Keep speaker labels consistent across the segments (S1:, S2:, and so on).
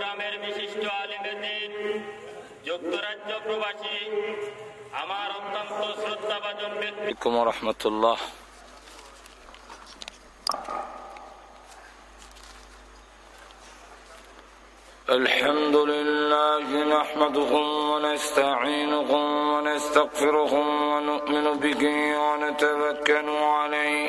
S1: গ্রামের বিশিষ্ট আলিমেদিন যুক্তরাজ্য প্রবাসী আমার অত্যন্ত শ্রদ্ধাভাজন ব্যক্তি
S2: কুমার রহমতুল্লাহ الحمد لله نحمده ونستعينه ونستغفره ونؤمن به ونتوكل عليه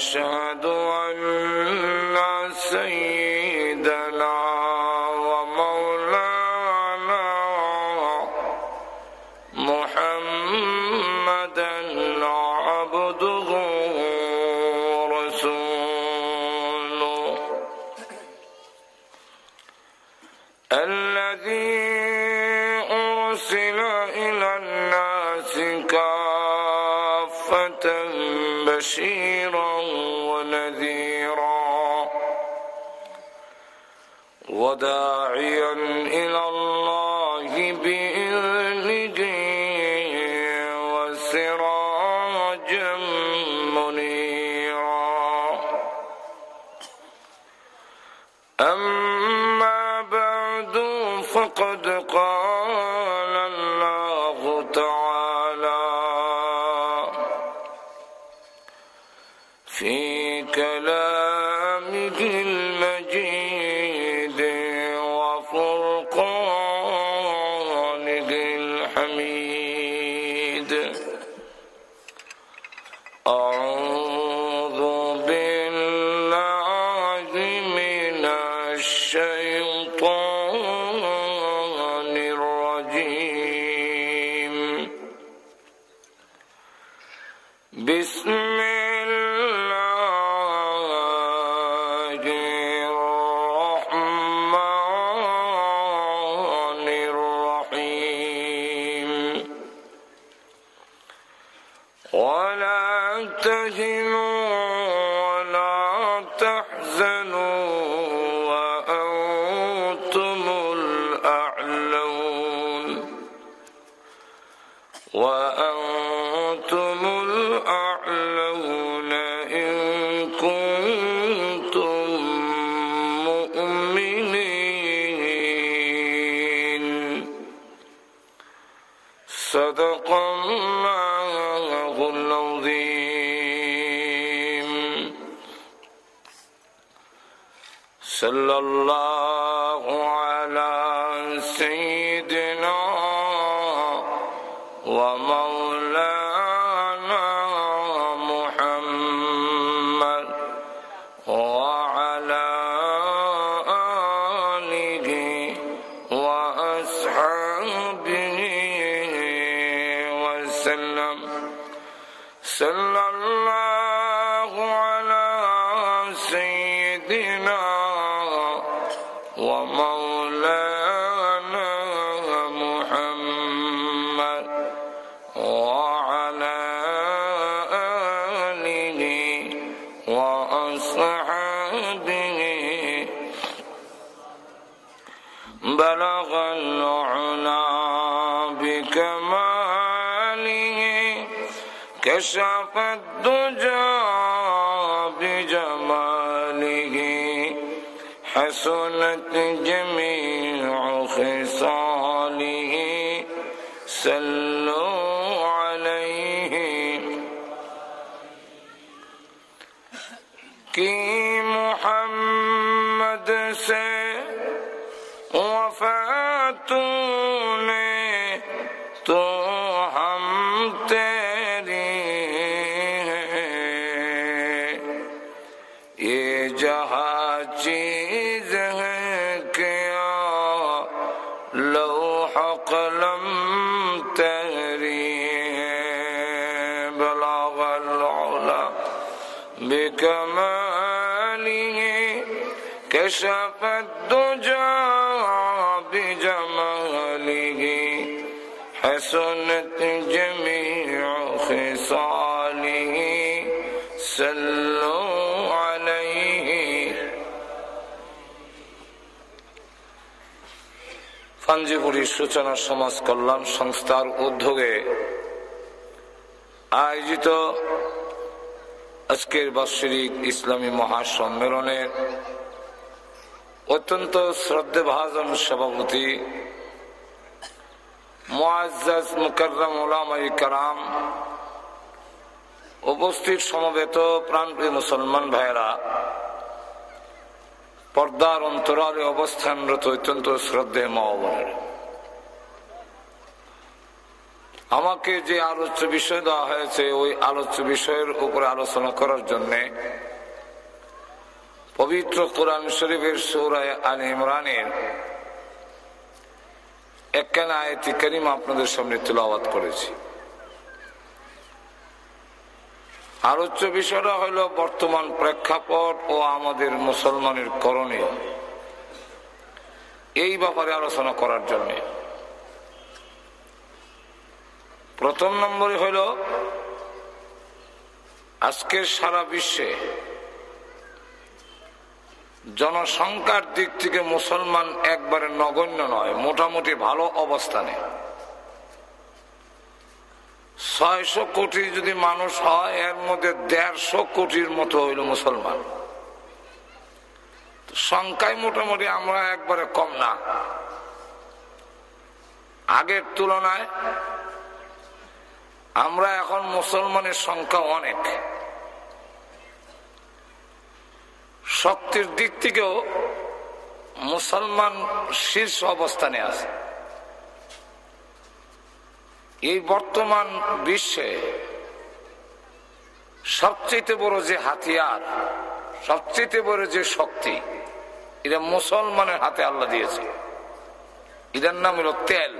S2: أشهد أن سيدي بلغ العلا بكماله كشفت كشف الدجى بجماله حسنت جميع خصاله صلوا عليه পাঞ্জিপুরী সূচনা সমাজ কল্যাণ সংস্থার উদ্যোগে আয়োজিত আজকের বাৎসরিক ইসলামী মহাসম্মেলনের অত্যন্ত শ্রদ্ধেভাজন সভাপতি মোয়াজ উপস্থিত সমবেত প্রাণপ্রিয় মুসলমান ভাইয়েরা, পর্দার অন্তরালে অবস্থানরত অত্যন্ত শ্রদ্ধে মহাবনের আমাকে যে আলোচ্য বিষয় দেওয়া হয়েছে, ওই আলোচ্য বিষয়ের উপরে আলোচনা করার জন্য পবিত্র কোরআন শরীফের সৌরায় আল ইমরানের একখানা আয়তি করিম আপনাদের সামনে তুলাবাদ করেছি। আলোচ্য বিষয়টা হল বর্তমান প্রেক্ষাপট ও আমাদের মুসলমানের করণীয় এই ব্যাপারে আলোচনা করার জন্য। প্রথম নম্বরে হইল আজকের সারা বিশ্বে জনসংখ্যার দিক থেকে মুসলমান একবারে নগণ্য নয়, মোটামুটি ভালো অবস্থানে। ছয়শো কোটি যদি মানুষ হয়, এর মধ্যে দেড়শো কোটির মতো হইল মুসলমান। সংখ্যায় মোটামুটি আমরা একবারে কম না। আগের তুলনায় আমরা এখন মুসলমানের সংখ্যা অনেক। শক্তির দিক থেকেও মুসলমান শীর্ষ অবস্থানে আছে। এই বর্তমান বিশ্বে সবচেয়ে বড় যে হাতিয়ার, সবচেয়ে বড় যে শক্তি, এটা মুসলমানের হাতে আল্লাহ দিয়েছে। এটার নাম হলো তেল।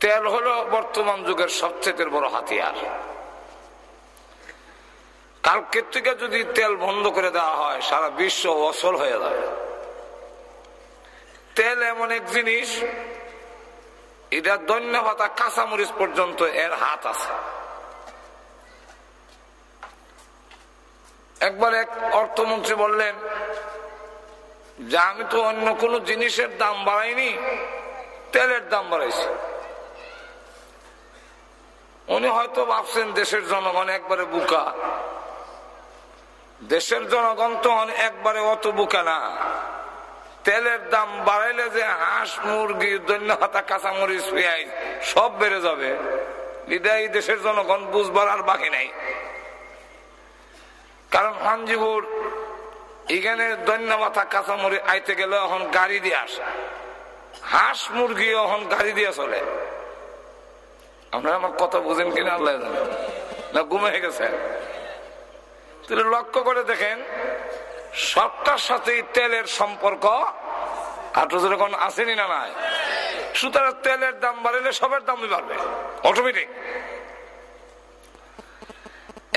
S2: তেল হলো বর্তমান যুগের সবচেয়ে বড় হাতিয়ার। কালকের থেকে যদি তেল বন্ধ করে দেওয়া হয়, সারা বিশ্ব অসল হয়ে যাবে তেল এমন এক জিনিস, এটা ভাতা কাঁচামরিচ পর্যন্ত এর হাত আছে। একবার এক অর্থমন্ত্রী বললেন, যে আমি তো অন্য কোন জিনিসের দাম বাড়াইনি, তেলের দাম বাড়াইছি। উনি হয়তো ভাবছেন দেশের জনগণ একবারে বুকা। দেশের জনগণ তো একবারে অত বুকা না। তেলের দাম বাড়াইলে যে হাঁস, মুরগি দৈন্য হাতা কাঁচামরিচ, পেঁয়াজ, সব বেড়ে যাবে। বিদায় দেশের জনগণ বুঝবার আর বাকি নাই। কারণ হাঞ্জিপুর এখানে দৈন্য মাথা কাঁচামরি আইতে গেলে এখন গাড়ি দিয়ে আসে। হাঁস, মুরগি এখন গাড়ি দিয়ে চলে। আপনারা আমার কথা বুঝেন কিনা আল্লাহ না, ঘুমে গেছে। লক্ষ্য করে দেখেন, সবটার সাথে তেলের সম্পর্ক। হাঁটু যেরকম আসেনি না নাই। সুতরাং তেলের দাম বাড়লে সবের দামই বাড়বে অটোমেটিক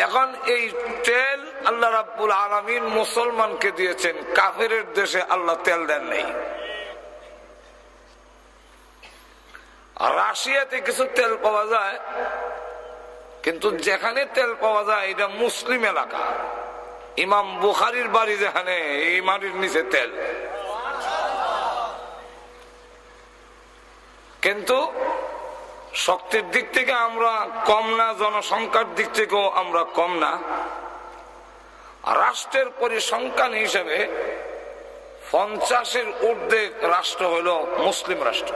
S2: এখন এই তেল আল্লাহ রাব্বুল আলমিন মুসলমানকে দিয়েছেন কাফের দেশে আল্লাহ তেল দেন নেই। রাশিয়াতে কিছু তেল পাওয়া যায় কিন্তু যেখানে তেল পাওয়া যায়, এটা মুসলিম এলাকা। ইমাম বুখারির বাড়ি যেখানে, এই মাটির নিচে তেল। কিন্তু শক্তির দিক থেকে আমরা কম না, জনসংখ্যার দিক থেকেও আমরা কম না। রাষ্ট্রের পরিসংখ্যান হিসেবে পঞ্চাশের ঊর্ধ্বে রাষ্ট্র হইল মুসলিম রাষ্ট্র।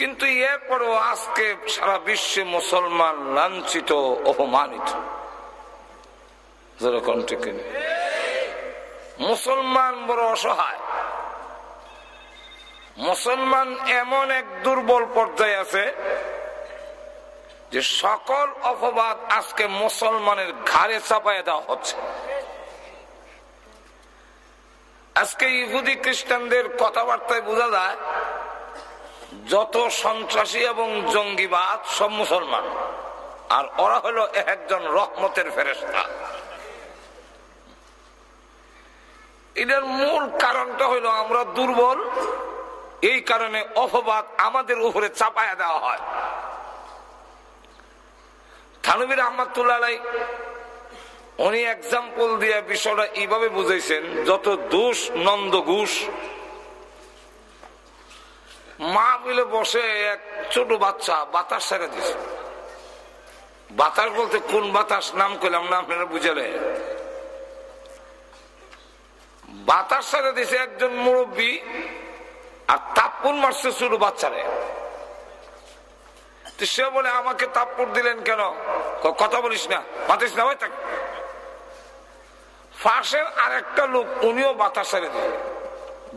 S2: কিন্তু এরপরেও আজকে সারা বিশ্বে মুসলমান লাঞ্ছিত, অপমানিত। যেরকম মুসলমান বড় অসহায়। মুসলমান এমন এক দুর্বল পর্যায়ে আছে যে সকল অপবাদ আজকে মুসলমানের ঘাড়ে চাপায় দেওয়া হচ্ছে। আজকে ইহুদি খ্রিস্টানদের কথাবার্তায় বোঝা যায় যত সন্ত্রাসী এবং জঙ্গিবাদ সব মুসলমান। আর ওরা হলো একজন রহমতের ফেরেস্তা এটার মূল কারণটা হলো আমরা দুর্বল। এই কারণে অপবাদ আমাদের উপরে চাপায়া দেওয়া হয়। থানবির আহমদুল্লাহ উনি এক্সাম্পল দিয়ে বিষয়টা এইভাবে বুঝাইছেন, যত দোষ, নন্দ ঘুষ মা মিলে বসে এক ছোট বাচ্চা বাতাস ছেড়ে দিছে বাতাস বলতে কোন বাতাস? নাম করলাম না, আপনারা বুঝালে। বাতাস ছেড়ে দিছে একজন মুরব্বী আর তাপ্পুন মারছে ছোট বাচ্চারে। সে বলে, আমাকে তাপ্পুর দিলেন কেন? কথা বলিস না, মাতিস না থাক। ফাঁসের আর একটা লোক, উনিও বাতাস ছেড়ে দিয়ে,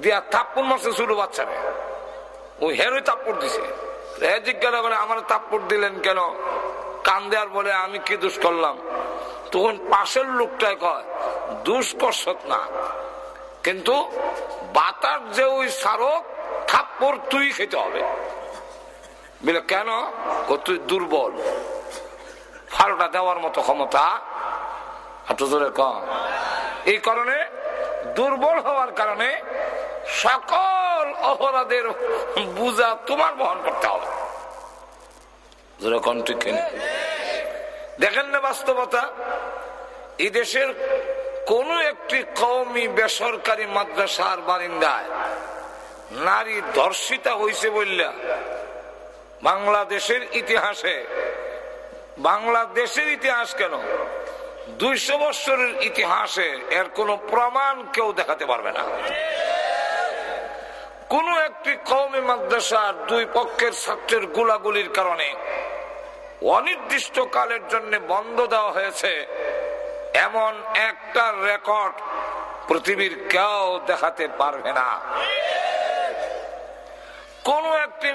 S2: দিয়া তাপ্পুর মারছে ছোট বাচ্চারে। ওই হেরোই তাপ্পড় দিছে। জিজ্ঞাসা করে, আমার তাপ্পড় দিলেন কেন? কান্দে আর বলে, আমি কি দোষ করলাম? তখন পাশের লোকটাই কয়, দুষ করছত না। কিন্তু বাতার যে ওই সারক, থাপ্পড় তুই খেতে হবে। বলে, কেন? তুই দুর্বল। ফালটা দেওয়ার মতো ক্ষমতা একটু জোরে কম। এই কারণে দুর্বল হওয়ার কারণে সকল অপরাধের বুঝা তোমার বহন করতে হবে। দেখেন না বাস্তবতা? এই দেশের কোন একটি কৌমি বেসরকারি মাদ্রাসার বারিন্দায় নারী ধর্ষিতা হয়েছে বললা বাংলাদেশের ইতিহাসে, বাংলাদেশের ইতিহাস কেন দুইশো বৎসরের ইতিহাসে এর কোন প্রমাণ কেউ দেখাতে পারবে না। কোন একটি কৌমি মাদ্রাসার দুই পক্ষের ছাত্রের গুলাগুলির কারণে অনির্দিষ্ট কালের জন্য বন্ধ দেওয়া হয়েছে। এমন একটা রেকর্ড পৃথিবীর কেউ দেখাতে পারবে না। কোন একটি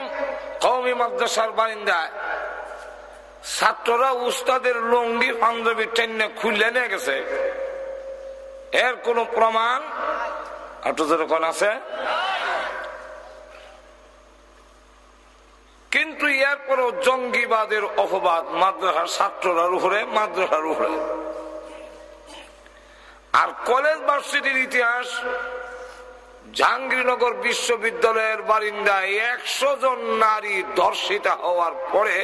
S2: কৌমি মাদ্রাসার বারিন্দায় ছাত্ররা উস্তাদের লঙ্গি পাঞ্জাবি টেনে খুলে নিয়ে গেছে। এর কোন প্রমাণ যেরকম আছে? কিন্তু এরপরও জঙ্গিবাদের অপবাদ মাদ্রাসার ছাত্ররার উপরে, মাদ্রাসার উপরে। আর কলেজ ভার্সিটির ইতিহাস, জাহাঙ্গীরনগর বিশ্ববিদ্যালয়ের বারিন্দায় একশো জন নারী ধর্ষিতা হওয়ার পরে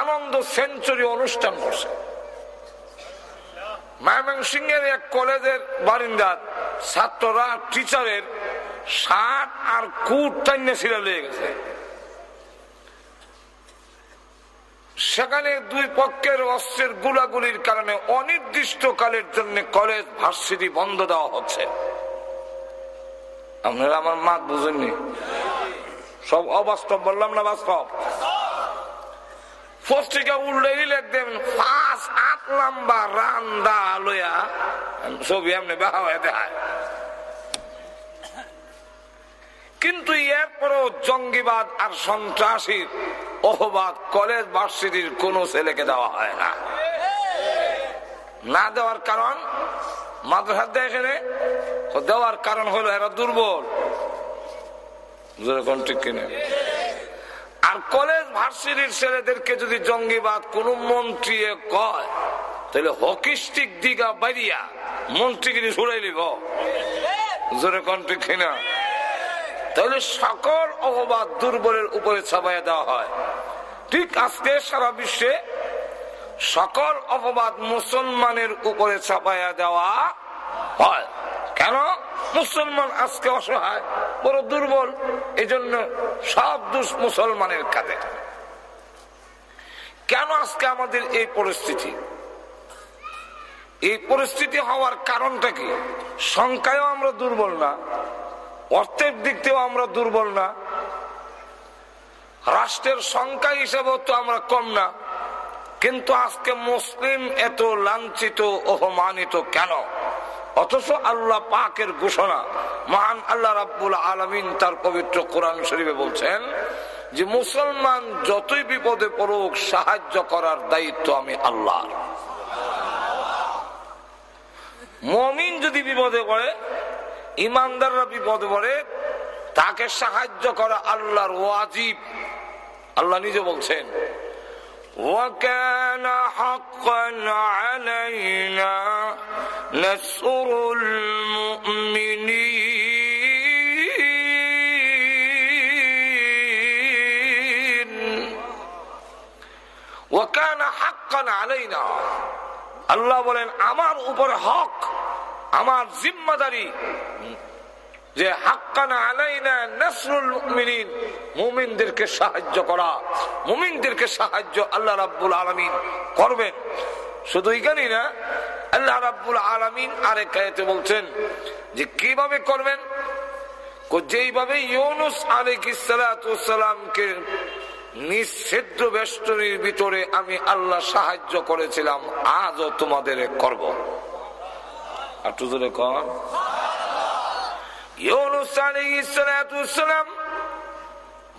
S2: আনন্দ সেঞ্চুরি অনুষ্ঠান করছে ময়মনসিংহের এক কলেজের বারিন্দার ছাত্ররা, টিচারের ষাট আর কুট টাইনে ছিঁড়ে লেগে গেছে। সেখানে দুই পক্ষের অস্ত্রের গুলাগুলির কারণে অনির্দিষ্ট কালের জন্য কলেজ ভার্সিটি বন্ধ দেওয়া হচ্ছে। আপনারা আমার মাত বুঝেননি? সব অবাস্তব, বললাম না বাস্তব? পত্রিকা লিখতেন পাঁচ, আট রান্দা ছবি দেখায়। কিন্তু এরপরও জঙ্গিবাদ আর সন্ত্রাসীর অহবাদ কলেজ ভার্সিটির কোন ছেলেকে দেওয়া হয় না। না দেওয়ার কারণ মাদ্রাসা দেখে দেওয়ার কারণ হলো এরা দুর্বল। আর কলেজ ভার্সিটির ছেলেদেরকে যদি জঙ্গিবাদ কোন মন্ত্রী কয়, তাহলে হকিস্টিক দিঘা বাড়িয়া মন্ত্রীগিরি ছুড়াই লিব। জোরে কন্ট্রিক কিনা? তাহলে সকল অপবাদ দুর্বলের উপরে ছাপাইয়া দেওয়া হয়। ঠিক আজকে সারা বিশ্বে সকল অপবাদ মুসলমানের উপরে ছাপাইয়া দেওয়া হয়। কেন? মুসলমান আজকে অসহায়, বড় দুর্বল এই জন্য সব দুষ মুসলমানের কাঁধে। কেন আজকে আমাদের এই পরিস্থিতি? এই পরিস্থিতি হওয়ার কারণটা কি? সংখ্যায়ও আমরা দুর্বল না অর্থের দিক থেকেও আমরা দুর্বল না। রাষ্ট্রের সংখ্যা হিসেবেও তো আমরা কম না। কিন্তু আজকে মুসলিম এত লাঞ্ছিত, অপমানিত কেন? অথচ আল্লাহ পাকের ঘোষণা, মহান আল্লাহ রাব্বুল আলমিন তার পবিত্র কোরআন শরীফে বলছেন যে, মুসলমান যতই বিপদে পড়ুক, সাহায্য করার দায়িত্ব আমি আল্লাহ মমিন যদি বিপদে পড়ে ইমানদাররা বিপদে পড়ে তাকে সাহায্য করা আল্লাহর ওয়াজিব আল্লাহ নিজে বলছেন وكان حقا علينا نسر المؤمنين وكان حقا علينا আল্লাহ বলেন আমার উপর হক আমার জিম্মাদারি যে হাক্কানা মুমিনদেরকে সাহায্য করা, মুমিনদেরকে সাহায্য আল্লাহ রাব্বুল আলামিন করবেন। শুধু এখানেই না, আল্লাহ রাব্বুল আলামিন আরেক আয়াতে বলছেন যে কীভাবে করবেন? যেইভাবে ইউনুস আলাইহিস সালামকে নিষেধ বেষ্টনীর ভিতরে আমি আল্লাহ সাহায্য করেছিলাম, আজও তোমাদের করব। একটু জোরে কন।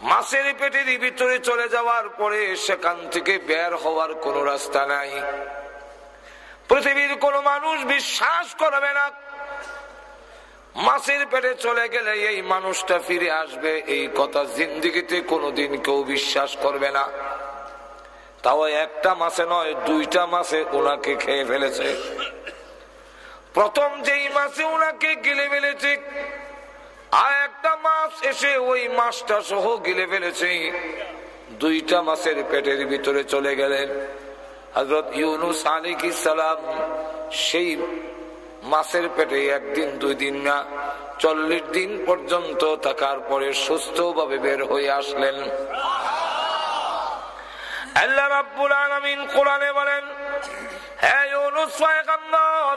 S2: মাছের পেটের ভিতরে চলে যাওয়ার পরে সেখান থেকে বের হওয়ার কোন রাস্তা নাই। পৃথিবীর কোন মানুষ বিশ্বাস করবে না। মাছের পেটে চলে গেলে এই মানুষটা ফিরে আসবে। এই কথা জিন্দিগিতে কোনোদিন কেউ বিশ্বাস করবে না। তাও একটা মাসে নয়, দুইটা মাসে ওনাকে খেয়ে ফেলেছে। প্রথম যেই মাসে ওনাকে গিলে ফেলেছে, আর একটা মাছ এসে ওই মাছটা সহ গিলে ফেলেছে। দুইটা মাসের পেটের ভিতরে চলে গেলেন। হজরত ইউনুস আলিক সালাম সেই মাছের পেটে একদিন, দুই দিন না, চল্লিশ দিন পর্যন্ত থাকার পরে সুস্থ ভাবে বের হয়ে আসলেন। আল্লাহ রাব্বুল আলামিন কোরআনে বলেন হ্যাঁ ইউনুস পয়গম্বর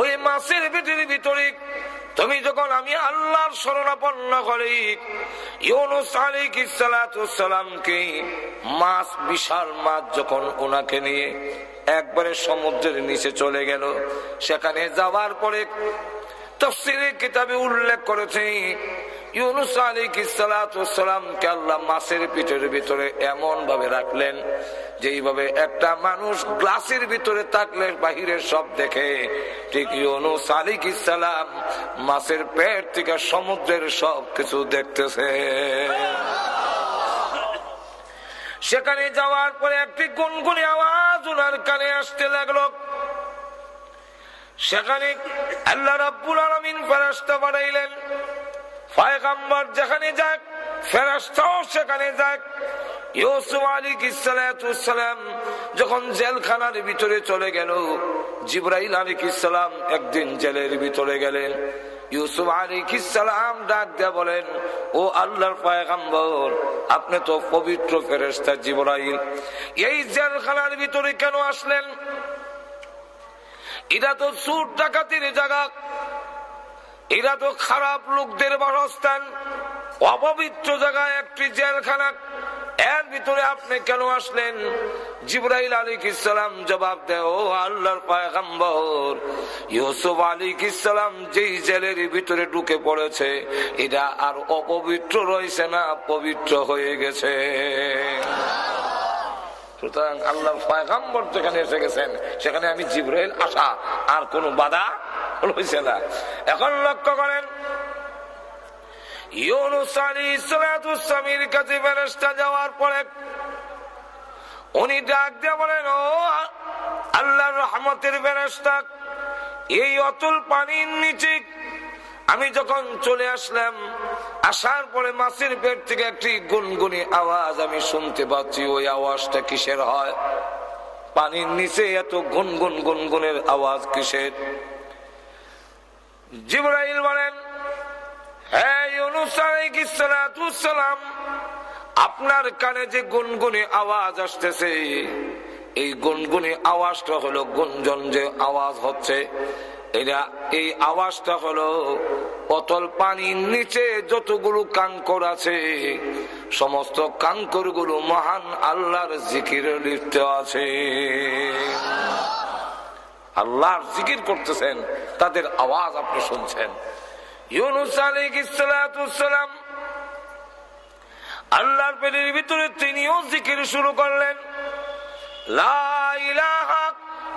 S2: ওই মাছের পেটের ভিতরে তুমি যখন আমি আল্লাহর শরণাপন্ন করি ইউনুস মাস মাছ, বিশাল মাছ যখন ওনাকে নিয়ে একবারে সমুদ্রের নিচে চলে গেল, সেখানে যাওয়ার পরে তফসিলের কিতাবে উল্লেখ করেছে ইউনুস আলাইসালামকে আল্লাহ মাছের পিঠের ভিতরে এমন ভাবে রাখলেন, যেইভাবে একটা মানুষ গ্লাসের ভিতরে থাকলে বাহিরের সব দেখে, ঠিক ইউনুস আলিকিসালাম মাছের পেট থেকে সমুদ্রের সব কিছু দেখতেছে। সেখানে যাওয়ার পরে একটি গুনগুনি আওয়াজ ওনার কানে আসতে লাগল। সেখানে আল্লাহ রাব্বুল আলমিন ফেরাস্তা বাড়াইলেন ফায়গাম্বর যেখানে যাক ফেরাস্তাও সেখানে যাক। ইউসুফ আলী ইসালাম যখন জেলখানার ভিতরে চলে গেল, জিব্রাইল আলী ইসালাম একদিন জেলের ভিতরে গেলেন। ইউসুফ আলী ইসালাম ডাক দেয়া বলেন, ও আল্লাহর পায়গাম্বর, আপনি তো পবিত্র ফেরেস্তা জিব্রাইল। এই জেলখানার ভিতরে কেন আসলেন? এটা তো সুর ডাকাতির জায়গা। এরা তো খারাপ লোকদের বাসস্থান। অপবিত্র জায়গায় একটি জেলখানা। এর ভিতরে আপনি কেন আসলেন? জিব্রাইল আলী ইসলাম জবাব দেয়, ও আল্লাহর পায়গাম্বর, ইউসুফ আলী ইসলাম যেই জেলের ভিতরে ঢুকে পড়েছে, এটা আর অপবিত্র রয়েছে না, পবিত্র হয়ে গেছে। সুতরাং আল্লাহর পায়গাম্বর যেখানে এসে গেছেন, সেখানে আমি জিব্রাইল আসা আর কোনো বাধা হয়েছে না। এখন লক্ষ্য করেন কাছে যাওয়ার পরে উনি ডাক বলেন, ও আল্লাহর রহমতের ফেরেস্তা এই অতুল পানির নিচে আমি যখন চলে আসলাম, আসার পরে মাছের পেট থেকে একটি গুনগুনি আওয়াজ আমি শুনতে পাচ্ছি, ওই আওয়াজটা কিসের হয়? পানির নিচে এত গুনগুন গুনগুনের আওয়াজ কিসের? জিব্রাইল বলেন হ্যাঁ আপনার কানে যে গুনগুনি আওয়াজ আসতেছে, এই গুনগুনি আওয়াজটা হলো গুঞ্জন যে আওয়াজ হচ্ছে এটা এই আওয়াজটা হলো অতল পানির নিচে যতগুলো কাঙ্কর আছে, সমস্ত কাঙ্করগুলো মহান আল্লাহর জিকির লিপ্ত আছে। আল্লাহর জিকির করতেছেন, তাদের আওয়াজ আপনি শুনছেন। ইউনুস আলাইসালাম আল্লাহর পেটের ভিতরে তিনিও জিকির শুরু করলেন। লা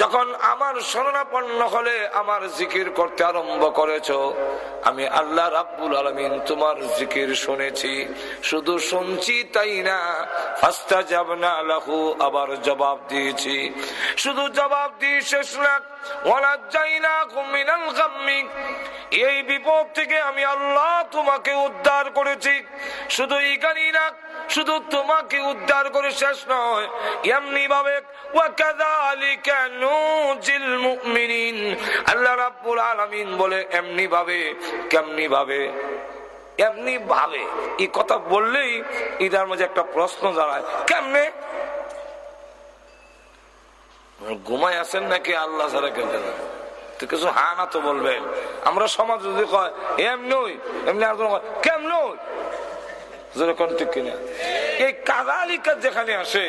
S2: যখন আমার শরণাপন্ন হলে আমার জিকির করতে আরম্ভ করেছ, আমি আল্লাহ রাব্বুল আলমিন তোমার জিকির শুনেছি। শুধু শুনছি তাই না ফাস্তা আবার জবাব দিয়েছি। শুধু জবাব দিয়ে শেষ না এই বিপদ থেকে আমি আল্লাহ তোমাকে উদ্ধার করেছি। শুধু শুধু তোমাকে উদ্ধার করে শেষ নয় এমনি ভাবে আল্লাহ রাব্বুল আলামিন বলে, এমনি ভাবে, কেমনি ভাবে এমনি ভাবে? এই কথা বললেই এটার মধ্যে একটা প্রশ্ন দাঁড়ায়, কেমনে? ঘুমায় আছেন নাকি আল্লাহ কিছু হা না তো বলবেন। আমরা সমাজ যদি কয়, এমনি এমনি আর কেমন? যেরকম ঠিক কিনা? এই কাদালিকা যেখানে আসে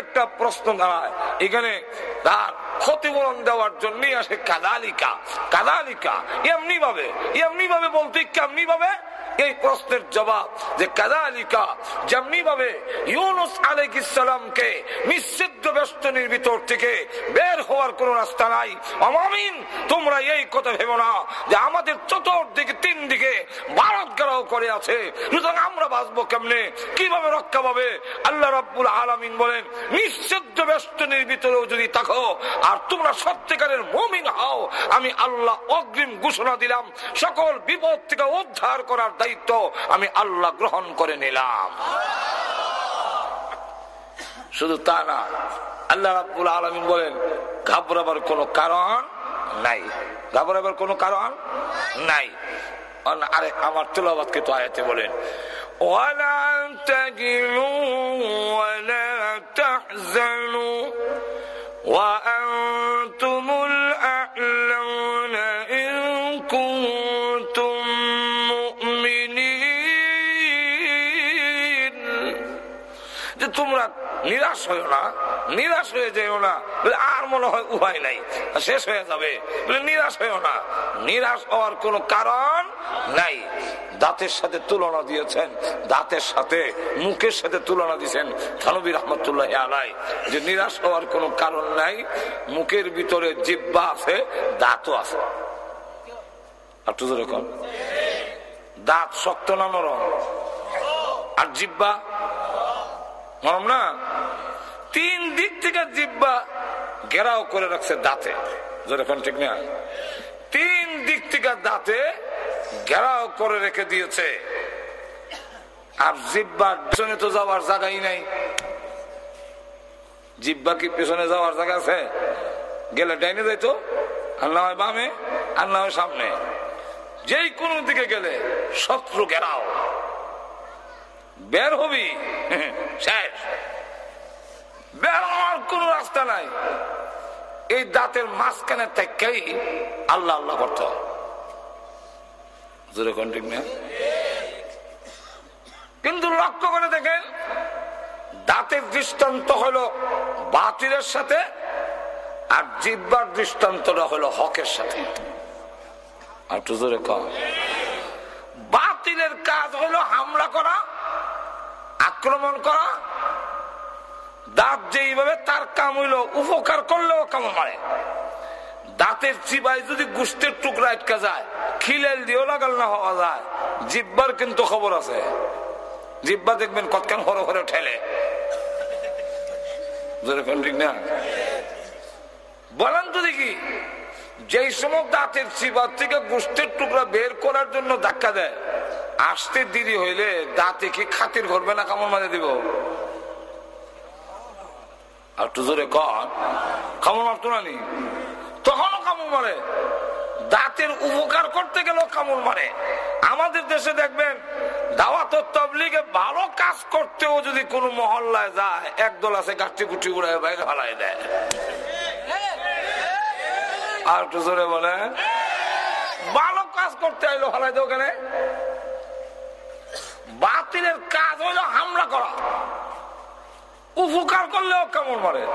S2: একটা প্রশ্ন দাঁড়ায়। এখানে তার ক্ষতিপূরণ দেওয়ার জন্যই আসে কাদালিকা। কাদালিকা এমনি ভাবে এমনি ভাবে বলতে কেমনি ভাবে এই প্রশ্নের জবাব যে কাদালিকা যেমনি ভাবে ইউনুস আলাইসালামকে নিষিদ্ধ বেষ্টনীর ভিতর থেকে বের হওয়ার কোন রাস্তা নাই। অমামিন, তোমরা এই কথা ভেবো না যে আমাদের চতুর্দিকে তিন দিকে ভারত গেরাও করে আছে। সুতরাং আমরা বাঁচবো কেমনে? কীভাবে রক্ষা পাবে? আল্লাহ রাব্বুল আলামিন বলেন নিষিদ্ধ বেষ্টনীর ভিতরেও যদি থাকো, আর তোমরা সত্যিকারের মমিন হও, আমি আল্লাহ অগ্রিম ঘোষণা দিলাম, সকল বিপদ থেকে উদ্ধার করার দায়িত্ব আমি আল্লাহ গ্রহণ করে নিলাম। শুধু তা না আল্লাহ রাব্বুল আলমিন বলেন ঘাবড়াবার কোনো কারণ নাই ঘাবড়াবার কোনো কারণ নাই আরে আমার তুলাবাদকে তো আয়াতে বলেন ولا تهنوا ولا تحزنوا وأنتم নিরাশ হয়েও না, নিরাশ হয়ে যেও না। আর মনে হয় উপায় নাই। শেষ হয়ে যাবে। নিরাশ হয়েও না। নিরাশ হওয়ার কোনো কারণ নাই। দাঁতের সাথে তুলনা দিয়েছেন। দাঁতের সাথে, মুখের সাথে তুলনা দিয়েছেন থানবী রহমতুল্লাহ আলাই। যে নিরাশ হওয়ার কোনো কারণ নাই, মুখের ভিতরে জিব্বা আছে, দাঁতও আছে। আর তো যেরকম দাঁত শক্ত না নরম? আর জিব্বা নরম না? তিন দিক থেকে জিব্বা ঘেরাও করে রাখছে দাঁতে। ঠিক না? তিন দিক থেকে দাঁতে ঘেরাও করে রেখে দিয়েছে। আর জিব্বার পেছনে তো যাওয়ার জায়গাই নাই। জিব্বা কি পেছনে যাওয়ার জায়গা আছে? গেলে ডাইনে যাইতো হয় বামে, আর সামনে। যেই কোন দিকে গেলে শত্রু ঘেরাও। বের হবি? শেষ। বের হওয়ার কোন রাস্তা নাই। এই দাঁতের মাঝখানে থেকেই আল্লাহ আল্লাহ করতে কিন্তু লক্ষ্য করে দেখেন, দাঁতের দৃষ্টান্ত হলো বাতিলের সাথে আর জিব্বার দৃষ্টান্তটা হলো হকের সাথে। আর কম বাতিলের কাজ হলো হামলা করা আক্রমণ করা। দাঁত যেইভাবে তার কাম হইল, উপকার করলেও কামড় মারে। দাঁতের চিবাই যদি গুষ্টের টুকরা আটকা যায়, খিলেল দিয়েও লাগাল না হওয়া যায়। জিব্বার কিন্তু খবর আছে। জিব্বা দেখবেন কতক্ষণ হরে হরে ঠেলে। ঠিক না? বলেন তো দেখি, যেই সময় দাঁতের চিবার থেকে গুষ্টের টুকরা বের করার জন্য ধাক্কা দেয় আসতে দেরি হইলে দাঁতে কি খাতির করবে না কামড় মারে দিব? আর একটু জোরে কন, কামড় মারতো না তখনও কামড় মারে। দাঁতের উপকার করতে গেলেও কামড় মারে। আমাদের দেশে দেখবেন, দাওয়াত ভালো কাজ করতেও যদি কোন মহল্লায় যায়, একদল আছে গাছটি গুটি উড়ায় বাইরে হালাই দেয়। আর একটু জোরে বলে ভালো কাজ করতে আইলো হালাই দেয় ওখানে বাতিলের কাজ হইল হামলা করা। উপকার করলেও কামড় মারে।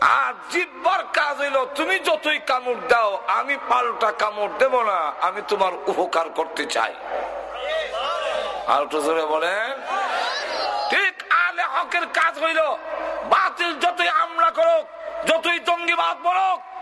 S2: আর জিব্বার কাজ হইল তুমি যতই কামড় দাও, আমি পাল্টা কামড় দেব না, আমি তোমার উপকার করতে চাই। আর জোরে বলেন। ঠিক আলে হকের কাজ হইল, বাতিল যতই আমলা করুক, যতই জঙ্গিবাদ বলুক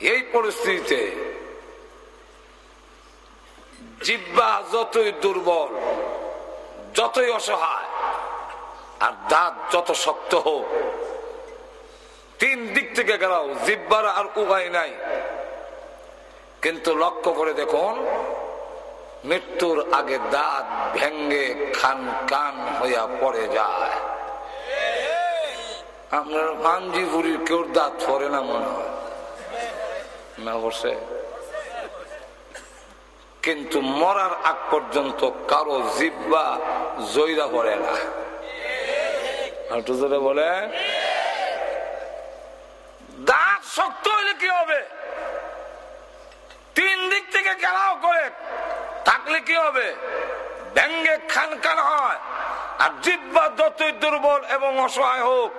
S2: এই পরিস্থিতিতে জিব্বা যতই দুর্বল, যতই অসহায়, আর দাঁত যত শক্ত হোক, তিন দিক থেকে গেলাও জিব্বার আর উপায় নাই। কিন্তু লক্ষ্য করে দেখুন, মৃত্যুর আগে দাঁত ভেঙ্গে খান কান হইয়া পড়ে যায়। আপনার মানজিপুরির কেউ দাঁত পরে না মনে হয়। না কিন্তু মরার আগ পর্যন্ত কারও জিব্বা জয়রা পড়ে না। বলে দাঁত শক্ত হইলে কি হবে? তিন দিক থেকে গেলাও করে থাকলে কি হবে? ব্যঙ্গে খান খান হয়। আর জিব্বা যতই দুর্বল এবং অসহায় হোক,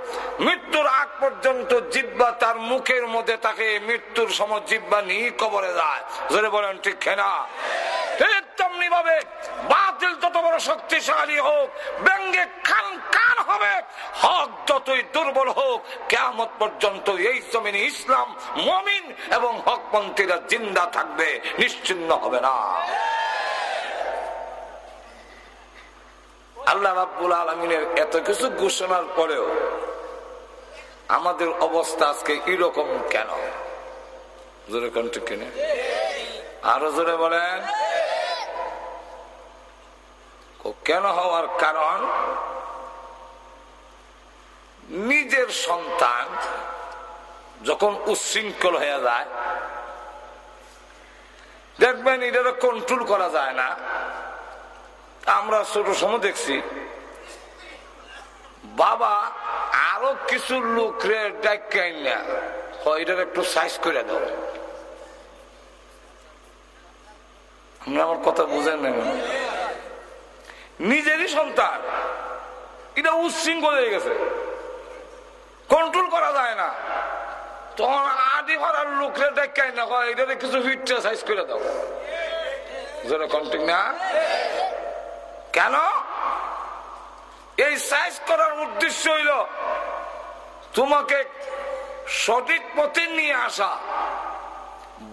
S2: মৃত্যুর আগ পর্যন্ত জিব্বা তার মুখের মধ্যে তাকে মৃত্যুর সময় জিব্বা নিয়ে কবরে যায়। বলেন, ঠিক খেনা যত বড় শক্তিশালী হোক, ব্যঙ্গে খান কান হবে, হক যতই দুর্বল হোক পর্যন্ত এই ইসলাম মমিন এবং হকপন্থীরা জিন্দা থাকবে, নিশ্চিন্ন হবে না। আল্লাহ রাব্বুল আলমিনের এত কিছু ঘোষণার পরেও আমাদের অবস্থা আজকে এরকম কেন? জোরে কণ্ঠ কিনে? আরও জোরে বলেন। কেন হওয়ার কারণ? নিজের সন্তান যখন উচ্ছৃঙ্খল হয়ে যায়, দেখবেন এটা কন্ট্রোল করা যায় না। আমরা ছোট সময় দেখছি। বাবা আরও কিছু লোকরে না একটু সাইজ করে দাও। আমার কথা বুঝেন না নিজেরই সন্তান। এটা উচ্ছৃঙ্খল হয়ে গেছে। কন্ট্রোল করা যায় না। তখন আদি ভরার লোকরে ডাকাই না কিছু ফিটটা সাইজ করে দাও। না? কেন? এই সাইজ করার উদ্দেশ্য হইল তোমাকে সঠিক পথে নিয়ে আসা।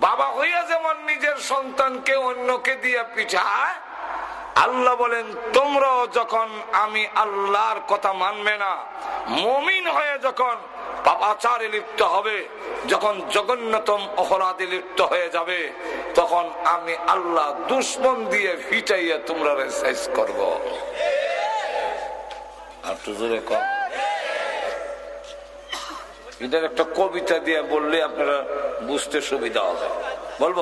S2: বাবা হইয়া যেমন নিজের সন্তানকে অন্যকে দিয়ে পিছায় আল্লাহ বলেন, তোমরাও যখন আমি আল্লাহর কথা মানবে না, মমিন হয়ে যখন পাপাচারে লিপ্ত হবে, যখন জগন্নাতম অপরাধে লিপ্ত হয়ে যাবে, তখন আমি আল্লাহ দুশ্মন দিয়ে ফিটাইয়া তোমরা সাইজ করব। আর কম একটা কবিতা দিয়ে বললে আপনারা বুঝতে সুবিধা হবে। বলব?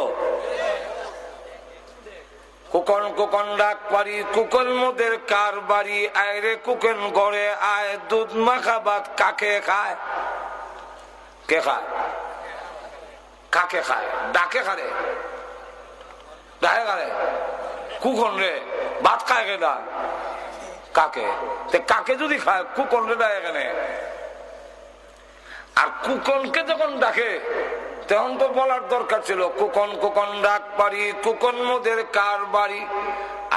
S2: কুকন কুকন ডাক পারি, কুকন মোদের কার বাড়ি? আয় রে কুকন গড়ে আয়, দুধ মাখা ভাত কাকে খায়? কে খায়? কাকে খায়? ডাকে খারে ডাকে খারে কুকন রে, ভাত খায় কে কাকে? কাকে যদি খায়, কুকন রে ডাকে এখানে আর কুকনকে যখন ডাকে, তখন তো বলার দরকার ছিল, কুকন কুকন ডাক পারি, কুকন মোদের কার বাড়ি?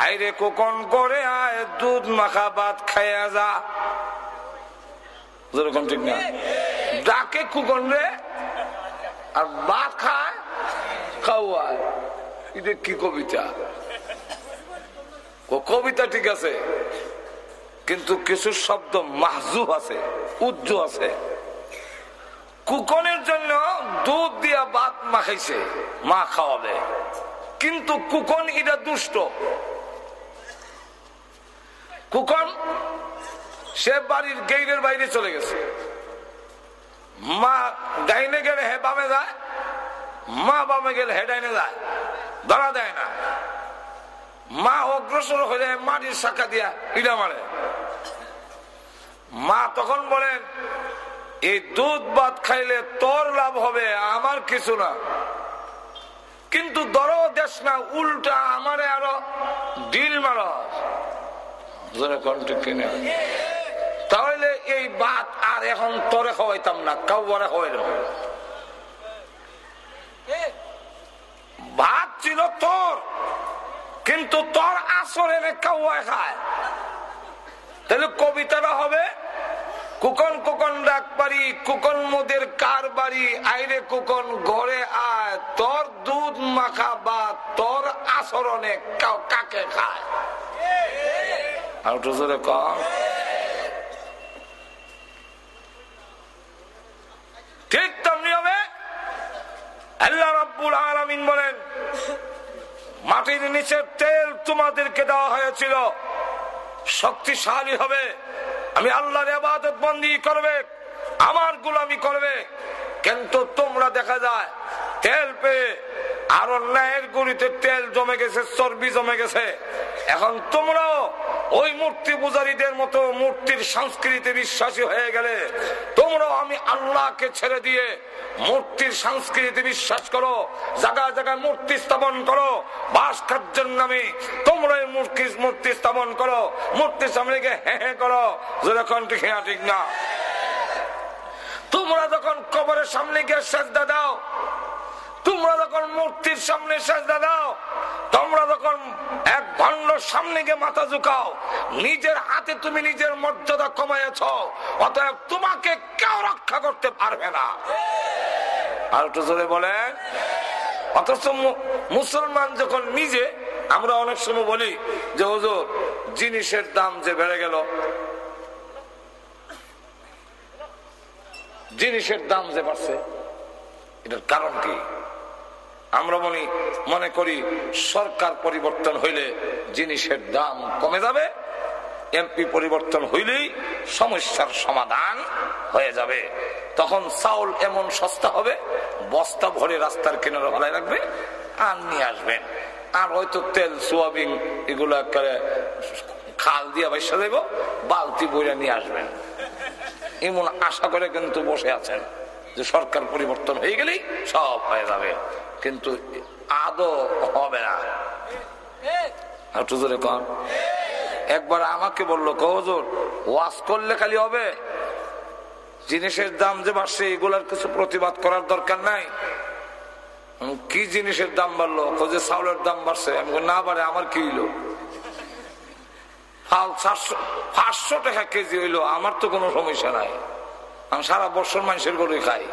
S2: আইরে কুকন করে আয়, দুধ মাখা ভাত খাইয়া যা। যেরকম ঠিক ডাকে কুকন রে, আর খায় কি কবিতা? কবিতা ঠিক আছে, কিন্তু কিছু শব্দ মাহজুব আছে উজ্জ আছে। কুকনের জন্য দুধ দিয়া ভাত মাখাইছে মা খাওয়াবে। কিন্তু কুকন এটা দুষ্ট। কুকন, সে বাড়ির গেইরের বাইরে চলে গেছে। মা ডাইনে গেলে হে বামে যায়, মা বামে গেলে হে ডাইনে যায়। ধরা দেয় না। মা অগ্রসর হয়ে যায়, মাটির শাখা দিয়া ইটা মারে। মা তখন বলেন এই দুধ ভাত খাইলে তোর লাভ হবে, আমার কিছু না। কিন্তু দর দেশ না, উল্টা আমারে আরও ডিল মার। কিনে তাহলে এই বাত আর এখন তরে খাওয়াইতাম না কাউরে খাওয়াই ভাত ছিল তোর, কিন্তু তোর আসর কাউয়ায় খায়। তাহলে কবিতাটা হবে কুকন কুকন ডাক পারি, কুকন মোদের কার বাড়ি? আইরে কুকন, ঘরে আয়। তোর দুধ মাখা বা তোর আচরণে কাকে খায়? আর ঠিক তেমনি আল্লাহ রাব্বুল আলামিন বলেন, মাটির নিচের তেল তোমাদেরকে দেওয়া হয়েছিল, শক্তিশালী হবে। আমি আল্লাহর আবাদত বন্দি করবে, আমার গুলামি করবে। কিন্তু তোমরা দেখা যায়, তেল পেয়ে আর অন্যায়ের গুড়িতে তেল জমে গেছে, চর্বি জমে গেছে। এখন তোমরাও ওই মূর্তি পূজারীদের মতো মূর্তির সংস্কৃতি বিশ্বাসী হয়ে গেলে তোমরাও আমি আল্লাহকে ছেড়ে দিয়ে মূর্তির সংস্কৃতি বিশ্বাস করো, জায়গায় জায়গায় মূর্তি স্থাপন করো বাস খাদ্যের নামে তোমরা মূর্তি মূর্তি স্থাপন করো মূর্তির সামনে গিয়ে হ্যাঁ হ্যাঁ করো, যেরকম ঠিক হ্যাঁ ঠিক না। তোমরা যখন কবরের সামনে গিয়ে সেজদা দাও, তোমরা যখন মূর্তির সামনে সেজদা দাও, তোমরা যখন এক সামনে গিয়ে মাথা ঝুকাও। নিজের হাতে তুমি নিজের মর্যাদা কমাইছ অতএব তোমাকে কেউ রক্ষা করতে পারবে না। আর জোরে বলেন। অথচ মুসলমান যখন নিজে, আমরা অনেক সময় বলি যে, হুজুর, জিনিসের দাম যে বেড়ে গেল, জিনিসের দাম যে বাড়ছে, এটার কারণ কি? আমরা মনে মনে করি সরকার পরিবর্তন হইলে জিনিসের দাম কমে যাবে, এমপি পরিবর্তন হইলেই সমস্যার সমাধান হয়ে যাবে। তখন চাউল এমন সস্তা হবে, বস্তা ভরে রাস্তার কিনারে ভালাই রাখবে, আর নিয়ে আসবেন। আর হয়তো তেল, সোয়াবিন এগুলো খাল দিয়ে বাইসা দেব, বালতি বইরা নিয়ে আসবেন। এমন আশা করে কিন্তু বসে আছেন যে সরকার পরিবর্তন হয়ে গেলেই সব হয়ে যাবে। কিন্তু আদৌ হবে না। একটু জোরে কন, একবার আমাকে বলল কহজোর ওয়াশ করলে খালি হবে? জিনিসের দাম যে বাড়ছে, এগুলার কিছু প্রতিবাদ করার দরকার নাই। কি জিনিসের দাম বাড়লো? যে চাউলের দাম বাড়ছে। আমি না বাড়ে, আমার কি হইল? চারশো পাঁচশো টাকা কেজি হইল, আমার তো কোনো সমস্যা নাই। আমি সারা বছর মানুষের গরু খাই।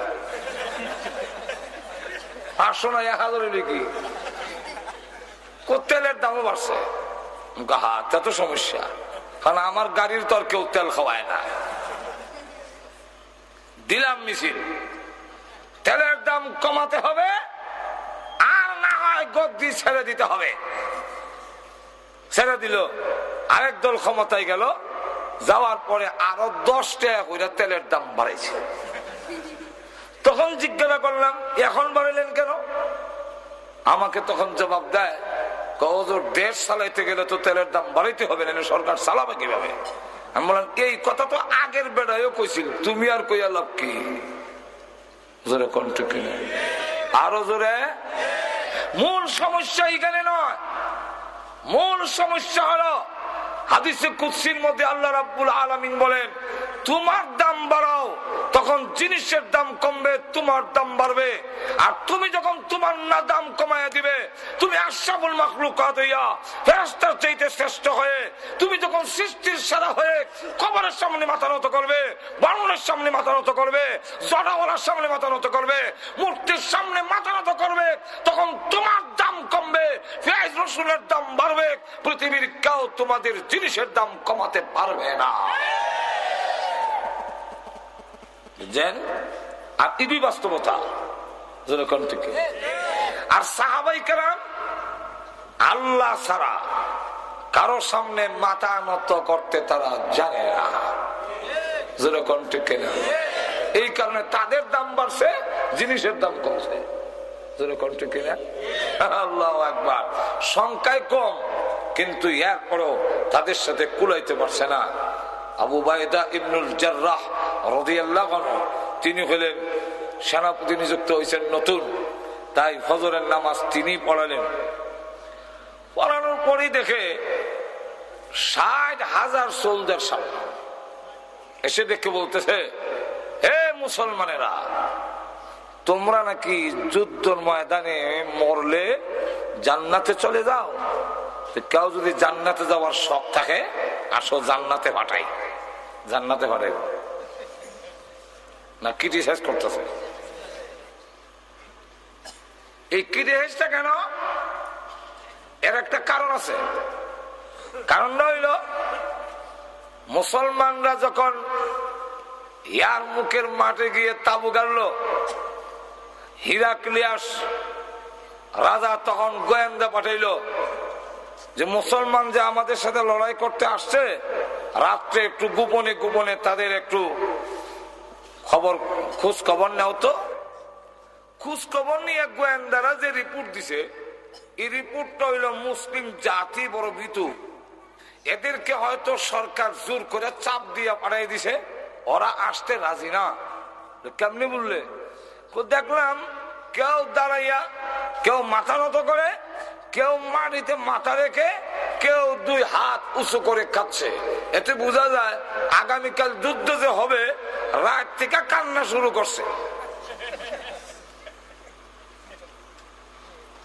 S2: পাঁচশো না এক হাজার হইলে তেলের দামও বাড়ছে। হা তা সমস্যা। কারণ আমার গাড়ির তো আর কেউ তেল খাওয়ায় না। দিলাম মিছিল। তেলের দাম কমাতে হবে, আর না হয় গদ্দি ছেড়ে দিতে হবে। ছেড়ে দিল। আরেক দল ক্ষমতায় গেল। যাওয়ার পরে আরও দশ টাকা করে তেলের দাম বাড়াইছে। তখন জিজ্ঞাসা করলাম, এখন বাড়াইলেন কেন? আমাকে তখন জবাব দেয় কজোর দেশ চালাইতে গেলে তো তেলের দাম বাড়াইতে হবে না সরকার চালাবে কীভাবে? আমি বললাম, এই কথা তো আগের বেড়ায়ও কইছিল, তুমি আর কইয়া লাভ কি? আরও জোরে, মূল সমস্যা এখানে নয়। মূল সমস্যা হলো, হাদিসে কুৎসির মধ্যে আল্লাহ রাব্বুল আলমিন বলেন, তোমার দাম বাড়াও, তখন জিনিসের দাম কমবে, তোমার দাম বাড়বে। আর তুমি যখন তোমার না দাম কমায় দিবে, তুমি আশাবুল মাকলুকাত হইয়া ফেরাস্তার চাইতে শ্রেষ্ঠ হয়ে, তুমি যখন সৃষ্টির সারা হয়ে কবরের সামনে মাথা নত করবে বারণের সামনে মাথা নত করবে জড়াওয়ালার সামনে মাথা নত করবে, মূর্তির সামনে মাথা নত করবে, তখন তোমার দাম কমবে পেঁয়াজ রসুনের দাম বাড়বে, পৃথিবীর কেউ তোমাদের জিনিসের দাম কমাতে পারবে না। বুঝছেন আর ইবি বাস্তবতা থেকে। আর সাহাবাই কেরাম, আল্লাহ ছাড়া কারও সামনে মাথা নত করতে তারা জানে না। যেরকম ঠিক এই কারণে তাদের দাম বাড়ছে, জিনিসের দাম কমছে। কিনা আল্লাহ একবার সংখ্যায় কম, কিন্তু এরপরও তাদের সাথে কুলাইতে পারছে না। আবু বায়দা ইবনুল জার্রাহ তিনি হলেন সেনাপতি নিযুক্ত হয়েছেন নতুন। তাই ফজরের নামাজ তিনি পড়ালেন। পড়ানোর পরই দেখে ষাট হাজার সোলজার সামনে। এসে দেখে বলতেছে, হে মুসলমানেরা, তোমরা নাকি যুদ্ধর ময়দানে মরলে জান্নাতে চলে যাও। কেউ যদি জান্নাতে যাওয়ার শখ থাকে, আসো জান্নাতে পাঠাই। জান্নাতে পাঠাই। না ক্রিটিসাইজ করতেছে এই ক্রিটিসাইজটা কেন? এর একটা কারণ আছে। কারণটা হইল, মুসলমানরা যখন ইয়ার মুখের মাঠে গিয়ে তাবু গাড়ল, হিরাক্লিয়াস রাজা তখন গোয়েন্দা পাঠাইল যে, মুসলমান যে আমাদের সাথে লড়াই করতে আসছে, রাত্রে একটু গোপনে গোপনে তাদের একটু খবর খোঁজ খবর নেও তো। খোঁজ খবর নিয়ে গোয়েন্দারা যে রিপোর্ট দিছে, এই রিপোর্টটা হইল মুসলিম জাতি বড় বিতু এদেরকে হয়তো সরকার জোর করে চাপ দিয়ে পাঠাই দিছে, ওরা আসতে রাজি না। কেমনি বললে দেখলাম কেউ দাঁড়াইয়া, কেউ মাথা নত করে কেউ মাটিতে মাথা রেখে কেউ দুই হাত উঁচু করে খাচ্ছে এতে বোঝা যায় আগামীকাল যুদ্ধ যে হবে, রাত থেকে কান্না শুরু করছে।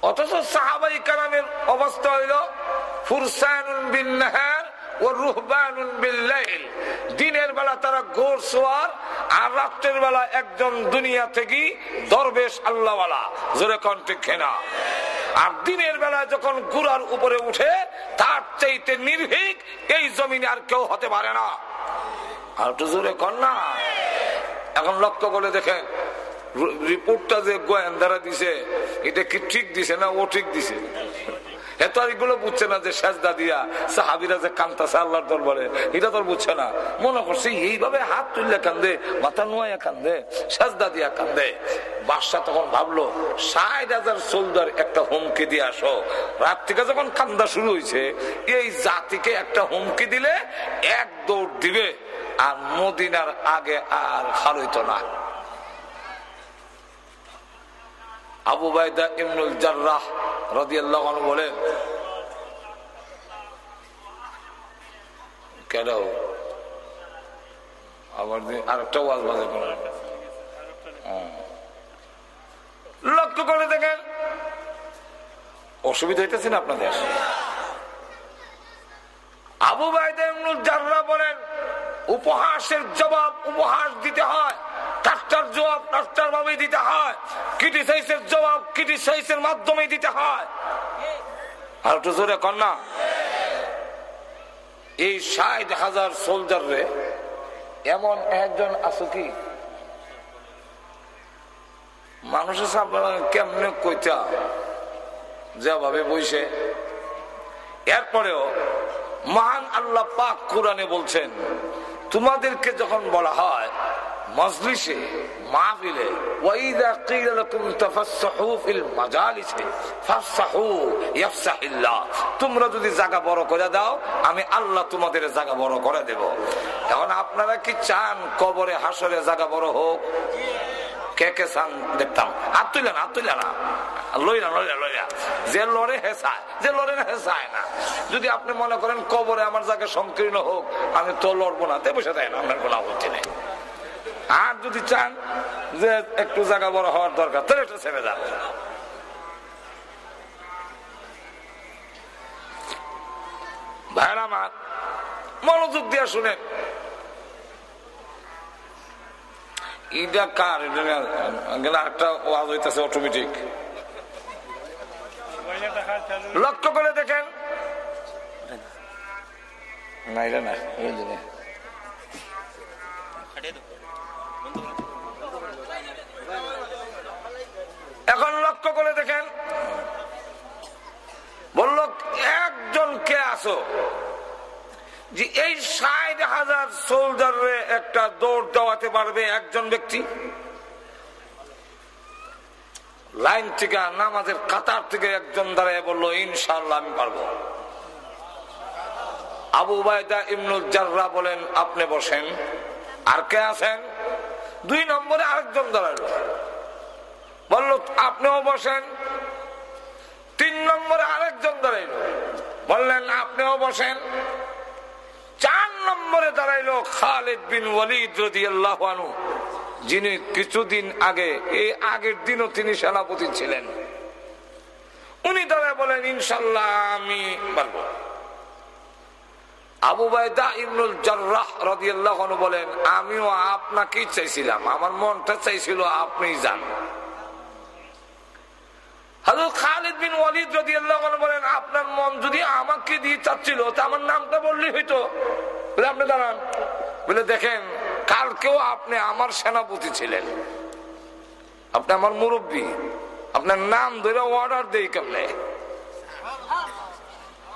S2: অথচ সাহাবাই কালামের অবস্থা হইল ফুরসানুন বিন নাহার ও রুহবানুন বিল্লাইল দিনের বেলা তারা গোর সোয়ার, আর রাত্রের বেলা একজন দুনিয়া থেকে দরবেশ আল্লাহওয়ালা। জোরে কণ্ঠে খেনা আর দিনের বেলা যখন গুড়ার উপরে উঠে, তার চাইতে নির্ভীক, এই জমিনে আর কেউ হতে পারে না। আর একটু জোরে না। এখন লক্ষ্য করে দেখেন, রিপোর্টটা যে গোয়েন্দারা দিছে, এটা কি ঠিক দিছে না ও ঠিক দিছে? এত এগুলো বুঝছে না যে সাজদা দিয়া সাহাবিরা যে কান্তাছে আল্লাহর দরবারে। এটা তো বুঝছে না। মনে করছে এইভাবে হাত তুললে কান্দে, মাথা নোয়া কান্দে, সাজদা দিয়া কান্দে। বাদশাহ তখন ভাবলো, ষাট হাজার সোলদার একটা হুমকি দিয়ে আসো। রাত থেকে যখন কান্দা শুরু হয়েছে এই জাতিকে একটা হুমকি দিলে এক দৌড় দিবে, আর মদিনার আগে আর হারইত না। আবু বাইদা ইমনুল জার্রাহ রাহ আনহু বলেন, কেন? আবার আরেকটা ওয়াজ বাজে করেন লক্ষ্য করে দেখেন, অসুবিধা হইতেছে না আপনাদের? আবু ইমনুল বলেন, উপহাসের জবাব উপহাস দিতে হয় জবাব ভাবে দিতে হয় জবাব মাধ্যমে দিতে হয়। আর একটু জোরে না। এই হাজার রে এমন একজন কি? মানুষের সামনে কেমনে কইতা? যেভাবে বইছে। এরপরেও মহান আল্লাহ পাক কোরআনে বলছেন, তোমাদেরকে যখন বলা হয় মজলিসে তোমরা যদি জায়গা বড় করে দাও, আমি আল্লাহ তোমাদের জায়গা বড় করে দেব। এখন আপনারা কি চান কবরে হাসরে জায়গা বড় হোক? দেখতাম হাত তুলে না হাত তুলে না যদি আপনি মনে করেন কবরে আমার জায়গা সংকীর্ণ হোক, আমি তো লড়বো না। তে বসে দেয় না আপনার কোনো আপত্তি নেই। আর যদি চান যে একটু জায়গা বড় হওয়ার দরকার, তাহলে একটু ছেড়ে যান ভাইরা আমার, মনোযোগ দিয়া শুনেন। ইটা কার একটা ওয়াজ হইতেছে অটোমেটিক লক্ষ্য করে দেখেন না এটা না এখন লক্ষ্য করে দেখেন বলল একজন কে আসো যে এই ষাট হাজার সোলজারে একটা দৌড় দেওয়াতে পারবে একজন ব্যক্তি। লাইন থেকে নামাজের কাতার থেকে একজন দাঁড়ায় বলল ইনশাল্লাহ আমি পারব। আবু বায়দা ইমনুল জাররা বলেন, আপনি বসেন। আর কে আছেন? দুই নম্বরে আরেকজন দাঁড়াল। বলল, আপনিও বসেন। তিন নম্বরে আরেকজন দাঁড়াইল। বললেন, আপনিও বসেন। চার নম্বরে দাঁড়াইলো খালেদ বিন ওয়ালিদ রদি আল্লাহ যিনি কিছুদিন আগে, এই আগের দিনও তিনি সেনাপতি ছিলেন। উনি দাঁড়ায় বলেন, ইনশাল্লাহ আমি পারব আবু বলেন, আমিও আপনাকেই চাইছিলাম, আমার মনটা চাইছিল আপনি যান। হযরত খালিদ বিন ওয়ালিদ আনহু বলেন, আপনার মন যদি আমাকে দিয়ে চাচ্ছিল, তা আমার নামটা বললেই হইতো। বলে, আপনি দাঁড়ান। বলে, দেখেন, কালকেও আপনি আমার সেনাপতি ছিলেন। আপনি আমার মুরব্বী। আপনার নাম ধরে অর্ডার দেই কেমনে?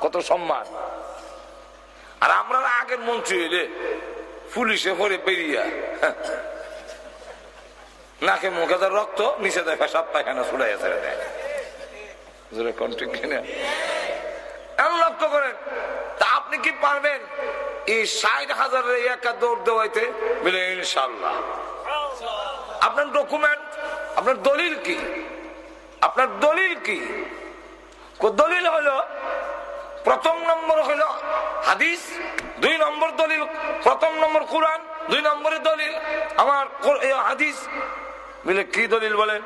S2: কত সম্মান। আর আমরা আগের মন্ত্রী হইলে পুলিশে করে বেরিয়া, নাকে মুখে রক্ত, নিচে দেয় পেশাব পায়খানা ছুড়াইয়া ছেড়ে দেয়। আপনি কি পারবেন? এই ষাট দৌড় দেওয়াইতে? বলে ইনশাল্লাহ আপনার ডকুমেন্ট আপনার দলিল কি? আপনার দলিল কি? দলিল হলো, প্রথম নম্বর হলো হাদিস, দুই নম্বর দলিল, প্রথম নম্বর কোরআন, দুই নম্বরের দলিল। আমার হাদিস বলে কি দলিল বলেন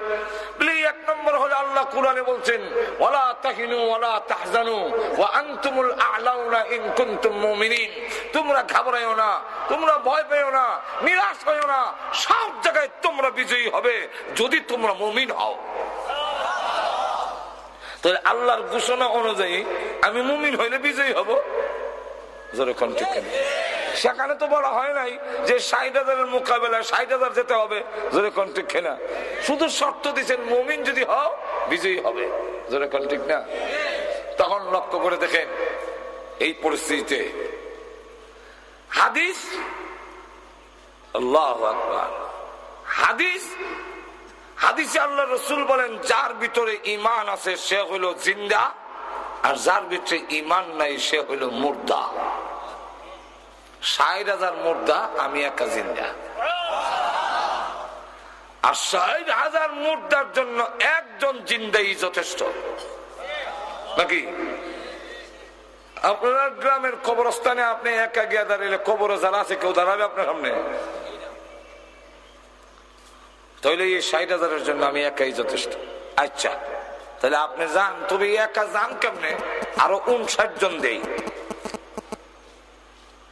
S2: বলে এক নম্বর হলো আল্লাহ কোরআনে বলছেন, ওয়ালা তাহিনু ওয়ালা তাহজানু, ওয়া আনতুমুল আ'লাউনা ইন কুনতুম মুমিনিন। তোমরা ঘাবড়ায়ো না, তোমরা ভয় পেও না, নিরাশ হয়ো না, সব জায়গায় তোমরা বিজয়ী হবে যদি তোমরা মুমিন হও। তাহলে আল্লাহর ঘোষণা অনুযায়ী আমি মুমিন হইলে বিজয়ী হব? যেরকম ঠিক সেখানে তো বলা হয় নাই যে ষাট হাজারের মোকাবেলায় ষাট হাজার যেতে হবে যেরকম ঠিক না শুধু শর্ত দিচ্ছেন মমিন যদি হও, বিজয়ী হবে। যেরকম ঠিক না তখন লক্ষ্য করে দেখেন, এই পরিস্থিতিতে হাদিস, আল্লাহ হাদিস, হাদিসে আল্লাহ রসুল বলেন, যার ভিতরে ইমান আছে সে হইল জিন্দা, আর যার ভিতরে ইমান নাই সে হইল মুর্দা। ষাট হাজার মুর্দা, আমি একা জিন্দা। আর ষাট হাজার মুর্দার জন্য একজন জিন্দাই যথেষ্ট। নাকি? আপনার গ্রামের কবরস্থানে আপনি একা গিয়ে দাঁড়িয়ে কবর যারা আছে কেউ দাঁড়াবে আপনার সামনে? তাহলে এই ষাট হাজারের জন্য আমি একাই যথেষ্ট। আচ্ছা তাহলে আপনি যান তবে একা যান কেমনে? আরও উনষাট জন দেই।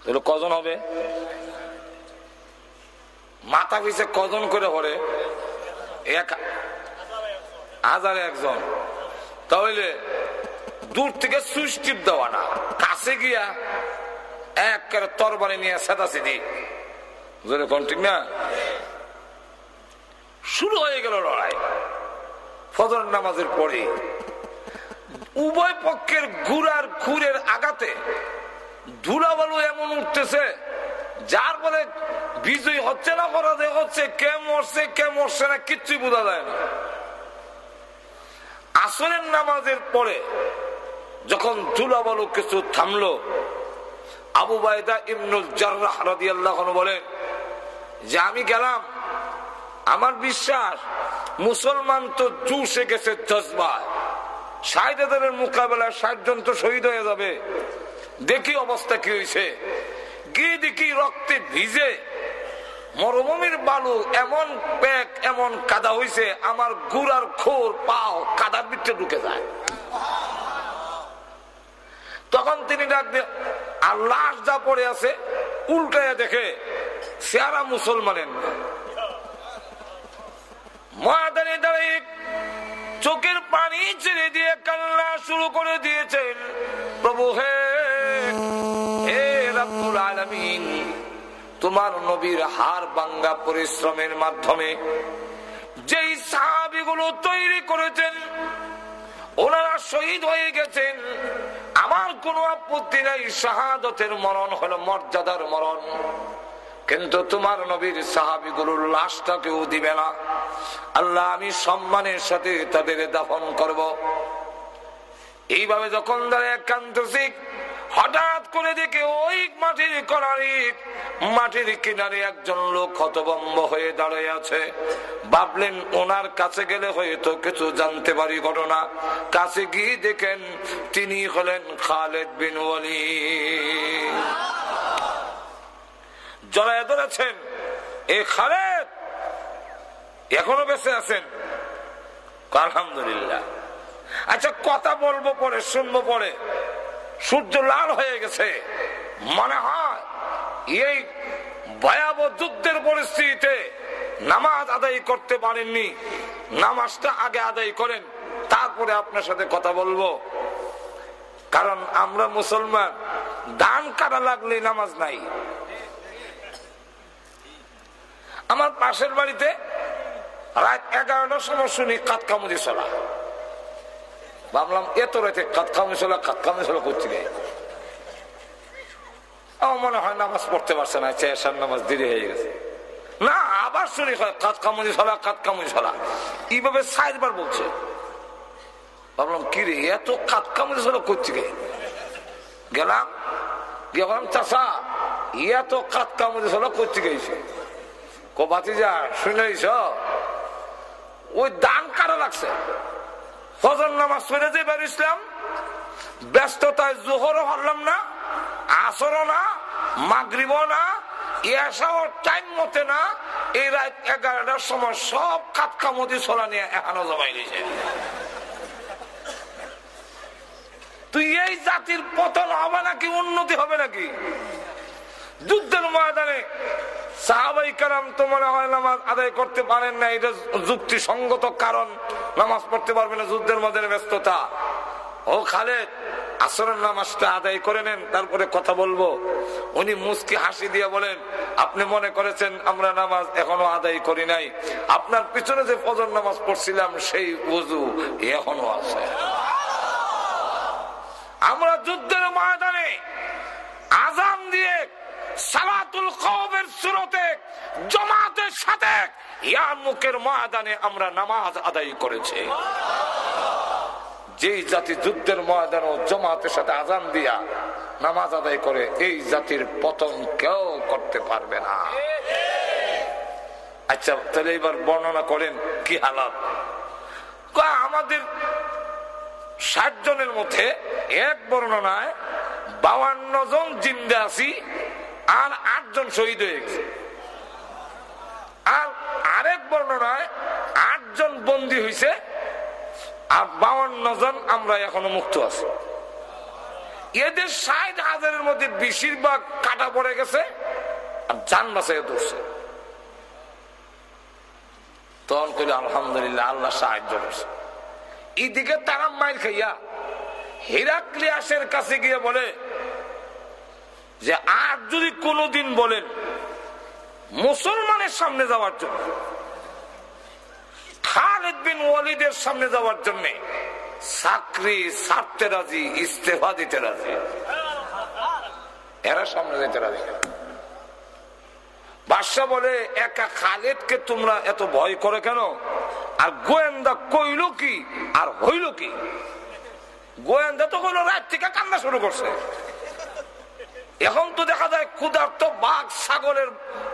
S2: তাহলে কজন হবে? মাথা পিছে কজন করে হরে? এক হাজার একজন। তাহলে দূর থেকে সুইচ টিপ দেওয়া না। কাছে গিয়া এক তরবারি নিয়ে সেদা সিদি ঠিক না? শুরু হয়ে গেল লড়াই। ফজর নামাজের পরে উভয় পক্ষের ঘুরার খুরের আঘাতে ধুলাবালু এমন উঠতেছে, যার বলে বিজয়ী হচ্ছে না, পরাজয় হচ্ছে কে মরছে কে মরছে না, কিচ্ছুই বোঝা যায় না। আসরের নামাজের পরে যখন ধুলাবালু কিছু থামলো, আবু বায়দা ইবনুল জার্রাহ রাদিয়াল্লাহু আনহু বলেন, যে আমি গেলাম, আমার বিশ্বাস, মুসলমান তো জুসে গেছে জজবায় ষাট মোকাবেলায় ষাট জন তো শহীদ হয়ে যাবে। দেখি অবস্থা কি হয়েছে গিয়ে দেখি রক্তে ভিজে মরুভূমির বালু এমন প্যাক এমন কাদা হয়েছে আমার গুড়ার খোর পাও কাদার ভিতরে ঢুকে যায়। তখন তিনি ডাক আর লাশ যা পড়ে আছে উল্টায় দেখে সেরা মুসলমানের মহাদানে দাঁড়িয়ে চোখের পানি ছেড়ে দিয়ে কান্না শুরু করে দিয়েছেন। প্রভু হে হে তোমার নবীর হার বাঙ্গা পরিশ্রমের মাধ্যমে যেই সাহাবিগুলো তৈরি করেছেন, ওনারা শহীদ হয়ে গেছেন। আমার কোনো আপত্তি নাই, শাহাদতের মরণ হলো মর্যাদার মরণ। কিন্তু তোমার নবীর সাহাবিগুলোর লাশটা কেউ দিবে না। আল্লাহ, আমি সম্মানের সাথে তাদের দাফন করব। এইভাবে যখন তারা একান্ত হঠাৎ করে দেখে ওই মাটির কনারি মাটির কিনারে একজন লোক হতবম্ব হয়ে দাঁড়িয়ে আছে। ভাবলেন, ওনার কাছে গেলে হয়তো কিছু জানতে পারি ঘটনা। কাছে গিয়ে দেখেন, তিনি হলেন খালেদ বিন ওয়ালি জড়ায় ধরেছেন এ খালেদ এখনও বেঁচে আছেন। আলহামদুলিল্লাহ। আচ্ছা কথা বলব পরে, শুনব পরে। সূর্য লাল হয়ে গেছে। মনে হয় এই ভয়াবহ যুদ্ধের পরিস্থিতিতে নামাজ আদায় করতে পারেননি। নামাজটা আগে আদায় করেন, তারপরে আপনার সাথে কথা বলব। কারণ আমরা মুসলমান দান কাটা লাগলে নামাজ নাই। আমার পাশের বাড়িতে রাত এগারোটার সময় শুনি কাতকামুদি চলা। ভাবলাম এত রাতে কাতকামুদি চলা কাতকামুদি চলা করছি মনে হয় নামাজ পড়তে পারছে না চেয়ার নামাজ দেরি হয়ে গেছে। না, আবার শুনি কাতকামুদি চলা কাতকামুদি চলা। এইভাবে সাইডবার বলছে। ভাবলাম, কি রে এত কাতকামুদি চলা করছি গেলাম, গিয়ে বললাম চাষা এত কাতকামুদি চলা করছি গেছে ওই দান লাগছে? ব্যস্ততায় জোহরও হরলাম না না মাগরিব না টাইম মতে না, এই এগারোটার সময় সব কাতকামতি ছোলা নিয়ে এখানো জমাই দিয়েছে। তুই এই জাতির পতন হবে নাকি, উন্নতি হবে নাকি? যুদ্ধের ময়দানে সাহাবাই কারাম তো মনে হয় নামাজ আদায় করতে পারেন না, এটা যুক্তিসঙ্গত কারণ। নামাজ পড়তে পারবে না, যুদ্ধের মধ্যে ব্যস্ততা। ও খালেদ, আসরের নামাজটা আদায় করে নেন, তারপরে কথা বলব। উনি মুসকি হাসি দিয়ে বলেন, আপনি মনে করেছেন আমরা নামাজ এখনও আদায় করি নাই? আপনার পিছনে যে ফজর নামাজ পড়ছিলাম, সেই উজু এখনও আছে। আমরা যুদ্ধের ময়দানে আজাম দিয়ে সালাতুল কওমের সুরতে, জামাতের সাথে ইয়ারমুকের ময়দানে আমরা নামাজ আদায় করেছি। যেই জাতি যুদ্ধের ময়দান জমাতের সাথে আজান দিয়া নামাজ আদায় করে, এই জাতির পতন কেউ করতে পারবে না। আচ্ছা তাহলে এবার বর্ণনা করেন কি হালাত আমাদের ষাট জনের মধ্যে এক বর্ণনায় বাউান্ন জন জিন্দা আছি আর আটজন শহীদ হয়ে গেছে। আর আরেক বর্ণনায় আটজন বন্দী হয়েছে আর বাউান্ন জন আমরা এখনও মুক্ত আছি। এদের ষাট হাজারের মধ্যে বেশিরভাগ কাটা পড়ে গেছে, আর যান বাসায় ধরছে। তখন করি আলহামদুলিল্লাহ, আল্লাহ সাহায্য করছে। এদিকে তারা মাইল খাইয়া হিরাক্লিয়াসের কাছে গিয়ে বলে যে আর যদি কোনোদিন বলেন মুসলমানের সামনে যাওয়ার জন্য, খালেদ বিন ওয়ালিদের সামনে যাওয়ার জন্য চাকরি, ছাড়তে রাজি, ইস্তেফা দিতে রাজি, এরা সামনে যেতে রাজি বাদশাহ বলে, একা খালেদকে তোমরা এত ভয় করে কেন? আর গোয়েন্দা কইল কি, আর হইল কি? গোয়েন্দা তো কইল রাত থেকে কান্না শুরু করছে। এখন তো দেখা যায় ক্ষুধার্ত বাঘ, ছাগলের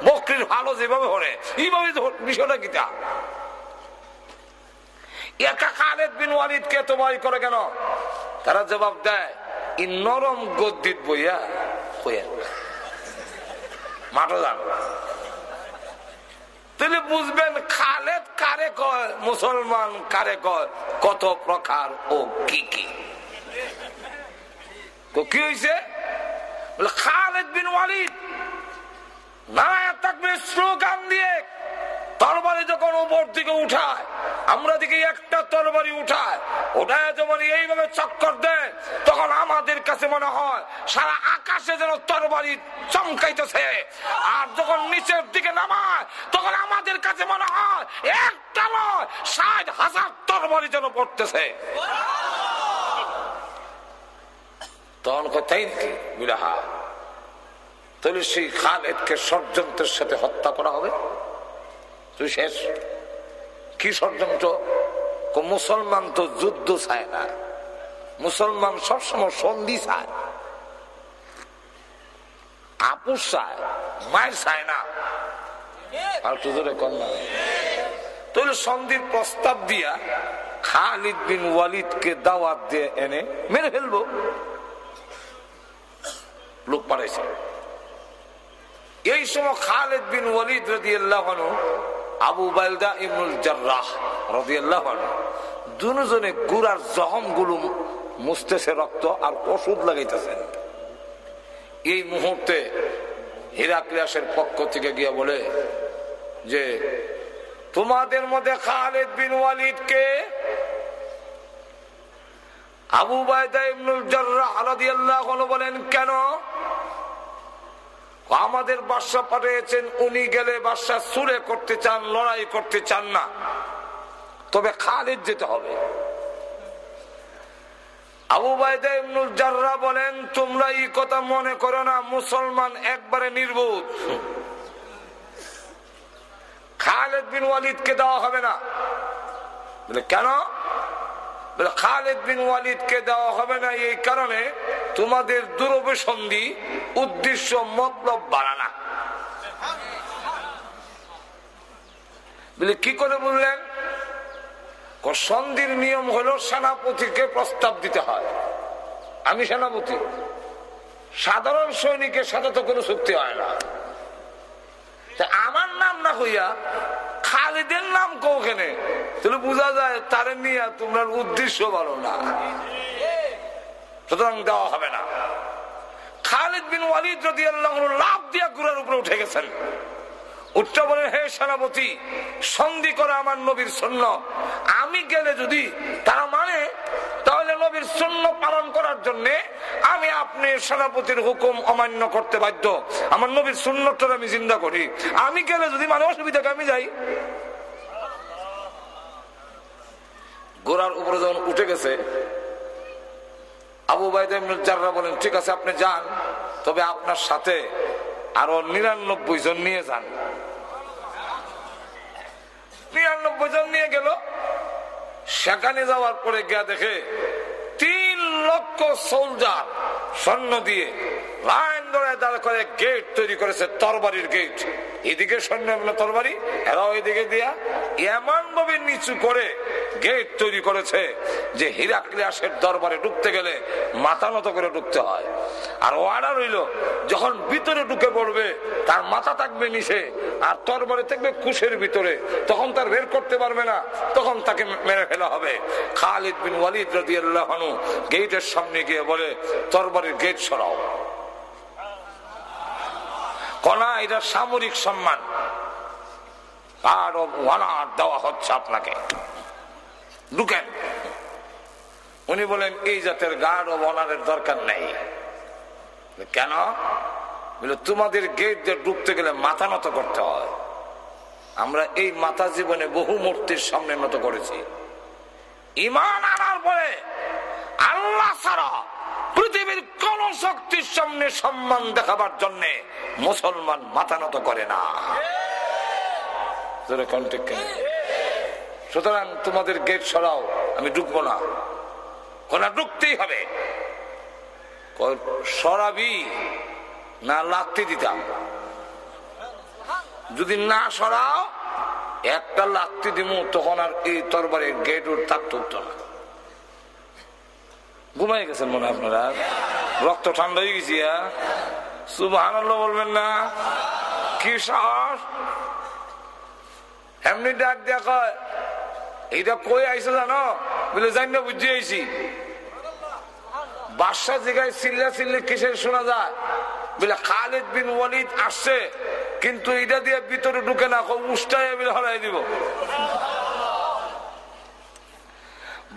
S2: বকরির ভালো যেভাবে হরে, এইভাবে বিষয়টা যান। তাহলে বুঝবেন খালেদ কারে কয়, মুসলমান কারে কয়, কত প্রকার ও কি কি। তো কি হয়েছে খালেদ বিন দিয়ে তরবারি যখন উপর দিকে উঠায়, আমরা দিকে একটা তরবারি উঠায় ওটায় যেমন এইভাবে চক্কর দেয়, তখন আমাদের কাছে মনে হয় সারা আকাশে যেন তরবারি চমকাইতেছে। আর যখন নিচের দিকে নামায়, তখন আমাদের কাছে মনে হয় একটা নয়, ষাট হাজার তরবারি যেন পড়তেছে। তখন কথাই নাকি বলে হা তাহলে সেই খালেদকে ষড়যন্ত্রের সাথে হত্যা করা হবে? তুই শেষ? কি ষড়যন্ত্র? মুসলমান তো যুদ্ধ চায় না। মুসলমান সবসময় সন্ধি চায়। আপুস চায়, মায়ের চায় না। আর তুজোরে কন্যা তাহলে সন্ধির প্রস্তাব দিয়া খালিদ বিন ওয়ালিদকে দাওয়াত দিয়ে এনে মেরে ফেলব। লোক পাঠাইছে এই সময় খালেদ বিন ওয়ালিদ রদি আল্লাহ আবু বাইলদা ইবনুল জার্রাহ রদি আল্লাহ দুজনে গুড়ার জহমগুলো মুছতেছে রক্ত আর ওষুধ লাগাইতেছেন। এই মুহূর্তে হিরাক্রিয়াসের পক্ষ থেকে গিয়ে বলে যে, তোমাদের মধ্যে খালেদ বিন ওয়ালিদকে আবু বলেন, কেন? আমাদের বাদশা পাঠিয়েছেন, উনি গেলে বাদশা সুরে করতে চান, লড়াই করতে চান না। তবে খালিদ যেতে হবে। আবু বাইদা ইবনুল জাররা বলেন, তোমরা এই কথা মনে করো না, মুসলমান একবারে নির্বোধ। খালেদ বিন ওয়ালিদকে দেওয়া হবে না। কেন? খালেদ বিন ওয়ালিদকে দেওয়া হবে না এই কারণে তোমাদের দুরভিসন্ধি উদ্দেশ্য মতলব বাড়ানা। বলে, কি করে বললেন? সন্ধির নিয়ম হলো সেনাপতিকে প্রস্তাব দিতে হয়। আমি সেনাপতি। সাধারণ সৈনিকের সাথে তো কোনো চুক্তি হয় না। আমার নাম না হইয়া খালিদের নাম কৌখানে তাহলে বোঝা যায় তার নিয়ে তোমার উদ্দেশ্য ভালো না। সুতরাং দেওয়া হবে না। খালিদ বিন ওয়ালিদ যদি লাভ দিয়া গুড়ার উপরে উঠে গেছেন। হে সেনাপতি, সন্ধি করে আমার নবীর সৈন্য, আমি গেলে যদি তারা মানে তাহলে নবীর শূন্য পালন করার জন্য আমি আপনি সেনাপতির হুকুম অমান্য করতে বাধ্য। আমার নবীর শূন্যটা আমি চিন্তা করি। আমি গেলে যদি মানে অসুবিধাকে আমি যাই। গোড়ার উপরে যখন উঠে গেছে, আবু বাইদারা বলেন, ঠিক আছে, আপনি যান, তবে আপনার সাথে আরও নিরানব্বই জন নিয়ে যান। নিরানব্বই জন নিয়ে গেল। সেখানে যাওয়ার পরে গিয়া দেখে তিন লক্ষ সোলজার স্বর্ণ দিয়ে লাইন ধরে দাঁড় করে গেট তৈরি করেছে, তরবারির গেট এদিকে সৈন্য তরবারি? এরাও এদিকে দিয়া এমন ভাবে নিচু করে গেট তৈরি করেছে যে হিরাক্লিয়াসের দরবারে ঢুকতে গেলে মাথা মতো করে ঢুকতে হয়। আর অর্ডার হইল যখন ভিতরে ঢুকে পড়বে, তার মাথা থাকবে নিচে, আর তরবারে থাকবে কুশের ভিতরে। তখন তার বের করতে পারবে না, তখন তাকে মেরে ফেলা হবে। খালিদ বিন ওয়ালিদ রদি আল্লাহনু গেটের সামনে গিয়ে বলে, তরবারের গেট সরাও। কনা এটা সামরিক সম্মান। আর অনার দেওয়া হচ্ছে আপনাকে। ঢুকেন। উনি বলেন, এই জাতের গার্ড ও অনারের দরকার নেই। কেন? তোমাদের গেট দিয়ে ঢুকতে গেলে মাথা নত করতে হয়। আমরা এই মাথা জীবনে বহু মূর্তির সামনে নত করেছি। ইমান আনার পরে আল্লাহ ছাড়া পৃথিবীর কোন শক্তির সামনে সম্মান দেখাবার জন্য মুসলমান মাথা নত করে না। সুতরাং তোমাদের গেট সরাও, আমি ঢুকবো না। কোনা ঢুকতেই হবে। সরাবি না লাত্তি দিতাম। যদি না সরাও, একটা লাত্তি দিব তখন আর এই তরবারে গেট উঠ থাকতো না। ঘুমাই গেছেন মনে আপনারা? রক্ত ঠান্ডা হয়ে গেছি সুবাহ বলবেন না। কি সাহস? এমনি ডাক কয়, এইটা কই আইসে জানো? বলে জানি না বুঝি আইসি বাদশাহ জায়গায় চিল্লা চিল্লি কিসের শোনা যায়? বলে, খালিদ বিন ওয়ালিদ আসছে, কিন্তু এটা দিয়ে ভিতরে ঢুকে না উষ্টাই বলে হলাই দিব।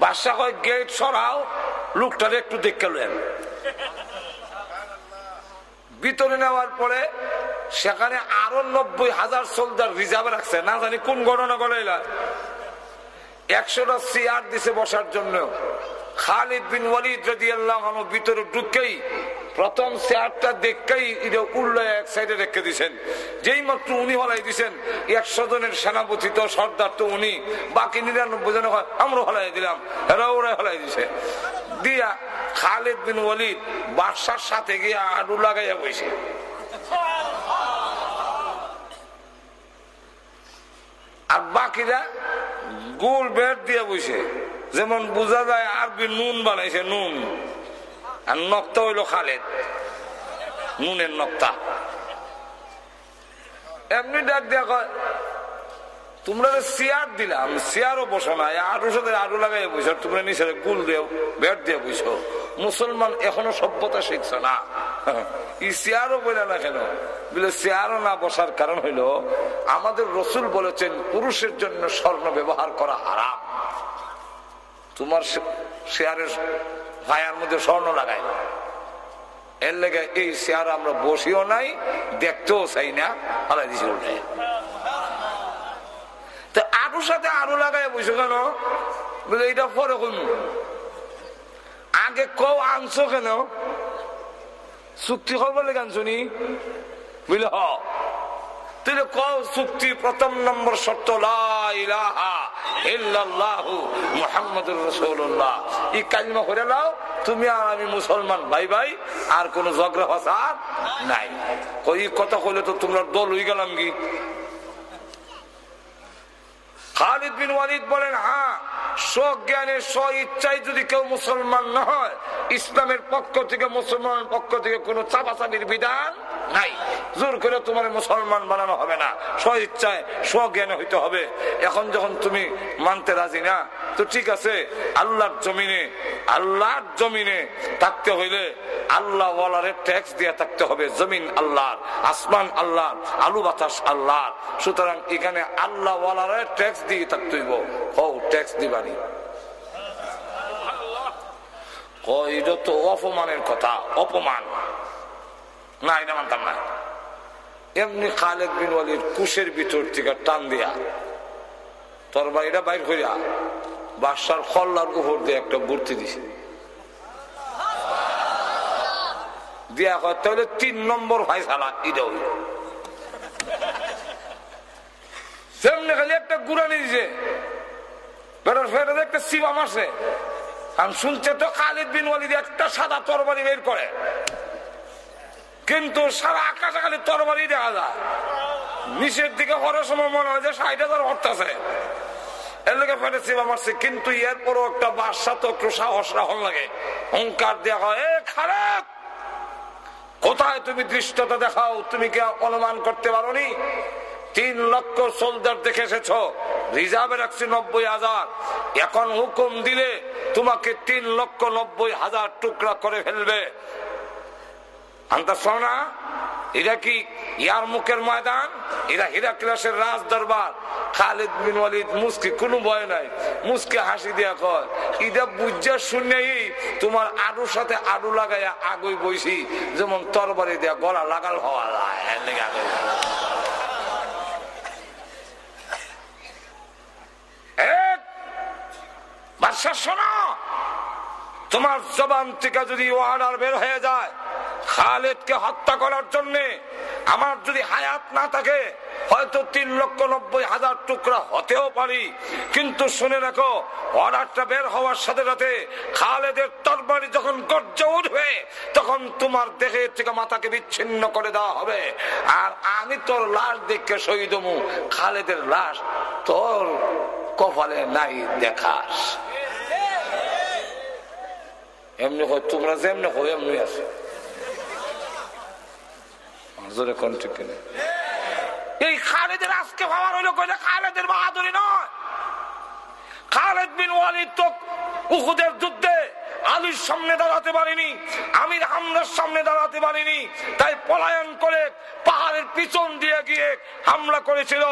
S2: বাদশাহ কয়, গেট সরাও। লোকটার একটু দেখে লেন ভিতরে নেওয়ার পরে সেখানে আরও নব্বই হাজার সোলজার রিজার্ভে রাখছে। না জানি কোন ঘটনা ঘটাইলা একশোটা চেয়ার দিছে বসার জন্য। খালিদ বিন ওয়ালিদ যদি আল্লাহ ভিতরে ঢুকেই প্রথম চেয়ারটা দেখেই এটা উল্লো এক সাইডে রেখে দিছেন। যেই মাত্র উনি হলাই দিছেন, একশো জনের সেনাপতি তো, সর্দার তো উনি, বাকি নিরানব্বই জন হয় আমরা হলাই দিলাম। এরা ওরা হলাই দিছে। দিয়া খালিদ বিন ওয়ালিদ বাদশার সাথে গিয়ে আডু লাগাইয়া বসে আর বাকিরা গোল বেড দিয়ে বসে যেমন বোঝা যায় আরবি নুন বানাইছে, নুন। আর নক্তা হইল খালেদ। নুনের নক্তা। এমনি ডাক দিয়া তোমরা চেয়ার দিলাম চেয়ারও বসো না আরও সাথে আরও লাগাই বসো তোমরা নিচে গুল দিয়ে বেড দিয়ে বসো মুসলমান এখনও সভ্যতা শিখছো না। ই চেয়ারও বলে না কেন? বলে চেয়ারও না বসার কারণ হইল, আমাদের রসুল বলেছেন, পুরুষের জন্য স্বর্ণ ব্যবহার করা হারাম। তোমার শেয়ারের ভাইয়ার মধ্যে স্বর্ণ লাগাই এর লেগে এই শেয়ার আমরা বসিও নাই, দেখতেও চাই না হালাই দিছি উল্টে তো আরও সাথে আরও লাগাই বসে কেন? বলে এটা পরে কম আগে কও আনছো কেন? চুক্তি করব লেগে আনছো নি? বুঝলে হ। তুই কও চুক্তি প্রথম নম্বর শর্ত লাও তুমি আর আমি মুসলমান, ভাই ভাই, আর কোন ঝগড়া ফাসাদ নাই। ওই কথা কইলে তো তোমরা দল হয়ে গেলাম কি? খালিদ বিন ওয়ালিদ বলেন হ্যাঁ স্বজ্ঞানে স্ব ইচ্ছায় যদি কেউ মুসলমান না হয়, ইসলামের পক্ষ থেকে, মুসলমানের পক্ষ থেকে কোনো চাপাচাপির বিধান নাই। জোর করে তোমার মুসলমান বানানো হবে না। স্ব ইচ্ছায় স্বজ্ঞানে হইতে হবে। এখন যখন তুমি মানতে রাজি না, তো ঠিক আছে, আল্লাহর জমিনে আল্লাহর জমিনে থাকতে হইলে আল্লাহ ওয়ালারের ট্যাক্স দিয়ে থাকতে হবে, জমিন আল্লাহর, আসমান আল্লাহর, আলু বাতাস আল্লাহর। সুতরাং এখানে আল্লাহ ওয়ালারের ট্যাক্স দিয়ে থাকতে হইব হও ট্যাক্স দিবানি এটা তো অপমানের কথা অপমান না এটা মানতাম না এমনি খালেদ বিন ওয়ালির কুশের ভিতর থেকে টান দিয়া তোর বাড়িটা বাইর করিয়া বাসার খল্লার উপর দিয়ে একটা মূর্তি দিছে দিয়া হয় তাহলে তিন নম্বর ফাইসালা এটা হইল সেমনি খালি একটা গুড়ানি দিছে। বেটার ফেরে একটা সিবা মারছে আমি শুনছে তো খালিদ বিন ওয়ালিদ একটা সাদা তরবারি বের করে। কিন্তু সারা আকাশে খালি তরবারি দেখা যায়। নিচের দিকে হওয়ার সময় মনে হয় যে ষাট হাজার হরতেছে এর লোকে ফেটে সিবা মারছে কিন্তু এরপরও একটা বাদশা তো একটু সাহস রাহন লাগে। অহংকার দেওয়া হয়, এ খারাপ কোথায় তুমি দৃষ্টতা দেখাও? তুমি কি অনুমান করতে পারো নি তিন লক্ষ সোলজার দেখে এসেছ। রিজার্ভে রাখছি নব্বই হাজার। এখন হুকুম দিলে তোমাকে তিন লক্ষ নব্বই হাজার টুকরা করে ফেলবে। না এটা কি ইয়ার মুখের ময়দান? এরা ক্লাসের রাজ দরবার খালিদ বিন ওয়ালিদ মুসকি কোনো ভয় নাই। মুসকে হাসি দিয়া কয় এটা বুঝা শুনেই তোমার আলুর সাথে আলু লাগাইয়া আগুই বইছি। যেমন তরবারি দেয়া গলা লাগাল হওয়া শোনো। তোমার জবান থেকে যদি ওয়ার্ডার বের হয়ে যায়, খালেদকে হত্যা করার জন্য আমার যদি হায়াত না থাকে, হয়তো তিন লক্ষ নব্বই হাজার টুকরা হতেও পারি। কিন্তু শুনে রাখো, অর্ডারটা বের হওয়ার সাথে সাথে খালেদের তরবারি যখন গর্জে উঠবে, তখন তোমার দেহের থেকে মাথাকে বিচ্ছিন্ন করে দেওয়া হবে। আর আমি তোর লাশ দেখে শহীদ খালেদের লাশ তোর কপালে নাই দেখাস এমনি হয়, তোমরা যেমনি হয়, এমনি আছে। এই খালেদের আজকে কইলে খালেদ বিন যুদ্ধে আলীর সামনে দাঁড়াতে পারিনি, আমির হামলার সামনে দাঁড়াতে পারিনি, তাই পলায়ন করে পাহাড়ের পিছন দিয়ে গিয়ে হামলা করেছিল।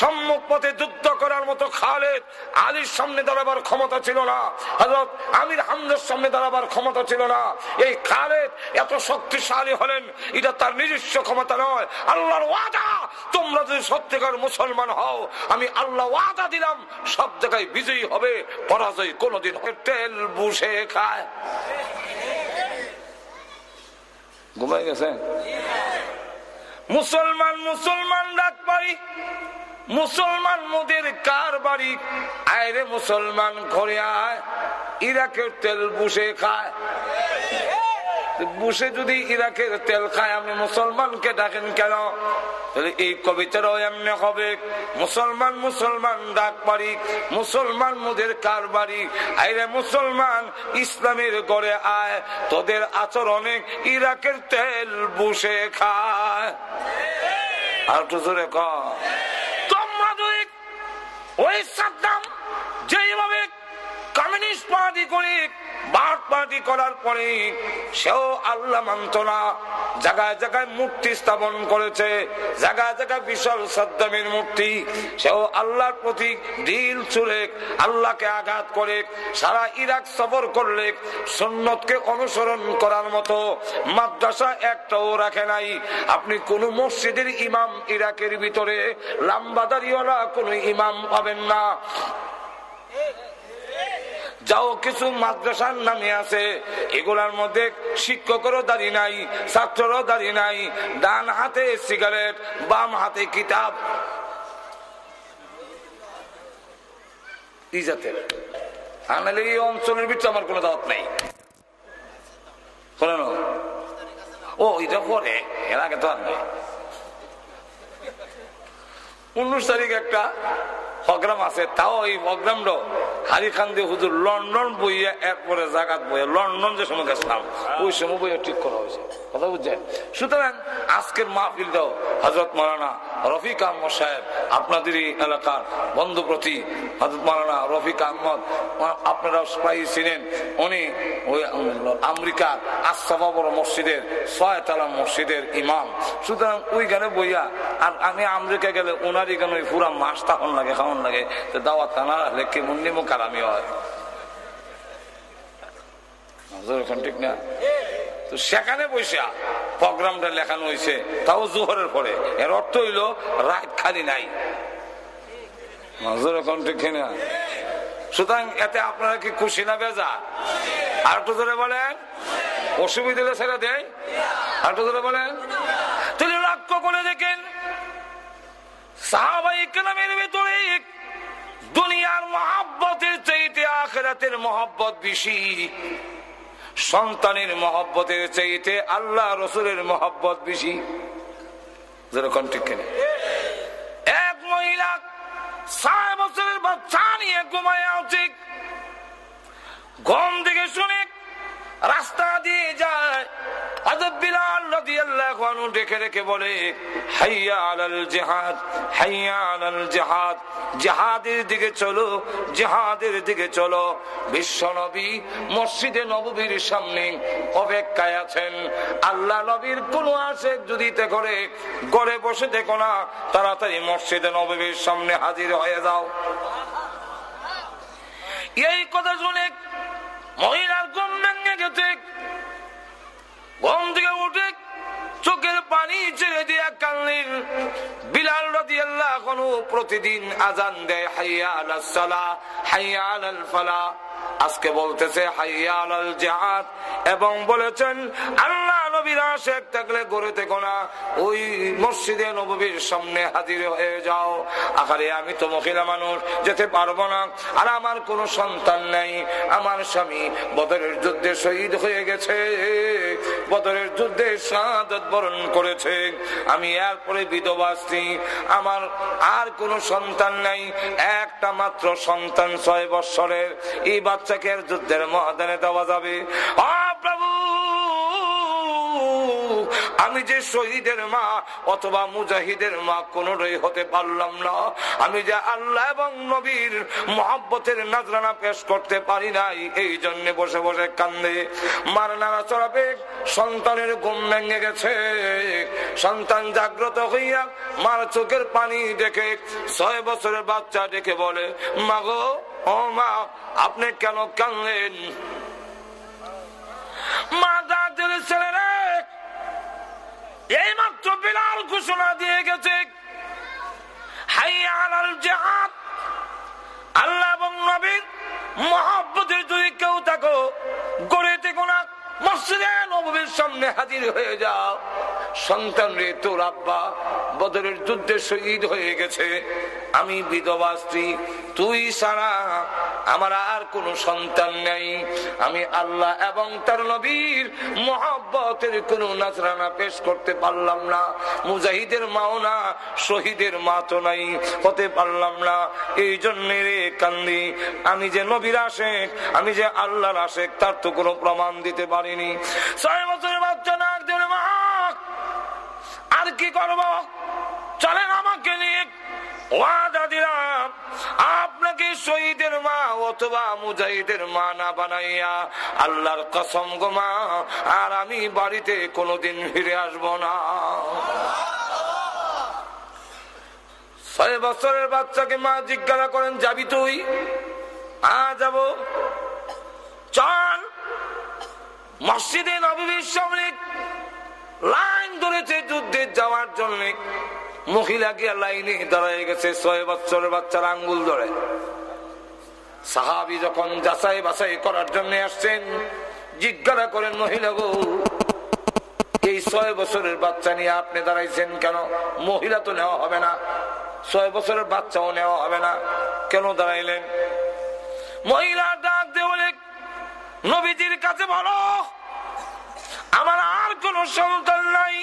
S2: সম্মুখ পথে যুদ্ধ করার মতো খালেদ আলীর সামনে দাঁড়াবার ক্ষমতা ছিল না। হজরত আমির হামদের সামনে দাঁড়াবার ক্ষমতা ছিল না। এই খালেদ এত শক্তিশালী হলেন, এটা তার নিজস্ব ক্ষমতা নয়। আল্লাহর ওয়াদা, তোমরা যদি সত্যিকার মুসলমান হও, আমি আল্লাহ ওয়াদা দিলাম, সব জায়গায় বিজয়ী হবে, পরাজয় কোনোদিন তেল বুসে খায়। ঘুমাই গেছে? মুসলমান মুসলমান ডাক পারি। মুসলমান মোদের কার বাড়ি? আয়রে মুসলমান, ঘরে আয়। ইরাকের তেল বুসে খায়। বুসে যদি ইরাকের তেল খায়, আপনি মুসলমানকে ডাকেন কেন? তাহলে এই কবিতাটাও এমনি হবে, মুসলমান মুসলমান, ডাক পারি মুসলমান মুদের কার বাড়ি? আইরে মুসলমান, ইসলামের গড়ে আয়, তোদের আচরণে ইরাকের তেল বুসে খায়। আর তো ওই সাদ্দাম, যেইভাবে কমিউনিস্ট পার্টি করে করার পরে সেও আল্লাহ মূর্তি স্থাপন করেছে। বিশাল মূর্তি। সেও আল্লাহর প্রতি আঘাত করে সারা ইরাক সফর করলে সন্ন্যতকে অনুসরণ করার মতো মাদ্রাসা একটাও রাখে নাই। আপনি কোন মসজিদের ইমাম ইরাকের ভিতরে, লাম্বাদারিওয়ালা কোন ইমাম পাবেন না। যাও, কিছু মাদ্রাসার নামে আছে। এগুলার মধ্যে শিক্ষকেরও দাঁড়িয়ে নাই, ছাত্ররও দাঁড়িয়ে নাই। ডান হাতে সিগারেট, বাম হাতে কিতাব। আনালে এই অঞ্চলের আমার কোনো নেই। ও এর আগে উনিশ একটা প্রোগ্রাম আছে, তাও এই প্রোগ্রামটা দিয়ে হুজুর লন্ডন বইয়া এরপরে জাগাত বইয়া, লন্ডন যে সময় গেছিলাম, ওই সময় বইয়া ঠিক করা হয়েছে। কথা বুঝছেন? সুতরাং আজকের মাহফিলটাও হজরত মারানা রফিক আহমদ সাহেব, আপনাদের এলাকার বন্ধুপ্রতি হজরত মারানা রফিক আহমদ আপনারা প্রায় ছিলেন, উনি ওই আমেরিকার আশাফা বড় মসজিদের ছয়তলা মসজিদের ইমাম। সুতরাং ওই গানে বইয়া, আর আমি আমেরিকা গেলে ওনারই গানে ওই পুরা মাস তখন লাগে খাওয়ান লাগে দাওয়াত কানা রাখলে কেমন নিমো কারামি হয় ঠিক না? তো সেখানে বৈশা প্রোগ্রামটা লেখানো হয়েছে তাও জোহরের পরে। এর অর্থ হইল, রাত খালি নাই। না? সুতরাং এতে আপনারা কি খুশি না বেজা আর একটু ধরে বলেন। অসুবিধা ছেড়ে দেয় আর একটু ধরে বলেন। তিনি লক্ষ্য করে দেখেন? সাহাবাই কেনামের ভেতরে দুনিয়ার মহাব্বতের চাইতে আখেরাতের মহব্বত বেশি। সন্তানের মহব্বতের চাইতে আল্লাহ রসুলের মহব্বত বেশি। যেরকম ঠিক এক মহিলা ছয় বছরের বাচ্চা নিয়ে ঘুমায় উচিত গম দিকে শুনে রাস্তা দিয়ে যায়। ডেকে রেখে বলে, হাইয়া আলাল জেহাদ, হাইয়া আলাল জেহাদ, জেহাদের দিকে চলো, জেহাদের দিকে চলো। বিশ্ব নবী মসজিদে নবীর সামনে অপেক্ষায় আছেন। আল্লাহ নবীর কোন আসে যদি করে, গড়ে বসে দেখো না, তাড়াতাড়ি মসজিদে নবীর সামনে হাজির হয়ে যাও। এই কথা শুনে মহিলার গম ভেঙে গেছে। গম থেকে উঠে চোখের পানি ছেড়ে দিয়া কান্দিন বিলাল রাজি আল্লাহ প্রতিদিন আজান দেয়, হাইয়া আল্লাহ হাইয়া আল ফালা আজকে বলতেছে হাইয়াল জাহাদ। এবং বলেছেন, আল্লাহ নবীর আশেক থাকলে গড়ে থেকো না। ওই মসজিদে নবীর সামনে হাজির হয়ে যাও। আকারে আমি তো মহিলা মানুষ, যেতে পারব না। আর আমার কোনো সন্তান নেই। আমার স্বামী বদরের যুদ্ধে শহীদ হয়ে গেছে। বদরের যুদ্ধে সাদত বরণ করেছে। আমি এরপরে বিধবা স্ত্রী আমার আর কোনো সন্তান নাই। একটা মাত্র সন্তান ছয় বৎসরের। এই বাচ্চাকে যুদ্ধের মহাদানে দেওয়া যাবে। আমি যে শহীদের মা, অথবা মুজাহিদের মা কোনটাই হতে পারলাম না। আমি যে আল্লাহ এবং নবীর মহাব্বতের নাজরানা পেশ করতে পারি নাই, এই জন্য বসে বসে কান্দে। মার নাড়া চড়াবে, সন্তানের ঘুম ভেঙে গেছে। সন্তান জাগ্রত হইয়া মার চোখের পানি দেখে ছয় বছরের বাচ্চা ডেকে বলে মাগো ও মা, আপনি কেন কানলেন মা দাদের ছেলেরা এই মাত্র বিলাল ঘোষণা দিয়ে গেছে আল্লাহ এবং নবীর মহাব্বতের যদি কেউ থাকো গড়ে থেকো না সামনে হাজির হয়ে যাও। সন্তান রে শহীদ হয়ে গেছে। আমি বিধবা স্ত্রী তুই সারা আমার আর কোন সন্তান নেই। আমি আল্লাহ এবং তার নবীর মহাব্বতের কোন নাচরানা পেশ করতে পারলাম না। মুজাহিদের মাও না, শহীদের মা তো নাই, হতে পারলাম না। এই জন্য রে কান্দি, আমি যে নবীর আশেক, আমি যে আল্লাহর আশেক, তার তো কোনো প্রমাণ দিতে পারিনি। ছয় বছরের বাচ্চা না আর কি করব? চলেন আমাকে নিয়ে আপনাকে শহীদের মা অথবা মুজাহিদের মা না বানাইয়া আল্লাহর কসম গোমা আর আমি বাড়িতে কোনোদিন ফিরে আসব না। ছয় বছরের বাচ্চাকে মা জিজ্ঞাসা করেন, যাবি তুই? আ, যাব। চল। মসজিদে নবীর সামনে লাইন ধরেছে যুদ্ধে যাওয়ার জন্য। মহিলা গিয়া লাইনে দাঁড়ায় গেছে, ছয় বছরের বাচ্চার আঙ্গুল ধরে। সাহাবি যখন যাচাই বাছাই করার জন্য আসছেন, জিজ্ঞাসা করেন, মহিলা গো, এই ছয় বছরের বাচ্চা নিয়ে আপনি দাঁড়াইছেন কেন? মহিলা তো নেওয়া হবে না। ছয় বছরের বাচ্চাও নেওয়া হবে না। কেন দাঁড়াইলেন? মহিলা ডাক দেওয়া নবীজির কাছে বলো, আমার আর কোন সন্তান নাই।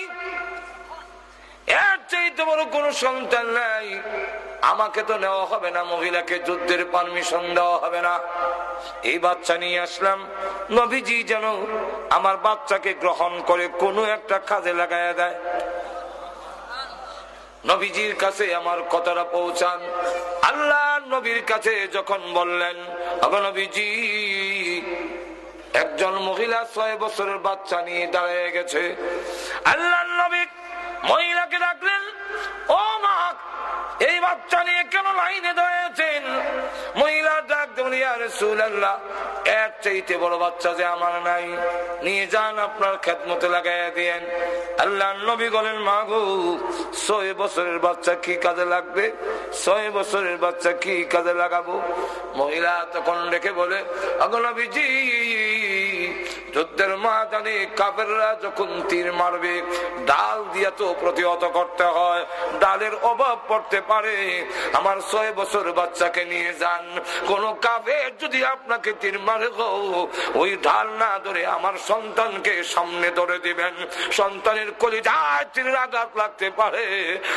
S2: এর চাইতে বড় কোন সন্তান নাই। আমাকে তো নেওয়া হবে না, মহিলাকে যুদ্ধের পারমিশন দেওয়া হবে না। এই বাচ্চা নিয়ে আসলাম। নবীজি যেন আমার বাচ্চাকে গ্রহণ করে কোনো একটা কাজে লাগাইয়া দেয়। নবীজির কাছে আমার কথাটা পৌঁছান। আল্লাহ নবীর কাছে যখন বললেন নবীজি, একজন মহিলা ছয় বছরের বাচ্চা নিয়ে দাঁড়িয়ে গেছে। আল্লাহ নবী মহিলাকে ডাকলেন, ও মা, এই বাচ্চা নিয়ে কেন লাইনে দাঁড়িয়েছেন মহিলা ডাক আল্লাহ এক চাইতে বড় বাচ্চা যে আমার নাই, নিয়ে যান আপনার খেদমতে লাগাইয়া দিয়েন। আল্লাহ নবী বলেন, মা গো, ছয় বছরের বাচ্চা কি কাজে লাগবে? ছয় বছরের বাচ্চা কি কাজে লাগাবো? মহিলা তখন রেখে বলে অগনবীজি যুদ্ধের ময়দানে কাবেররা যখন তীর মারবে, ডাল দিয়া তো প্রতিহত করতে হয়। ডালের অভাব পড়তে পারে। আমার ছয় বছর বাচ্চাকে নিয়ে যান। কোন কাবের যদি আপনাকে তীর মারে ওই ঢাল না ধরে আমার সন্তানকে সামনে ধরে দিবেন। সন্তানের কলিজায় তীরের আঘাত লাগতে পারে।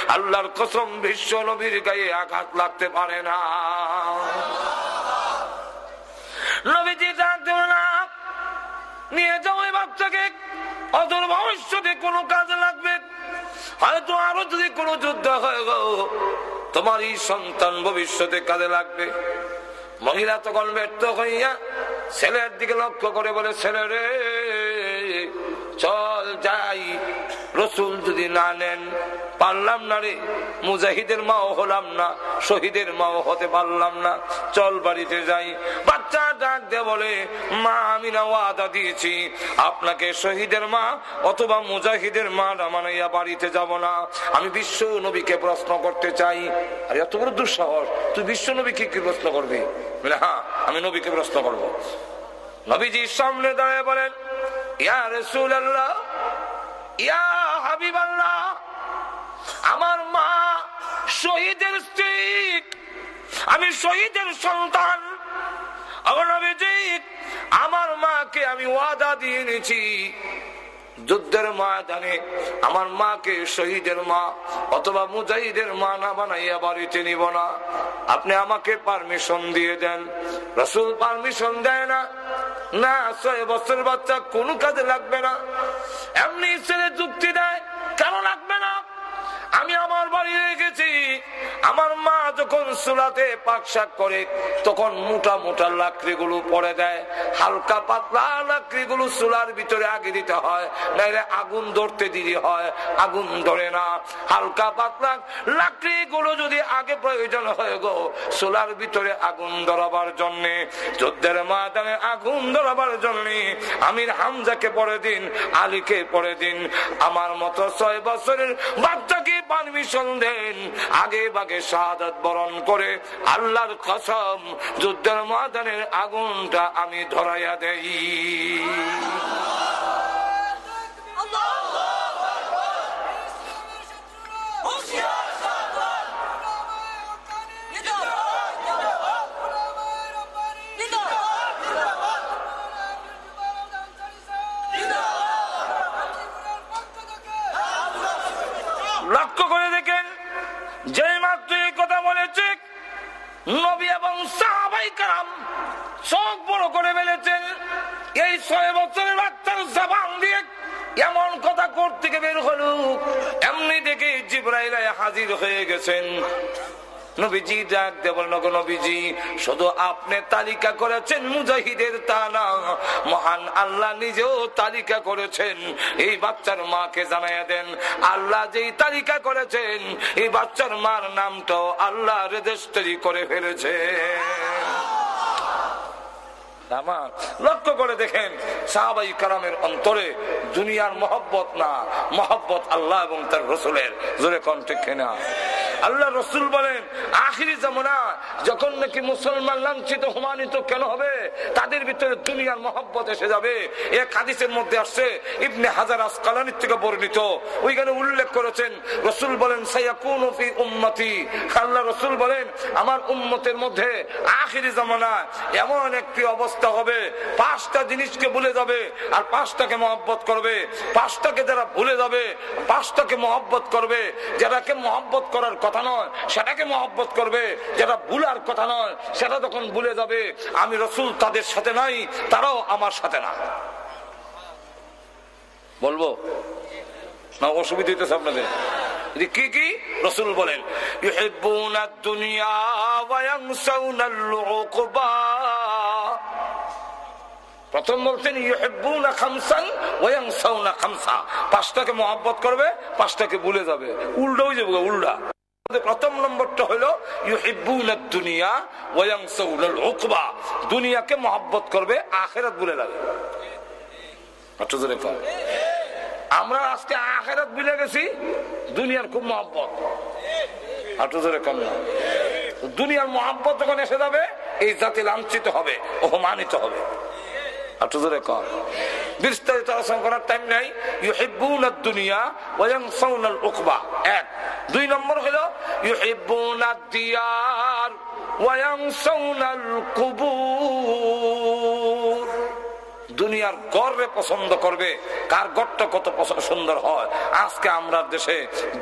S2: আল্লাহর কসম, বিশ্ব নবীর গায়ে আঘাত লাগতে পারে না। নবীজি জানতে না, নিয়ে যাও এই বাচ্চাকে। অদূর ভবিষ্যতে কোনো কাজে লাগবে। হয়তো আরও যদি কোনো যুদ্ধ হয়ে গো তোমার এই সন্তান ভবিষ্যতে কাজে লাগবে। মহিলা তখন ব্যর্থ হইয়া ছেলের দিকে লক্ষ্য করে বলে, ছেলে রে, চল যাই রসুল যদি না নেন, পারলাম না রে। মুজাহিদের মাও হলাম না, শহীদের মাও হতে পারলাম না। চল বাড়িতে যাই। বাচ্চা ডাক দে বলে, মা, আমি না ওয়াদা দিয়েছি। আপনাকে শহীদের মা অথবা মুজাহিদের মা রামানাইয়া বাড়িতে যাব না। আমি বিশ্ব নবীকে প্রশ্ন করতে চাই। আর, এত বড় দুঃসাহস। তুই বিশ্ব নবীকে কি প্রশ্ন করবি? বলে হ্যাঁ আমি নবীকে প্রশ্ন করব। নবীজির সামনে দাঁড়িয়ে বলেন, ইয়া রসুল আল্লাহ ইয়া হাবিব আল্লাহ আমার মা শহীদের স্ত্রী আমি শহীদের সন্তান। আমার মাকে আমি ওয়াদা দিয়ে নিয়েছি যুদ্ধের ময়দানে আমার মাকে শহীদের মা অথবা মুজাহিদের মা না বানাইয়া বাড়িতে নিব না। আপনি আমাকে পারমিশন দিয়ে দেন। রসুল পারমিশন দেয় না। না বছর বাচ্চা কোন কাজে লাগবে না। এমনি ছেলে যুক্তি দেয়, কেন লাগবে না? আমি আমার বাড়ি রেখেছি। আমার মা যখন চুলাতে পাক শাক করে, তখন মোটা মোটা লাকড়ি গুলো পরে দেয় হালকা পাতলা লাকড়ি গুলো চুলার ভিতরে আগে দিতে হয়, নাইলে আগুন ধরতে দিতে হয়, আগুন ধরে না। হালকা পাতলা লাকড়ি গুলো যদি আগে প্রয়োজন হয়ে গো চুলার ভিতরে আগুন ধরাবার জন্য, যুদ্ধের ময়দানে আগুন ধরাবার জন্য, আমির হামজাকে পরে দিন, আলীকে পরে দিন, আমার মতো ছয় বছরের বাচ্চাকে পারমিশন দেন আগে বাগে শাহাদ বরণ করে আল্লাহর কসম যুদ্ধের ময়দানের আগুনটা আমি ধরাইয়া দেই। লক্ষ্য করে দেখেন যে মাত্র এই কথা বলেছে নবী এবং সাহাবাই কারাম চোখ বড় করে ফেলেছেন, এই ছয় বছরের বাচ্চার জবান দিয়ে এমন কথা করতে বের হল? এমনি দেখে জিব্রাইল হাজির হয়ে গেছেন। নবীজি ডাক দেবল নবীজি, শুধু আপনি তালিকা করেছেন, মুজাহিদের তা না। মহান আল্লাহ নিজেও তালিকা করেছেন। এই বাচ্চার মাকে জানাইয়া দেন, আল্লাহ যেই তালিকা করেছেন, এই বাচ্চার মার নামটাও আল্লাহ রেজিস্টারি করে ফেলেছে। লক্ষ্য করে দেখেন সাহাবাই কারামের অন্তরে দুনিয়ার মহব্বত না, মহব্বত আল্লাহ এবং তার রসুলের। জোরে কণ্ঠে না আল্লাহ রসুল বলেন, আখিরি জামনা, যখন নাকি মুসলমান লাঞ্ছিত হুমানিত কেন হবে? তাদের ভিতরে দুনিয়ার মহব্বত এসে যাবে। এ হাদিসের মধ্যে আসছে, ইবনে হাজার আসকালানির থেকে বর্ণিত। ওইখানে উল্লেখ করেছেন, রসুল বলেন সাইয়াকুন ফি উম্মতি। আল্লাহ রসুল বলেন, আমার উম্মতের মধ্যে আখিরি জামানা এমন একটি অবস্থা হবে। পাঁচটা জিনিসকে ভুলে যাবে আর পাঁচটাকে মহব্বত করবে। পাঁচটাকে যারা ভুলে যাবে, পাঁচটাকে মহব্বত করবে। যারাকে মহব্বত করার কথা নয়, সেটাকে মহব্বত করবে। যেটা ভুলার কথা নয়, সেটা যখন ভুলে যাবে, আমি রসুল তাদের সাথে নাই, তারাও আমার সাথে না। বলব? না, অসুবিধা হইতেছে আপনাদের। কি কি? রসুল বলেন দুনিয়া প্রথম বলছেন পাঁচটাকে মহব্বত করবে, পাঁচটাকে ভুলে যাবে। উল্টা হয়ে যাবে, উল্টা। প্রথম নম্বরটা হলো দুনিয়া দুনিয়াকে মহব্বত করবে, আখেরাত ভুলে যাবে। আমরা আজকে আখেরাত ভুলে গেছি, দুনিয়ার খুব মহব্বত। হাঁটু ধরে কম না। দুনিয়ার মহাব্বত যখন এসে যাবে, এই জাতি লাঞ্ছিত হবে, অপমানিত হবে। ধরে কম। বিস্তারিত করার টাইম নাই। দুনিয়া এক। দুই নম্বর দিয়ার দুনিয়ার গড়ে পছন্দ করবে, কার গড়টা কত সুন্দর হয়। আজকে আমরা দেশে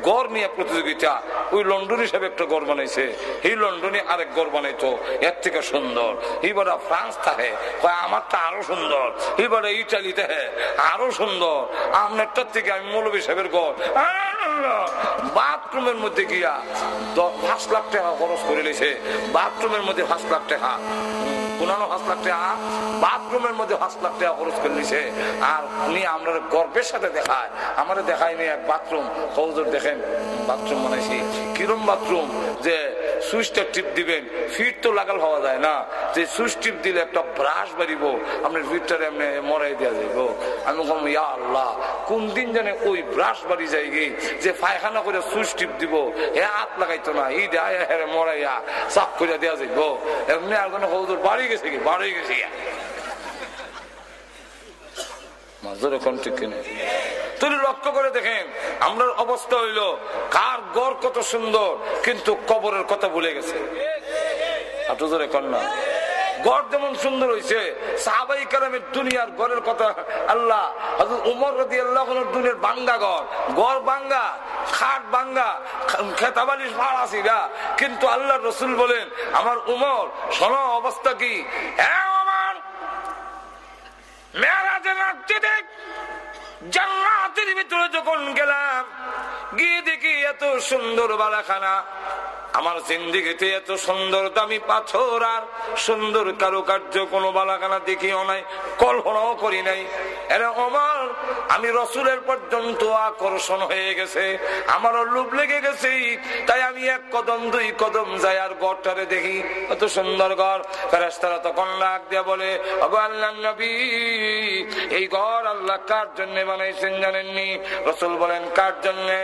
S2: গড় নিয়ে প্রতিযোগিতা, ওই লন্ডন হিসেবে একটা গড় বানাইছে, এই লন্ডনে আরেক গড় বানাইতো, এর থেকে সুন্দর। এইবারে ফ্রান্স থাকে আমারটা আরও সুন্দর। এইবারে ইটালিতে আরও সুন্দর। আপনারটার থেকে আমি মৌলবী সাহেবের গড়। বাথরুমের মধ্যে গিয়া পাঁচ লাখ টাকা খরচ করে নিছে বাথরুমের মধ্যে পাঁচ লাখ টাকা। পুরানো পাঁচ লাখ টাকা? বাথরুমের মধ্যে পাঁচ লাখ টাকা খরচ করে নিছে আর উনি আমরা গর্বের সাথে দেখায়। আমাদের দেখায়নি এক বাথরুম। হৌজর দেখেন, বাথরুম বানাইছি। কিরম বাথরুম? যে সুইচটা টিপ দিবেন, ফিট তো লাগাল হওয়া যায় না। যে সুইচ টিপ দিলে একটা ব্রাশ বাড়িব। আপনার ফিটটারে এমনি মরাই দেওয়া যাইব। আমি কম, ইয়া আল্লাহ কোন দিন জানে ওই ব্রাশ বাড়ি যাই গে যে পায়খানা করে সুইচ দিব, হে হাত লাগাইতো না, ই দেয় হেরে মরাইয়া, চাপ করে দেওয়া যাইব। এমনি আর কোনো হৌদর বাড়ি গেছে কি? বাড়ি গেছে মাজরে তুমি লক্ষ্য করে দেখেন, আমরা অবস্থা হইল, কার গড় কত সুন্দর, কিন্তু কবরের কথা ভুলে গেছে। জোরে কন্যা গড় যেমন সুন্দর হয়েছে সাহাবাই কালামের দুনিয়ার গড়ের কথা আল্লাহ উমর রদি আল্লাহ দুনিয়ার বাঙ্গা গড় গড় বাঙ্গা খাট বাঙ্গা খেতাবালিশ ফাড়াছি না? কিন্তু আল্লাহ রসুল বলেন, আমার উমর, শোন অবস্থা কি? হ্যাঁ আমার ভিতরে যখন গেলাম, গিয়ে দেখি এত সুন্দর বালাখানা। আমার জিন্দিগিতে এত সুন্দর দামি পাথর আর সুন্দর কারুকার্য কোন বালাখানা দেখিও নাই, কল্পনাও করি নাই। এরা আমার আমি রসুলের পর্যন্ত আকর্ষণ হয়ে গেছে, আমারও লোভ লেগে গেছে, তাই আমি এক কদম, দুই কদম যাই আর গড়টারে দেখি। এত সুন্দর ঘর। ফেরেস্তারা তখন লাগ দিয়া বলে আল্লাহ নবী, এই ঘর আল্লাহ কার জন্য বানাইছেন জানেননি? রসুল বলেন, কার জন্যে?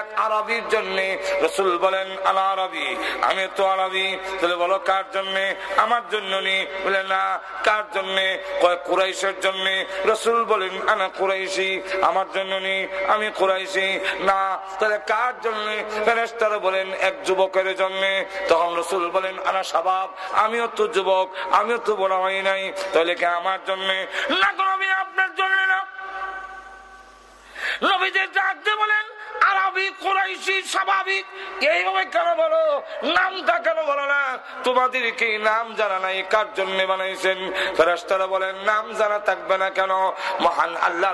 S2: এক আরবির জন্যে। রসুল বলেন, আলা আরবি। আমি তো আরবি। তাহলে বলো, কার জন্য? আমার জন্য নি। বলে, না, কার জন্য? কয়, কুরাইশের জন্য। রসুল বলেন, আনা কুরাইশি, আমার জন্য নি। আমি কুরাইশি। না, তাহলে কার জন্য? ফেরেস্তারা বলেন, এক যুবকের জন্য। তখন রসুল বলেন, আনা স্বভাব আমিও তো যুবক, আমিও তো বড় হয় নাই। তাহলে কি আমার জন্য? না আমি আপনার জন্য না। নবীদের ডাকতে বলেন স্বাভাবিক। কেন বলো? নামটা কেন বলো না? তোমাদেরকে নাম জানা নাই। কার জন্য বানাইছেন? বলেন, নাম জানা থাকবে না কেন? মহান আল্লাহ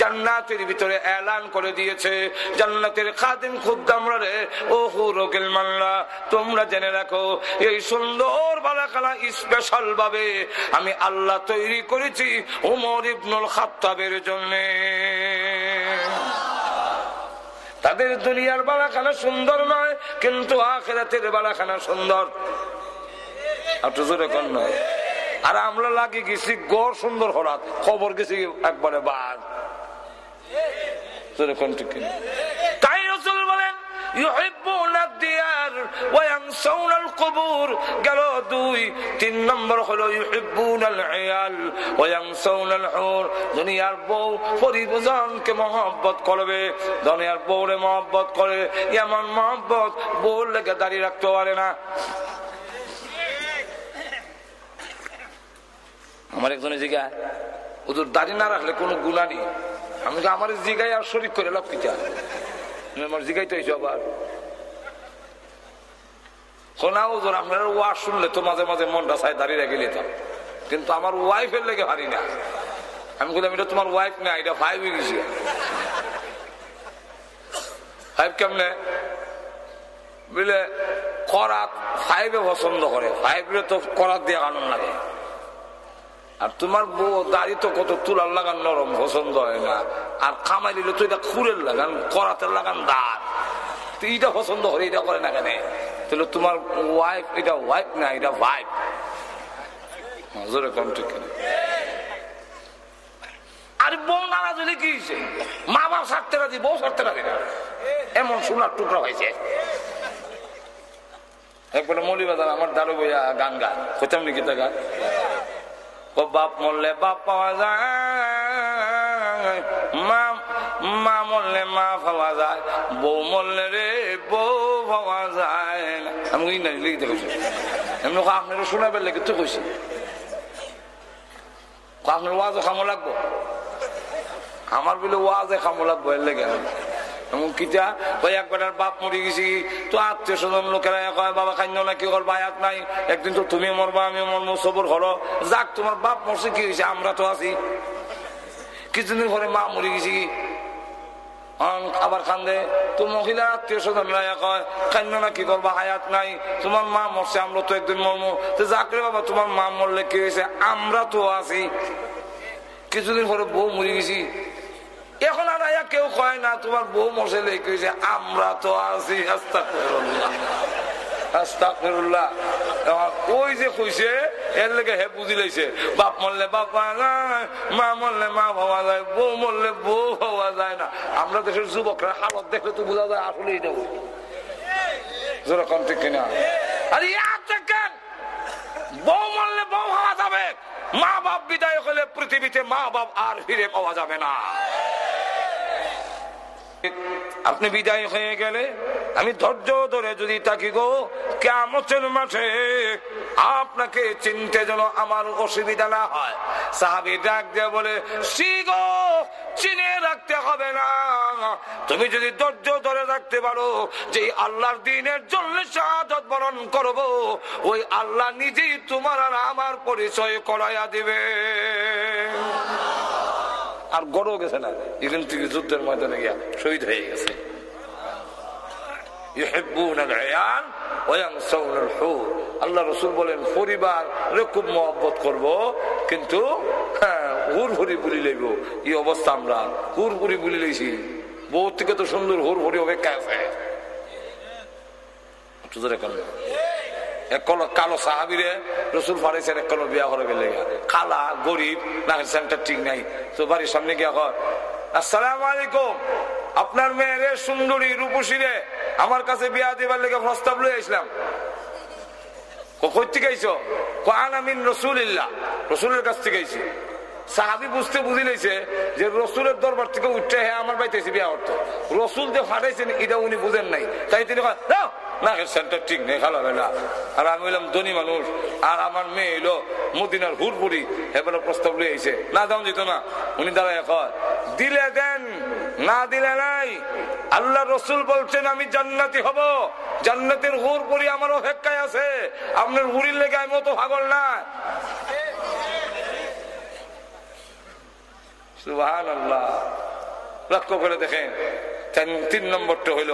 S2: জান্নাতের ভিতরে এলান করে দিয়েছে। জান্নাতের খাদিম খুদ্দামরা রে ও হুরোগেল মাল্লা, তোমরা জেনে রাখো, এই সুন্দর বালাখানা স্পেশাল ভাবে আমি আল্লাহ তৈরি করেছি উমর ইবনুল খাত্তাবের জন্যে। তাদের দুনিয়ার বালাখানা সুন্দর নয়, কিন্তু আখেরাতের বালাখানা সুন্দর। নয় আর আমরা লাগে গেছি গড় সুন্দর হরাত খবর গেছি একবারে বাদ। ঠিক? তাই রসুল বলেন গেল দুই, তিন হলো করে, এমন মহব্বত বউর লেগে দাঁড়িয়ে রাখতে পারে না। আমার একজনে জিগা ওদের দাঁড়িয়ে না রাখলে কোনো গুণা নেই। আমি আমার জিগায় আর শরীর করে লক্ষ্মী আমার জিগাই তো হয়েছে আবার শোনা ওজন আপনার ওয়াজ শুনলে তো মাঝে মাঝে মনটা চাই দাঁড়িয়ে রেখে নিতাম। কিন্তু আমার ওয়াইফের লেগে হারি না। আমি বললাম, এটা তোমার ওয়াইফ না, এটা ফাইভ হয়ে গেছি। ফাইভ কেমনে? বুঝলে করাত ফাইভে পছন্দ করে। ফাইভে তো করাত দিয়ে আনন্দ লাগে। আর তোমার বউ দাড়ি তো কত তুলার লাগান নরম, পছন্দ হয় না। আর কামাই দিলে তো এটা খুরের লাগান করাতে লাগান দাঁত। তো এইটা পছন্দ করে এটা করে না কেন? তাহলে তোমার ওয়াইফ এটা ওয়াইফ না, এটা ঠিক আর হলে কি মা রাজি না। এমন টুকরা মৌলিবাজার, আমার দারু বইয়া গান গা কোথাও নাকি তা গান? বাপ মরলে বাপ পাওয়া যায়। মা মরলে মা পাওয়া যায়, বউ মরলে রে বউ পাওয়া যায় আমি ইংরাজি লিখতে কইছি। এমনি আপনারও শোনাবে লেগে তো কইছি। আপনার ওয়াজও খামো লাগবো? আমার বলে ওয়াজে খামো লাগবো এর লেগে এমন কিটা ওই একবার বাপ মরে গেছি, তো আত্মীয় স্বজন লোকেরা কয়, বাবা খাইন না, কি করবা আয়াত নাই, একদিন তো তুমি মরবা আমি মরবো, সবর করো। যাক, তোমার বাপ মরছে, কি হয়েছে? আমরা তো আছি। কিছুদিন পরে মা মরে গেছি। আবার দে। তো মহিলা আত্মীয় স্বজন কয় কান্য না, কি করবা? হায়াত নাই। তোমার মা মরছে, আমরা তো একদিন মরমো। তো যাকরে বাবা, তোমার মা মরলে কি হয়েছে? আমরা তো আছি। কিছুদিন পরে বউ মরে গেছি। এখন আর কেউ কয় না, তোমার বউ মশে লেগেছে আমরা তো আছি আস্তাকুল্লাহ ওই যে কইছে, এর লেগে হে বুঝি লাইছে, বাপ মরলে বাপ পাওয়া যায় মা মরলে মা পাওয়া যায়, বউ মরলে বউ পাওয়া যায় না। আমরা দেশের যুবকরা হালত দেখলে তো বোঝা যায় আসলে এটা যেরকম ঠিক কিনা? আরে ইয়াদ দেখেন যাবে, মা বাপ বিদায় হলে পৃথিবীতে মা বাপ আর ফিরে পাওয়া যাবে না। আপনি বিদায় হয়ে গেলে আমি ধৈর্য ধরে যদি তাকি গো কেমতের মাঠে আপনাকে চিনতে যেন আমার অসুবিধা না হয়। সাহাবি ডাক দিয়ে বলে গো, চিনে রাখতে হবে না। তুমি যদি ধৈর্য ধরে রাখতে পারো যে আল্লাহর দিনের জন্য শাহাদত বরণ করব, ওই আল্লাহ নিজেই তোমার আর আমার পরিচয় করাইয়া দিবে। আর গড়ও গেছে না। এখান থেকে যুদ্ধের ময়দানে গিয়া শহীদ হয়ে গেছে। আল্লাহ রসুল বলেন, পরিবার খুব মহব্বত করব, কিন্তু হ্যাঁ হুর ভরি বুলি লইব। এই অবস্থা আমরা। হুর ভরি বুলি লইছি। বউ থেকে তো সুন্দর হুর ভরি অপেক্ষা আছে কালো সাহাবিরে রসুল ফারেছেন এক কলো বিয়া করে গেল কালা, গরিব না সেন্টার ঠিক নাই। তো বাড়ির সামনে গিয়া কর আসসালাম আলাইকুম, আপনার মেয়ের সুন্দরী রূপসীরে আমার কাছে বিয়া দিবার লেগে প্রস্তাব লয়ে আসলাম কই থেকে আইছো কান আমিন রসুলিল্লাহ। রসুলের কাছ থেকে আইছি। সাহাবি বুঝতে বুঝি লাইছে যে রসুলের দরবার থেকে উঠতে হ্যাঁ আমার বাড়িতে বিয়া অর্থ রসুল যে ফাটাইছেন, এটা উনি বুঝেন নাই। তাই তিনি না ঠিক খালা আর আমি হইলাম আর মেয়ে না না। উনি কয়, দিলে না দিলে নাই। আল্লাহ বলছেন, আমি জান্নাতি হব। জান্নাতের হুর পুরি আমার অপেক্ষায় আছে। আপনার হুরির লেগে আমি অত ভাগল না। আল্লাহ লক্ষ্য করে দেখেন, তিন নম্বরটা হইল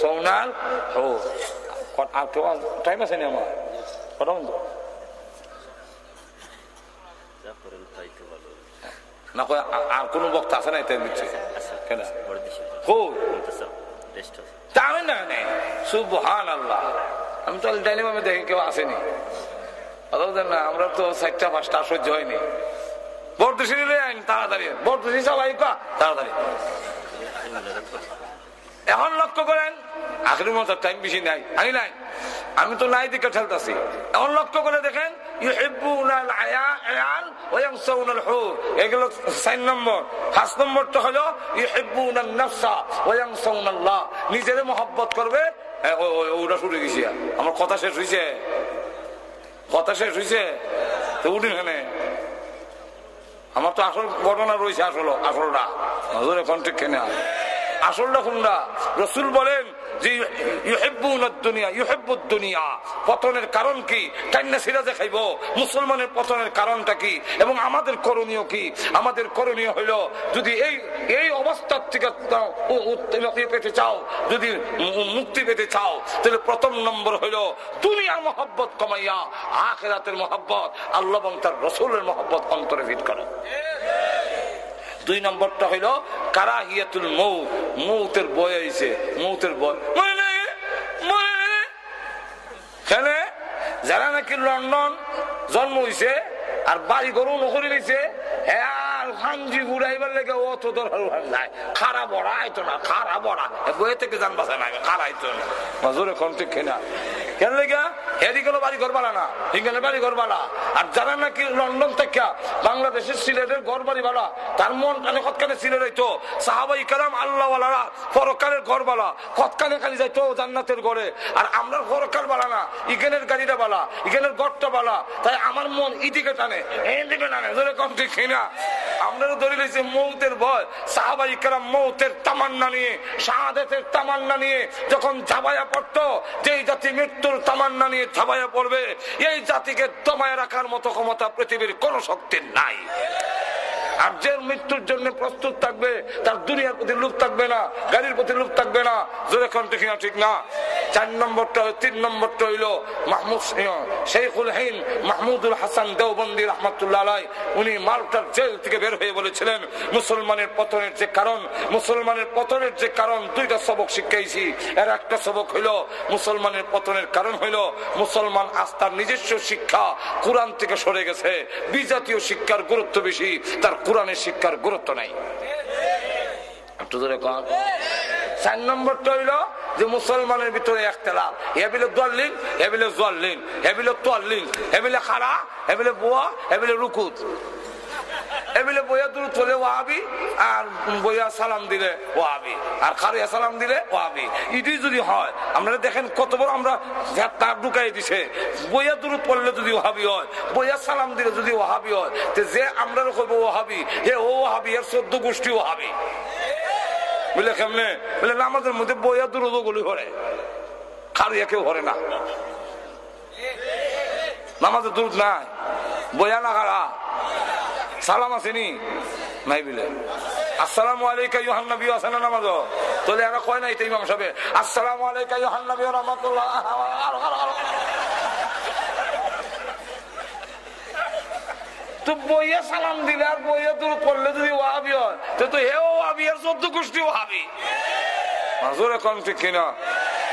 S2: সৌনাল টাইম আছে নি আমার? না কয় আর কোন বক্তা আছে না কেন? আমি সুবহান আল্লাহ আমি তো দেখি কেউ আসেনি। না, আমরা তো চারটা পাঁচটা সহ্য হয়নি। আইন, তাড়াতাড়ি। তাড়াতাড়ি। এখন লক্ষ্য করেন, আখের মতো টাইম বেশি নাই। আমি নাই? আমি তো নাই দিকে ঠেলতেছি। এখন লক্ষ্য করে দেখেন নিজের মহব্বত করবে ওটা শুরু গেছি আমার কথা শেষ হয়েছে কথা শেষ হয়েছে তো আমার তো আসল ঘটনা রয়েছে আসল আসলটা। এখন ঠিক কেনা আসলটা কোনটা? রসুল বলেন যে পতনের কারণ কি? কান্না সিরাজে খাইব? মুসলমানের পতনের কারণটা কি? এবং আমাদের করণীয় কি? আমাদের করণীয় হইল, যদি এই এই অবস্থার থেকে পেতে চাও, যদি মুক্তি পেতে চাও, তাহলে প্রথম নম্বর হইল দুনিয়ার মহব্বত কমাইয়া, আখেরাতের মহব্বত, আল্লাহ এবং তার রসুলের মহব্বত অন্তরে ভিত করো। দুই নম্বরটা হইল কারাহিয়াতুল মৌ মৌতের বয় আইছে। মৌতের বয়। যারা নাকি লন্ডন জন্ম হয়েছে আর বাড়ি গরু নকরি নিছে হ্যাঁ হাঞ্জি ঘুরাইবার লেগে অত দরকার নাই খারা বড়া আইতো না খারা বড়া বইয়ে থেকে যান বাসা নাই খারা না। মাজুরে কোন ঠিক কিনা। কেন লেগা? কোনো বাড়ি ঘর বালা না? হিঙ্গালে বাড়ি ঘর বালা আর যারা নাকি লন্ডন থেকে বাংলাদেশের সিলেটের ঘর বাড়ি বালা তার মন কানে কতখানে সিলেট হইতো। সাহাবাই কালাম আল্লাহওয়ালারা পরকালের ঘর বালা কতখানে খালি যাইতো জান্নাতের ঘরে। আর আমরা পরকাল বালা না, ইগেনের গাড়িটা বালা, ইগেনের ঘরটা বালা। তাই আমার মন ইদিকে টানে, এদিকে টানে। ধরে কম ঠিক না আপনারও ধরে নিয়েছে মৌতের ভয়। সাহাবাই কালাম মৌতের তামান্না নিয়ে শাহাদের তামান্না নিয়ে যখন ঝাবাইয়া পড়ত, যেই জাতি মৃত্যুর তামান্না নিয়ে ঝাবাইয়া পড়বে, এই জাতিকে দমায় রাখার মতো ক্ষমতা পৃথিবীর কোন শক্তির নাই। আর যে মৃত্যুর জন্য প্রস্তুত থাকবে, তার দুনিয়ার প্রতি লোক থাকবে না, গাড়ির প্রতি লোক থাকবে না। জোরে এখন ঠিক না ঠিক না? চার নম্বরটা তিন নম্বরটা হইল মাহমুদ শেখুল হিন মাহমুদুল হাসান দেওবন্দি রহমতুল্লাহ আলাই উনি মালটার জেল থেকে বের হয়ে বলেছিলেন, মুসলমানের পতনের যে কারণ, মুসলমানের পতনের যে কারণ, দুইটা সবক শিখাইছি এর একটা সবক হইল, মুসলমানের পতনের কারণ হইল, মুসলমান আস্থার নিজস্ব শিক্ষা কোরআন থেকে সরে গেছে। বিজাতীয় শিক্ষার গুরুত্ব বেশি, তার কোরআনের শিক্ষার গুরুত্ব নাই। চার নম্বরটা হইল যে মুসলমানের ভিতরে একতলাপ খাড়া হেবিলে বোয়া হেবিলে রুকুত এমিলে বইয়া দূর চলে ওয়াবি আর বইয়া সালাম দিলে ওয়াবি আর খারিয়া সালাম দিলে ওয়াবি ইটি যদি হয়, আপনারা দেখেন কত বড় আমরা তার ঢুকাই দিছে। বইয়া দূর পড়লে যদি ওহাবি হয়, বইয়া সালাম দিলে যদি ওহাবি হয় যে আমরা কইব ওহাবি হে ও ওহাবি এর চোদ্দ গোষ্ঠী ওহাবি বুঝলে কেমনে? বলে আমাদের মধ্যে বইয়া দূর গুলি হরে খারিয়া কেউ হরে না। নামাজের দূর নাই। বইয়া না খারা। সালাম আসেনি? নাই বিলে। আসসালামু কয় নাই বইয়ে সালাম দিলে আর বইয়ে তোর করলে যদি ওয়াবি হয়, তো হেও ওয়াবি আর চোদ্দ গোষ্ঠী ওয়াবি মাজুর ঠিক কিনা।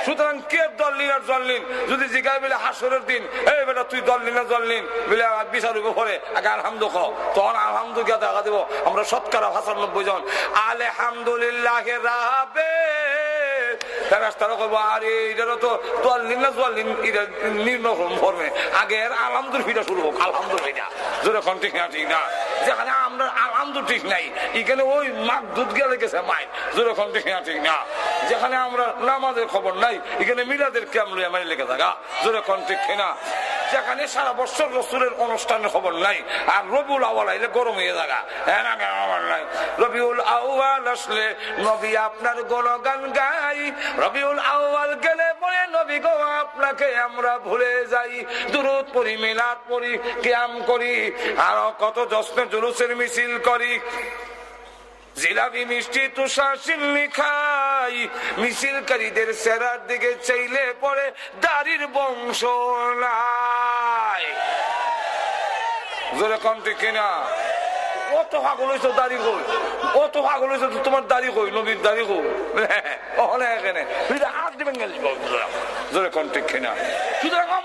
S2: সুতরাং কে দল নিন আর জল নিন? যদি জিগাই বলে হাসরের দিন, এই বেটা, তুই দল নিন জল নিন? বলে বিচার উপরে আগে আলহামদু খ তখন আলহামদু গিয়া দেখা দেবো। আমরা শতকরা ভাষানব্বই জন। আলহামদুলিল্লাহ রাবে আরে ফিটা ঠিক না যেখানে আমরা আলহামদুল ঠিক নাই ওই দুধ গেলে গেছে জোরে ঠিক না। যেখানে আমরা নামাজের খবর নাই এখানে মিলাদের ক্যাম লইয়া মারি লেগে থাকা। জোরে খন ঠিক না। যেখানে সারা বছর রসুলের অনুষ্ঠানের খবর নাই। আর রবিউল আওয়াল আইলে গরম হয়ে থাকা। হ্যাঁ নাই? রবিউল আউয়াল আসলে নবী আপনার গণগান গাই। রবিউল আউয়াল গেলে পরে নবী গো, আপনাকে আমরা ভুলে যাই। দূরত পড়ি, মিলাদ পড়ি ক্যাম করি। আরও কত যশ্ন জুলুসের মিছিল করি। জিলাপি মিষ্টি তুষার সিন্নি খাই। মিছিলকারীদের সেরার দিকে চাইলে পরে দাড়ির বংশ দাড়ি তোমার দাড়ি দাড়ি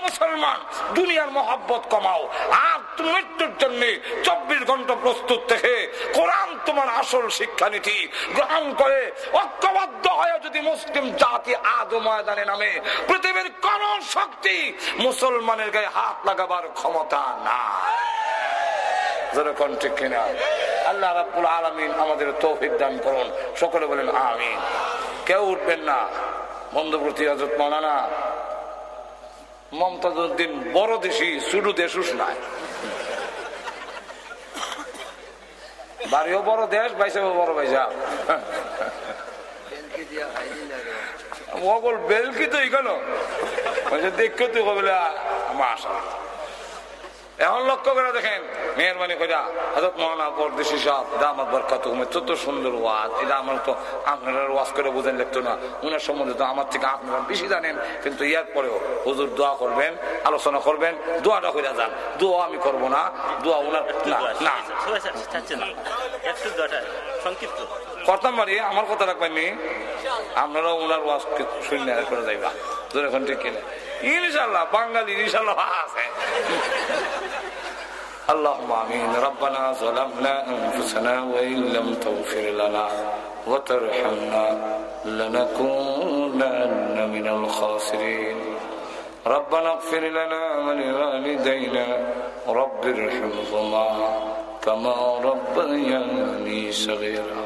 S2: মুসলমান, দুনিয়ার মহাব্বত কমাও। আর তুমি মৃত্যুর জন্য চব্বিশ ঘণ্টা প্রস্তুত থেকে কোরআন তোমার আসল শিক্ষানীতি গ্রহণ করে। ঐক্যবদ্ধ হয়ে যদি মুসলিম জাতি আদ ময়দানে নামে, পৃথিবীর কোন শক্তি মুসলমানের গায়ে হাত লাগাবার ক্ষমতা না আল্লাহ আমাদের দান সকলে বলেন আমিন। কেউ উঠবেন না। মৌলানা মমতাজুদ্দিন বড় দেশি শুধু দেশুস নাই। বাড়িও বড় দেশ বাইসেও বড় বাইসা ওগল বেলকি তো এখানে দেখতে তুই কবে আশা এখন লক্ষ্য করে দেখেন মেহরবানি করে হজরত মহানা পরদেশি সাহেব দামাত বরকাত চোদ্দ সুন্দর ওয়াজ। এটা আমার তো আপনারা ওয়াজ করে বুঝেন লিখতো না। উনার সম্বন্ধে তো আমার থেকে আপনারা বেশি জানেন। কিন্তু ইয়ার পরেও হুজুর দোয়া করবেন আলোচনা করবেন দোয়াটা করে যান। দোয়া আমি করব না দোয়া উনার না না। করতাম পারি আমার কথা রাখবেননি আপনারা ওনার ওয়াজ শুনে করে যাইবা। ধরে এখন ঠিক কিনে। ইনশাল্লাহ বাঙালি ইনশাল্লাহ আছে اللهم امين ربنا ظلمنا انفسنا وان لم تغفر لنا وترحمنا لنكونن من الخاسرين ربنا اغفر لنا ولوالدينا رب ارحمهما كما ربياني صغيرا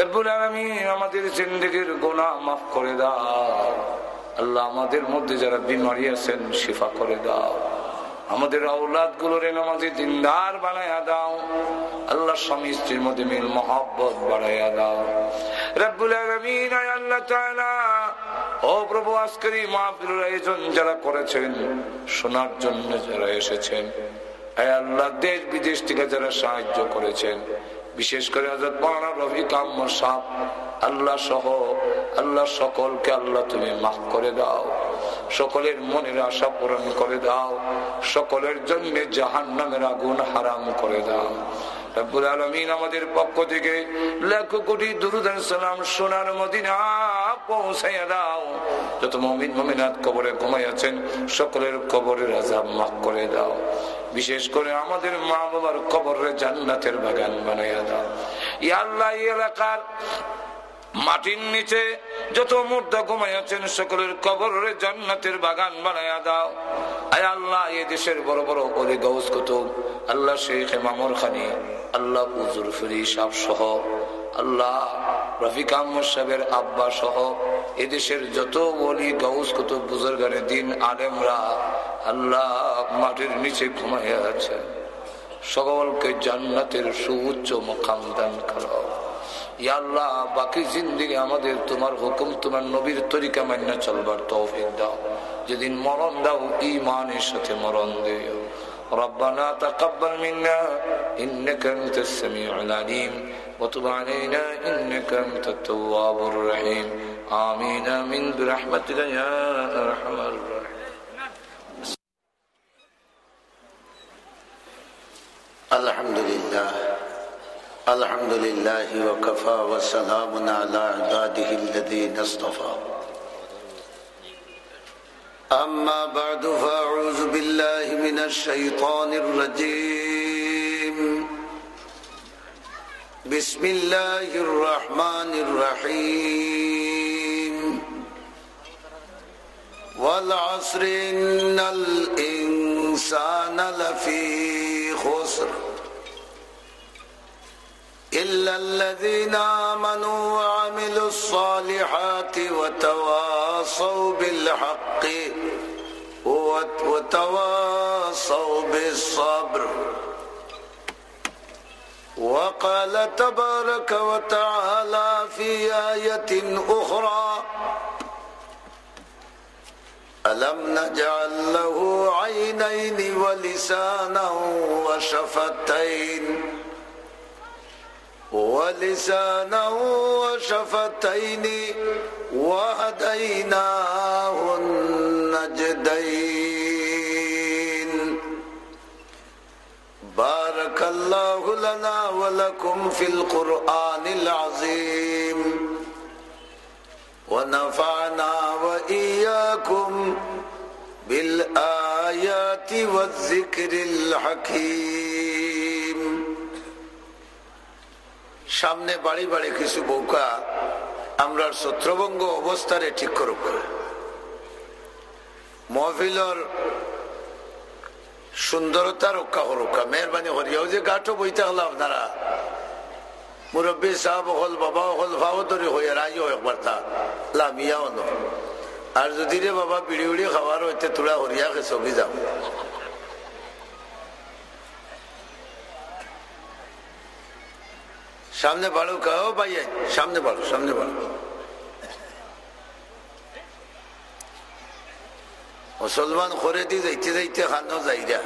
S2: রব্বুল আলমিন আমাদের জিন্দগির গোনা মাফ করে দাও আল্লাহ আমাদের মধ্যে যারা বিমারি আছেন, শিফা করে দাও। আমাদের আউলাদগুলোর নামাজি দিনদার বানাইয়া দাও। আল্লাহ স্বামী স্ত্রীর মধ্যে মিল মহাব্বত বাড়াইয়া দাও। রব্বুল যারা করেছেন, শোনার জন্য যারা এসেছেন দেশ বিদেশ থেকে যারা সাহায্য করেছেন বিশেষ করে হজরত মৌলানা রবি কাম্মর সাহ আল্লাহ সহ আল্লাহ সকলকে আল্লাহ তুমি মাফ করে দাও, সকলের মনের আশা পূরণ করে দাও, সকলের জন্য জাহান নামের আগুন হারাম করে দাও। রব্বুল আলমিন আমাদের পক্ষ থেকে লাখ কোটি দুরুদান সালাম সোনার মদিনা পৌঁছাইয়া দাও। যত মমিন মমিনাথ কবরে ঘুমাইয়াছেন, সকলের কবরের আজাব মাফ করে দাও। বিশেষ করে আমাদের মা বাবার কবরের জান্নাতের বাগান বানাইয়া দাও। ইয়াল্লা এলাকার মাটির নিচে যত মুর্দা ঘুমাইয়াছেন সকলের কবরের জান্নাতের বাগান বানাইয়া দাও। আয় আল্লাহ, এ দেশের বড় বড় অলি গৌস কুতুব। আল্লাহ শেখ মামুর খানি, আল্লাহ উজুর ফিরি সাহ সহ, আল্লাহ রফিক আহমদ আব্বা সহ এদেশের যত বলি গৌস কুতুব বুজুর্গানের দিন আলেমরা, আল্লাহ মাটির নিচে ঘুমাইয়া আছে সকলকে জান্নাতের সুউচ্চ মকাম দান করো। আল্লাহ বাকি জিন্দিগি আমাদের তোমার হুকুম তোমার নবীর তরিকা মান্য চলবার তৌফিক দাও যেদিন মরণ দাও ইমানের সাথে মরণ দিও ربنا تقبل منا إنك أنت السميع العليم وتب علينا إنك أنت التواب الرحيم آمين آمين برحمتك يا أرحم الراحمين
S3: الحمد لله الحمد لله وكفى وسلام على عباده الذين اصطفى. أما بعد فأعوذ بالله من الشيطان الرجيم. بسم الله الرحمن الرحيم. والعصر إن الإنسان لفي خسر. إلا الذين آمنوا وعملوا الصالحات وتواصوا بالحق وتواصوا بالصبر. وقال تبارك وتعالى في آية أخرى ألم نجعل له عينين ولسانا وشفتين ولسانا وشفتين وهديناه النجدين بارك الله لنا ولكم في القرآن العظيم. ونفعنا وإياكم بالآيات والذكر الحكيم. সামনে বাড়ি বাড়ি কিছু বৌকা আমরা ছত্রভঙ্গ অবস্থারে ঠিক করুক। মহফিলর সুন্দরতা রক্ষা করুকা। মেহরবানি করিয়াও যে গাঠো বইতে হলো আপনারা। মুরব্বী সাহেব হল, বাবা হল ভাবতরি হইয়া রাইও একবার তা লামিয়াও ন আর যদি রে বাবা বিড়ি উড়ি খাবার হইতে তোরা হরিয়া ছবি যাও। সামনে বাড়ো কাও ভাইয়া, সামনে বাড়ো সামনে বাড়ো মুসলমান করে দি যাইতে যাইতে খানো যাইরা।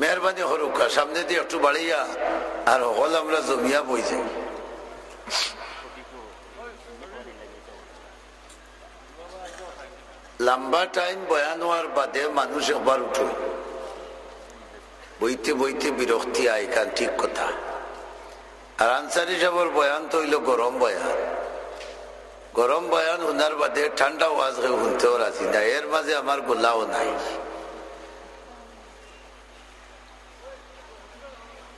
S3: মেহরবানি হরুকা, সামনে দিয়ে একটু বাড়িয়া আর হল আমরা জমিয়া বই যাই। লম্বা টাইম বয়ান হওয়ার বাদে মানুষ একবার উঠো। বইতে বইতে বিরক্তি আয় কান ঠিক কথা। আর আনসারি সাহেবের বয়ান তো হইল গরম বয়ান। গরম বয়ান উনার বাদে ঠান্ডা ওয়াজ শুনতেও রাজি না এর মাঝে আমার গোলাও নাই।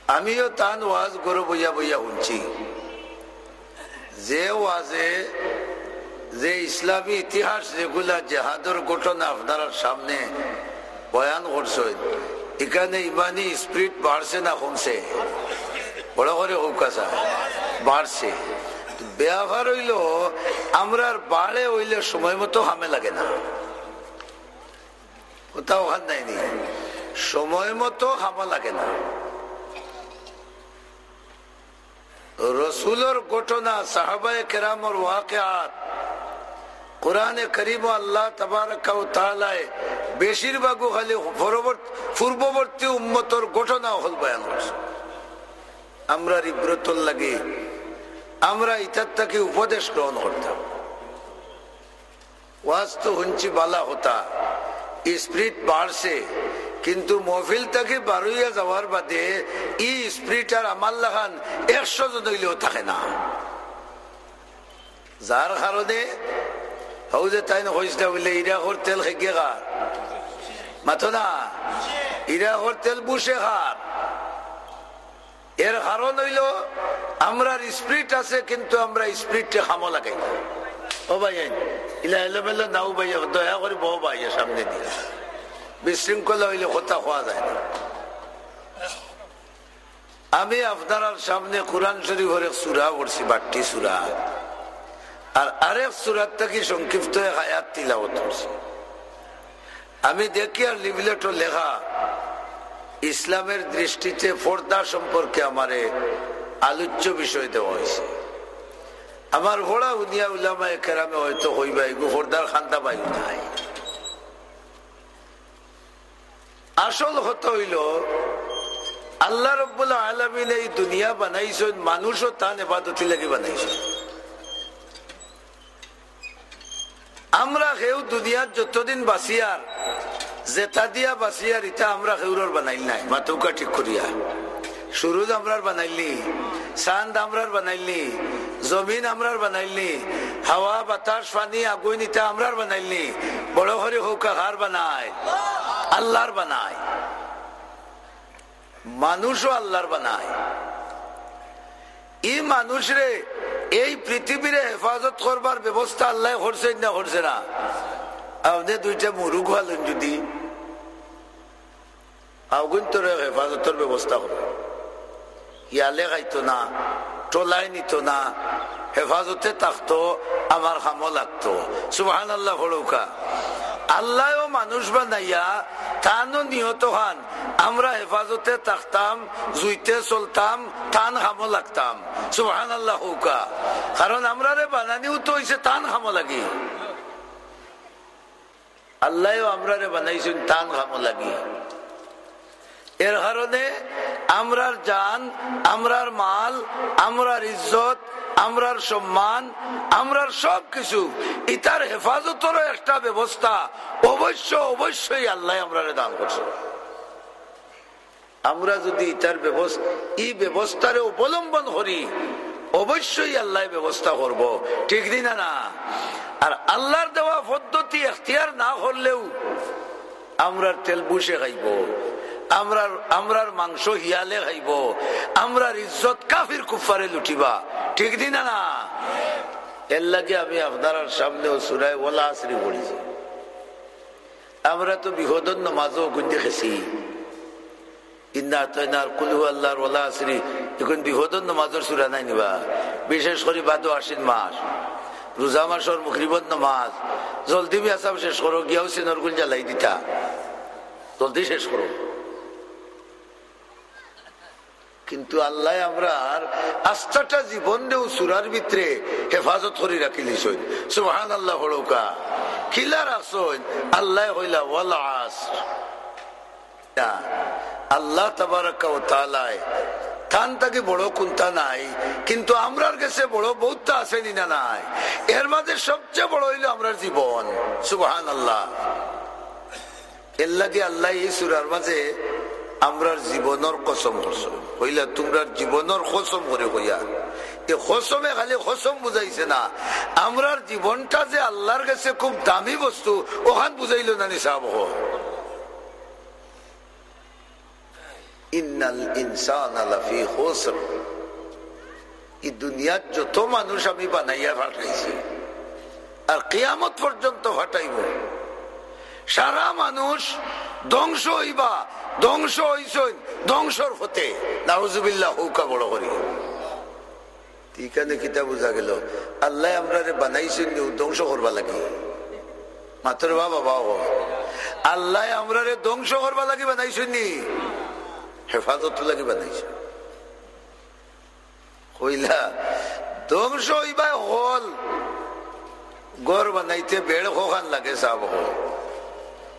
S3: আমিও তান ওয়াজ গরু বইয়া বইয়া শুনছি। যে ওয়াজে যে ইসলামী ইতিহাস যেগুলা জেহাদের ঘটনা আপনার সামনে বয়ান করছে, এখানে ইমানি স্পিরিট বাড়ছে না কমছে? বড় করে হোক বাড়ছে। ব্যবহার হইল আমরা বাড়ে হইলে সময় মতো হামে লাগে না। কোথাও ওখান নাইনি সময় মতো হামা লাগে না। রসুলোর ঘটনা, সাহাবায় কেরামর ওয়াকেয়াত। কোরআনে করিম আল্লাহ তালায় বেশিরভাগ খালি পূর্ববর্তী উম্মতর ঘটনা হল বয়ান করছে। আমরা ইব্রতর লাগে, আমরা ইতার তাকে উপদেশ গ্রহণ করতাম। ওয়াজ তো হুঞ্চি বালা হতা, স্প্রিট বাড়ছে কিন্তু মহফিল থেকে বারুইয়া যাওয়ার বাদে ই স্প্রিট আর আমার লাগান একশো জন হইলেও থাকে না। যার কারণে যে তাই হইসটা বললে ইরা হর তেল খেকে খার মাথো না ইরা তেল বুসে খার এর কারণ হইল আমরা স্প্রিট আছে কিন্তু আমরা স্প্রিটে খামো লাগাই ও ভাই ইলা এলোমেলো নাও ভাই, দয়া করে বউ ভাই সামনে দিয়ে। বিশৃঙ্খলা হইলে কথা হওয়া যায় না। আমি আপনার সামনে কোরআন শরীফের সুরা পড়ছি বাট্টি সুরা। আর আরেক সুরাত থেকে সংক্ষিপ্ত হায়াত তিলাওত করছি। আমি দেখি আর লিভলেটও লেখা, ইসলামের দৃষ্টিতে ফর্দা সম্পর্কে আমারে আলোচ্য বিষয় দেওয়া হয়েছে। আমার ঘোড়া উনিয়া উলামা কেরামে হয়তো হইবা এগু খান্দা পাই নাই। আসল হতো হইল, আল্লাহ রব্বুল আলমিন এই দুনিয়া বানাইছেন, মানুষও তান এবাদতি লাগে বানাইছেন আমরা হেউ দুনিয়ার যতদিন বাসিয়ার জেতা দিয়া বাসিয়ার ইটা আমরা কেউর বানাই নাই মাতুকা ঠিক করিয়া। সুরুজ আমরার বানাইলি চাঁদ আমরার বানাইলি, জমিন আমরার বানাইলি, হাওয়া, বাতাস, পানি, আগুন, ইটা আমরার বানাইলি, বড় হরি হৌকা হার বানায়, আল্লাহর বানায়, মানুষও আল্লাহর বানায়। এই মানুষ রে এই পৃথিবীরে হেফাজত করবার ব্যবস্থা আল্লাহ করছে না করছে না। আপনি দুইটা মুরুখ হলেন যদি, আগুন তোর হেফাজতের ব্যবস্থা করবে। ইয়ালে খাইতো না টোলাই নিত না হেফাজতে থাকতো আমার হামো লাগতো সুবাহান আল্লাহ হড়ৌকা আল্লাহও মানুষ বানাইয়া তানও নিহত হান আমরা হেফাজতে থাকতাম জুইতে চলতাম তান হামো লাগতাম সুবাহান আল্লাহ হৌকা কারণ আমরা রে বানানিও তো হয়েছে তান হামো লাগি আল্লাহও আমরা রে বানাইছেন তান হামো লাগি এর কারণে আমরার জান, আমরার মাল, আমরার ইজ্জত, আমরার সম্মান, আমরার সব কিছু ইতার হেফাজতেরও একটা ব্যবস্থা অবশ্য অবশ্যই আল্লাহ আমরা দান করছে। আমরা যদি ইতার ব্যবস্থা, এই ব্যবস্থারে অবলম্বন করি, অবশ্যই আল্লাহ ব্যবস্থা করব। ঠিক দিনা না? আর আল্লাহর দেওয়া পদ্ধতি এখতিয়ার না করলেও আমরার তেল বুসে খাইব। আমরার আমরার মাংস হিয়ালে খাইব। আমরার ইজ্জত কাফির কুফারে লুটিবা। ঠিক দিনা না এর লাগে আমি আপনার সামনেও সুরায় ওলা আশ্রি পড়েছি। আমরা তো বিহদন নমাজও গুঞ্জে খেছি। এখন বিহদন নমাজের সুরা নাই নিবা। বিশেষ করে বাদো আশ্বিন মাস। রোজা মাসর মুখরিবত নমাজ। জলদি বিয়াসাম শেষ করো, গিয়াও সিনর গুল জ্বালাই দিতা। জলদি শেষ করো। কিন্তু আল্লাহ আমরা আস্থাটা জীবন দেও সুরার ভিতরে হেফাজত করে রাখিলিস সুহান আল্লাহ হড়ৌকা খিলা রাখছন আল্লাহ হইলা ওয়াল আসর। আল্লাহ তালায় থান তাকে বড় কুন্তা নাই, কিন্তু আমরার কাছে বড় বহুতটা আসেনি না নাই। এর মাঝে সবচেয়ে বড় হইল আমরার জীবন। সুবহান আল্লাহ এর লাগে আল্লাহ এই মাঝে আমরার জীবনের কসম করছ। হইলা তোমরার জীবনের কসম করে হইয়া এ কসমে খালি কসম বুঝাইছে না। আমরার জীবনটা যে আল্লাহর কাছে খুব দামি বস্তু, ওখান বুঝাইল না নিসাব ইন্নাল ইনসান আলাফি হোসর এই দুনিয়ার যত মানুষ আমি বানাইয়া ফাটাইছি, আর কিয়ামত পর্যন্ত ফাটাইব। সারা মানুষ ধ্বংস হইবা, ধ্বংস হইসন ধ্বংসর হতে। নাউজুবিল্লাহ, হৌকা বড় করি। এখানে কিতা বোঝা গেল? আল্লাহ আমরা বানাইছেন ধ্বংস করবা লাগে। মাত্র বাবা বাবা আল্লাহ আমরা ধ্বংস করবা লাগে বানাইছেন নি। হেফাজত লাগি বানাইছে হইলা ধ্বংস হইবা হল। গড় বানাইতে বেড় হোখান লাগে সাব হল।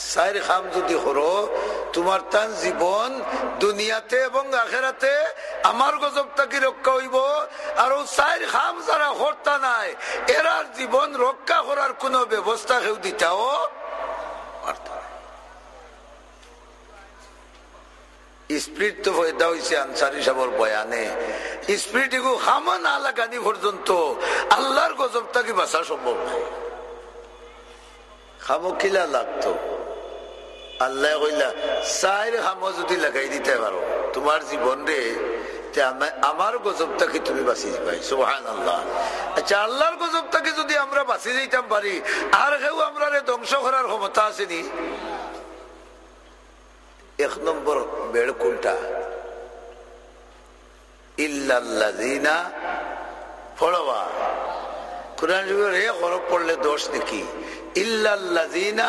S3: সাইর খাম যদি হরো তোমার তান জীবন দুনিয়াতে এবং আখেরাতে আমার গজবটা কি রক্ষা হইব? আর সাইর খাম যারা হরতা নাই, এরার জীবন রক্ষা করার কোন ব্যবস্থা কেউ দিতাও আল্লাহর গজবটা কি বাঁচা সম্ভব নাই? খামো কিলা লাগতো? আল্লাহ যদি লাগাই দিতে পারো, তোমার জীবন রে আমার তুমি বাঁচি সোহান আল্লাহ আচ্ছা আল্লাহর যদি আমরা বাঁচি পারি, আর আমরা ধ্বংস করার ক্ষমতা এক নম্বর বেড় কোনটা? ইল্লাল্লাযিনা পড়বা কোরআন শরীফের পড়লে দোষ নাকি? ইল্লাল্লাযিনা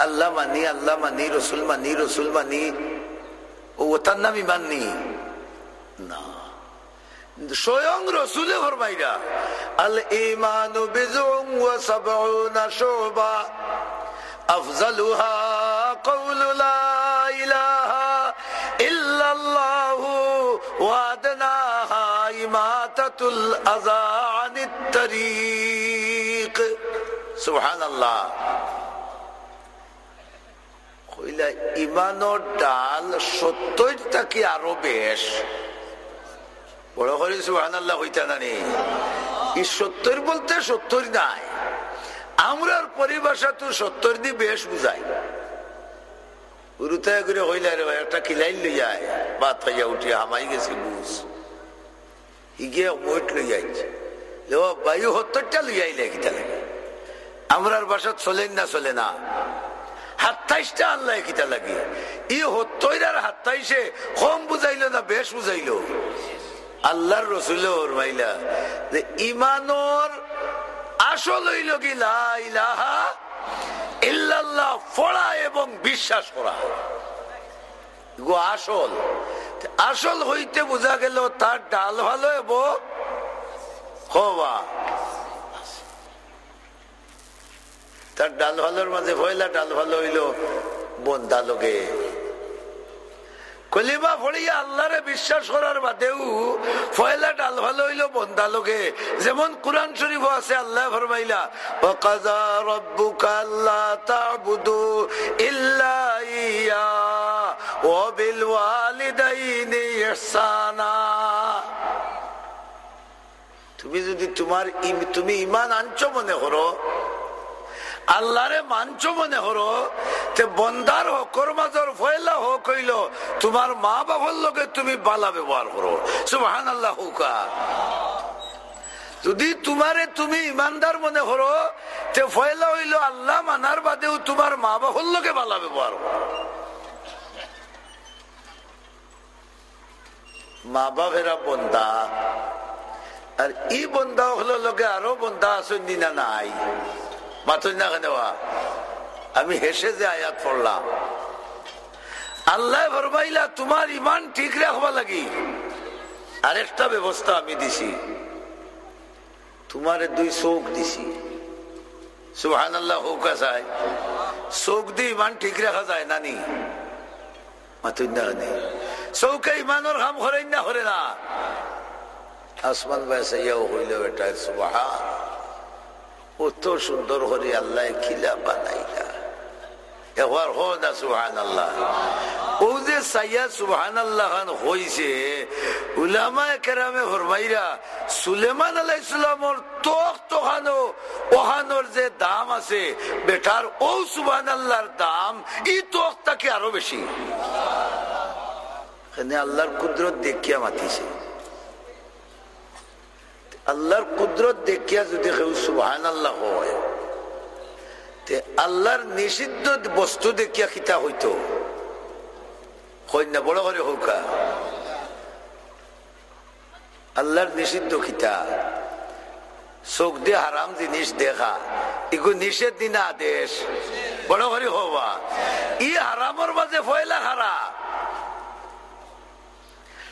S3: আল্লাহ মানি আল্লাহ মানি, রসুল মানি রসুল মানি। ও, তার নাম ইমান নি। স্বয়ং রসুলে ফরমাইরা, আল ইমান শুবা, আফজালুহা কওলু লা ইলাহা ইল্লাল্লাহু ওয়া আদনাহা ইমাতাতুল আযা আনিত তরিক। সুবহানাল্লাহ। কইলা ইমানের ডাল সত্তরটা কি আরও বেশ। বড় করে সুহান আল্লাহ হইতা বলতে সত্তর নাই। আমরার পরিভাষা তো দি বেশ বুঝাই উরুতায় করে হইলে রে, একটা কিলাইল লই যায় বাত খাইয়া উঠিয়া হামাই বায়ু আমরার বাসা চলেন না, চলে না। হাত্তাইশটা আল্লাহ কিতা লাগে। ই হত্তইরার হাত্তাইশে, কম বুঝাইলো না বেশ বুঝাইলো। আল্লাহর রসুল মাইলা যে ইমানর আসল হইল কি লাহা ইল্লাল্লাহ, ফড়া এবং বিশ্বাস করা। গো, আসল। আসল হইতে বোঝা গেল তার ডাল ভালো এবং হবা তার ডাল ভালোর মাঝে ভয়লা ডাল ভালো হইল বন্দা লোকে কলিমা ফড়িয়া আল্লাহরে বিশ্বাস করার বাদেও ফয়লা ডাল ভালো হইল বন্দা লোকে যেমন কোরআন শরীফ আছে, আল্লাহ ফরমাইলা ওয়াকাযা রাব্বুকা আল্লা তা'বুদু ইল্লা ইয়া, ওয়া বিল ওয়ালিদাইনি ইহসানা। তুমি যদি তোমার তুমি ইমান আনছো মনে করো আল্লাহরে মানছ মনে হরো? তে বন্দার হকর মাজর ফয়লা হোক হইল, তোমার মা বাবার লোকে তুমি বালা ব্যবহার করো। সুবাহান আল্লাহ হুকা। যদি তোমারে তুমি ইমানদার মনে করো তে ফয়লা হইল, আল্লাহ মানার বাদেও তোমার মা বাবার লোকে বালা ব্যবহার করো। মা বাবেরা বন্দা। আর ই বন্দা হলো লোকে আরও বন্দা আসেন না নাই। মাথুর না দেওয়া আমি হেসে যে আয়াত পড়লাম। আল্লাহ ফরমাইলা, তোমার ইমান ঠিক রাখবা লাগি। আরেকটা ব্যবস্থা আমি দিছি। তোমার দুই চোখ দিছি। সুহান আল্লাহ হোক চাই চোখ দিয়ে ইমান ঠিক রাখা যায় নানি মাথুর না চৌকে ইমানের কাম করে না না। আসমান বয়সে ইয়াও হইল এটা সুবাহা কত সুন্দর করে আল্লাহ খিলা বানাইলা। সুহান আল্লাহ যে সুহান আল্লাহ খান উলামা যে দাম আছে, বেটার ও সুবহান আল্লাহর দাম ই তোখ তাকে আরও বেশি। আল্লাহর কুদরত দেখিয়া মাতিছে। আল্লাহর কুদরত দেখিয়া যদি কেউ সুবহান আল্লাহ হয় আল্লাহর নিষিদ্ধ বস্তু দেখিয়া খিতা হইতো। না বড় করে হৌকা আল্লাহর নিষিদ্ধ খিতা। চোখ দিয়ে হারাম জিনিস দেখা। ইগু নিষেধ দিনা আদেশ। বড় করে হবা ই হারামর মাঝে ফয়লা খারাপ।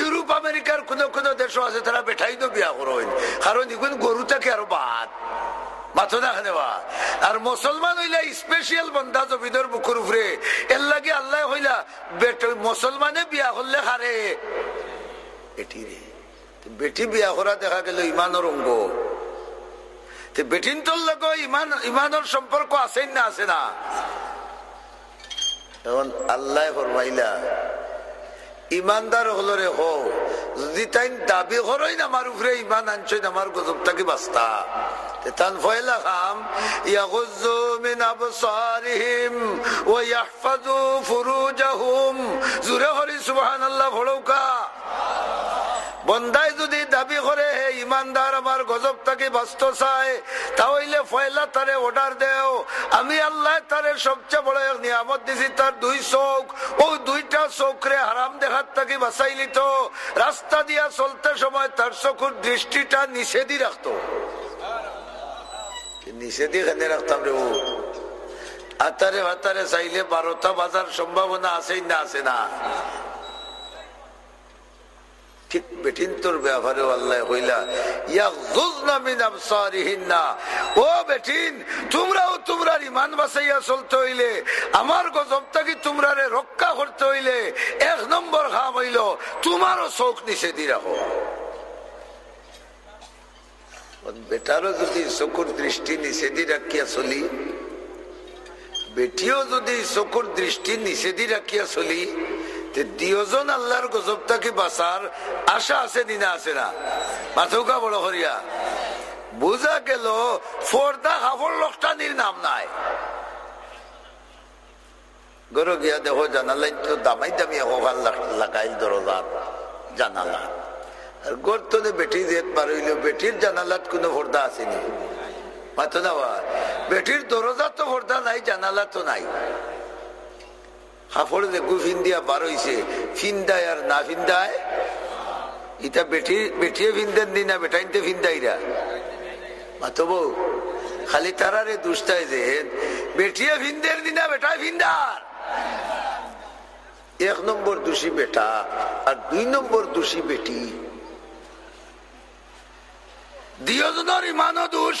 S3: ইউরোপ, আমেরিকার কোন কোন দেশ আছে, তারা বেঠাই তো বিয়া করেন কারণ এখন গরু থাকে আরও বাদ আর মুসলমান হইলা স্পেশাল বন্ধা জমিনের বুকুর উপরে। এর লাগে আল্লাহ হইলা মুসলমানে বিয়া করলে হারে। এটি রে বেটি বিয়া করা দেখা গেল ইমানের অঙ্গ। বেটিন তোর লোক ইমান ইমানের সম্পর্ক আছে না আছে না? এখন আল্লাহ ফরমাইলা ইমানদার হলরে হো। যদি তাই দাবি হরই না আমার উপরে ইমান আনছই না আমার গজব থাকি বাস্তা তান ফয়লা খাম জুরে হরি সুবহানাল্লাহ, ভড়ৌকা। বন্দাই যদি দাবি করে, হে ইমানদার, আমার গজব তাকে বাস্ত চায়, তাহলে ফয়লা তারে অর্ডার দেও। আমি আল্লাহ তারে সবচেয়ে বড় নিয়ামত দিছি, তার দুই চোখ। ও দুইটা চোখরে হারাম দেখার তাকে বাঁচাইলি তো রাস্তা দিয়া চলতে সময় তার চোখের দৃষ্টিটা নিষেধই রাখতো। নিষেধই এখানে রাখতাম রে ও? আতারে হাতারে চাইলে বারোটা বাজার সম্ভাবনা আছে না আছে না। ঠিক বেটিন তোর ব্যাপারে আল্লাহ হইলা ও বেটিন তোমরাও তোমরা ইমান হইলে তোমরা রক্ষা করতে হইলে, এক নম্বর খাম হইল তোমারও চোখ নিচে দি রাখো বেটারও যদি চকুর দৃষ্টি নিষেধি রাখিয়া চলি, বেটিও যদি চকুর দৃষ্টি নিষেধি রাখিয়া চলি দিওজন আল্লাহর গজব গজবটাকে বাঁচার আশা আছে দিনা আছে না? মাথৌকা বড় হরিয়া। বুঝা গেল, ফর্দা হাফর লোকটানির নাম নাই। গরো গিয়া দেখো জানালাই তো দামাই দামি হোকাল লাগাইল দরজাত, জানালা। আর গর্তনে বেটি যেত পারইল বেটির জানালাত কোনো ফর্দা আসেনি মাথো না বেটির দরজা তো ফর্দা নাই, জানালা তো নাই। হাফড় দেখু ফিন্দিয়া বার হইছে। ফিন্দায় আর না ফিন্দায়? ইটা বেটি বেটিয়ে ফিন্দেন দি না, বেটাইনতে ফিন্দাইরা মাতো বউ খালি তারারে দুষ্টাই যে বেটিয়ে ফিন্দের দিনা বেটায় ফিন্দার। এক নম্বর দোষী বেটা আর দুই নম্বর দোষী বেটি। দিয়জনের ইমানও দোষ।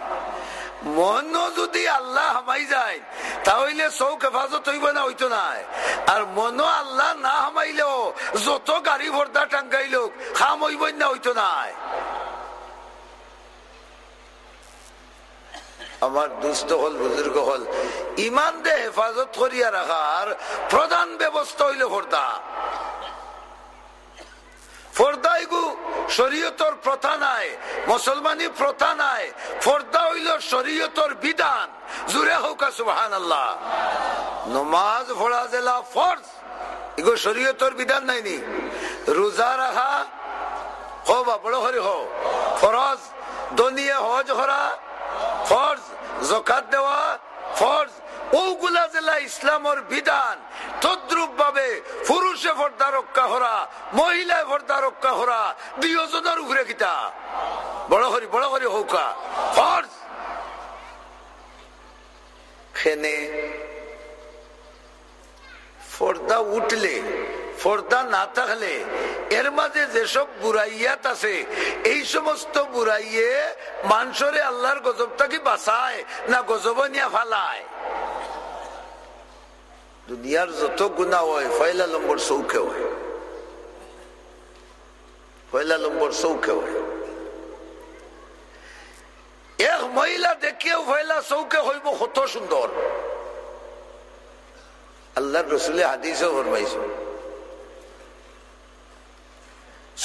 S3: মন যদি আল্লাহ হামাই যায়, তাহলে চৌক হেফাজত হইব না, হইতো নাই। আর মন আল্লাহ না হামাইলেও যত গাড়ি ভর্তা টাঙ্গাইল খাম হইব না, হইতো নাই। আমার দুষ্ট হল, বুজুর্গ হল, ইমান দে হেফাজত করিয়া রাখার প্রধান ব্যবস্থা হইল ভর্তা। ফর্দাইগু শরীয়তর প্রথা নাই মুসলমানি প্রথা নাই ফর্দা হইল শরীয়তর বিধান। জুড়ে হোক সুবাহান আল্লাহ নমাজ ভোড়া জেলা ফর্জ, এগো শরীয়তর বিধান নাইনি। রোজা রাখা, হো বা বড় হরি হো। ফরজ, দনিয়ে, হজ হরা, ফর্জ জকাত দেওয়া, ফর্জ ওগুলা জেলা ইসলামর বিধান তদ্রুপ ভাবে পুরুষে ভর্দা রক্ষা হরা, মহিলায় ভর্দা রক্ষা হরা, দুইজনের উপরে কিতা? বড় হরি বড় হরি হৌকা। ফর্জ। খেনে ফর্দা উঠলে, ফর্দা না থাকলে, এর মাঝে যেসব বুড়াইয়াত আছে, এই সমস্ত বুড়াইয়ে মানুষরে আল্লাহর গজবটা কি বাঁচায় না গজব নিয়ে ফালায়? দুনিয়ার যত গুণা হয় পয়লা নম্বর চৌকে হয়। পয়লা নম্বর চৌকে হয়। এক মহিলা দেখিও পয়লা চৌকে হইব কত সুন্দর। আল্লাহ রসুলে হাদিসও ফরমাইছ।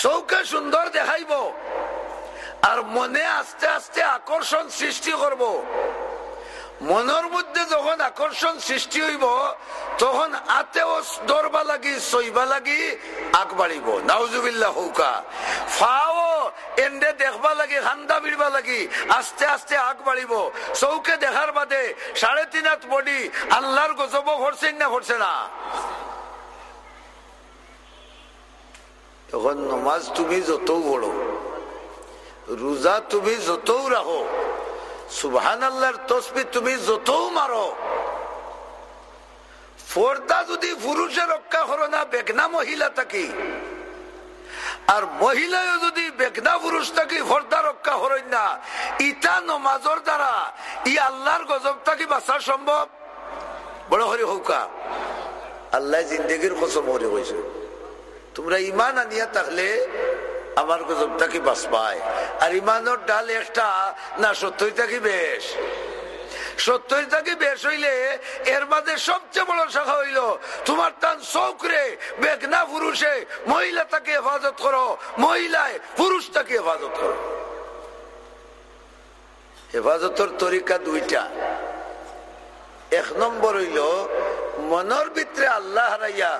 S3: চৌকে সুন্দর দেখাইব। আর মনে আস্তে আস্তে আকর্ষণ সৃষ্টি করব। মনের মধ্যে যখন আকর্ষণ সৃষ্টি হইব, তখন আতেও দরবা লাগি, সইবা লাগি, আগ বাড়িব। নাউজুবিল্লা হৌকা। ফাও, এন্ডে দেখবা লাগি, হান্দা বিড়বা লাগি, আস্তে আস্তে আগ বাড়িব। চৌকে দেখার বাদে সাড়ে তিন হাত বডি, আল্লাহর গজব করছেন না করছে না। তখন নমাজ তুমি যত বড় রোজা তুমি যত রাখো সুবহান আল্লাহর তসবি তুমি যত মারো, ফর্দা যদি পুরুষে রক্ষা করো না, বেগনা মহিলা থাকি। আর মহিলায় যদি বেগনা পুরুষ থাকি, ফর্দা রক্ষা করেন না। ইটা নমাজর দ্বারা, ই আল্লাহর গজব থাকি বাঁচা সম্ভব? বড় হরি হৌকা। আল্লাহ জিন্দগির কসম হরে হয়েছে তোমরা ইমান আনিয়া থাকলে আমার গজব থাকি বাঁচবায়। আর ইমানের ডাল একটা, না সত্যই থাকি বেশ। সত্যই থাকি বেশ হইলে এর মাঝে সবচেয়ে বড় শাখা হইল, তোমার টান চৌকরে বেগনা পুরুষে মহিলা তাকে হেফাজত করো, মহিলায় পুরুষ তাকে হেফাজত করো। হেফাজতের তরিকা দুইটা। এক নম্বর হইল, মনের ভিতরে আল্লাহ হারাইয়া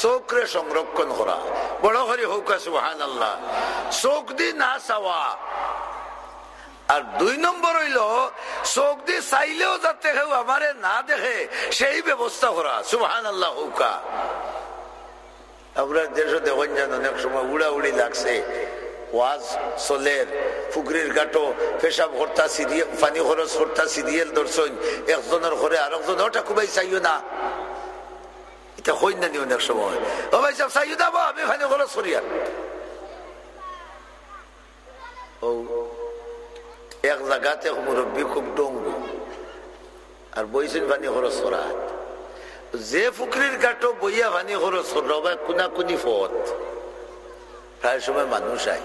S3: চোখরে সংরক্ষণ করা। বড় করে হৌকা সুহান আল্লাহ চোখ দি না চাওয়া। আর দুই নম্বর হইল, চোখ দি চাইলেও যাতে কেউ আমারে না দেখে, সেই ব্যবস্থা করা। সুহান আল্লাহ হৌকা আমরা দেশে দেখুন যেন অনেক সময় উড়া উড়ি লাগছে। ওয়াজ চলের পুকুরের গাটো, পেশাব হর্তা সিরিয়াল পানি খরচ হর্তা সিরিয়াল দর্শন, একজনের ঘরে আরেকজন, ওটা খুবই চাইও না এটা হই না নি অনেক সময়। ও ভাই সব চাইও আমি পানি খরচ ও, এক জায়গাতে মুরব্বী খুব ডঙ্গু। আর বইছেন পানি খরচ করা। যে পুকুরের গাটো বইয়া পানি খরচ করল বা কোনা কোনি ফত। প্রায় সময় মানুষ আয়।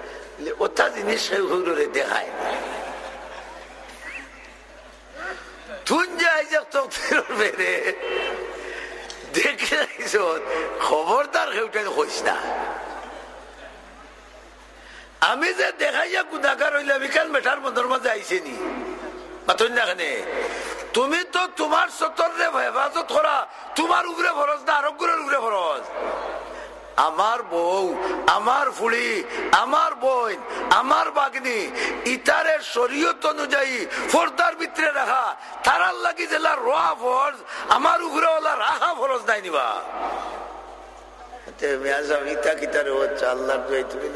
S3: না। খবরদার না। আমি যে দেখাইয়া গুদাকার হইলে আমি কেন বেটার মধ্যের মাঝে আইসে নি মাথুন দেখানে তুমি তো তোমার সতর্রে হেফাজত করা তোমার উপরে ফরজ না, আরোগ্যের উপরে ফরজ আমার বউ, আমার ফুড়ি, আমার বোন, আমার বাগনি, ইতারের শরীয়ত অনুযায়ী ফর্দার ভিতরে রাখা, তারার লাগি জেলা রোয়া ফরজ, আমার উপরে ওলা রাখা ফরজ নাই নিবা। ইতা তুমি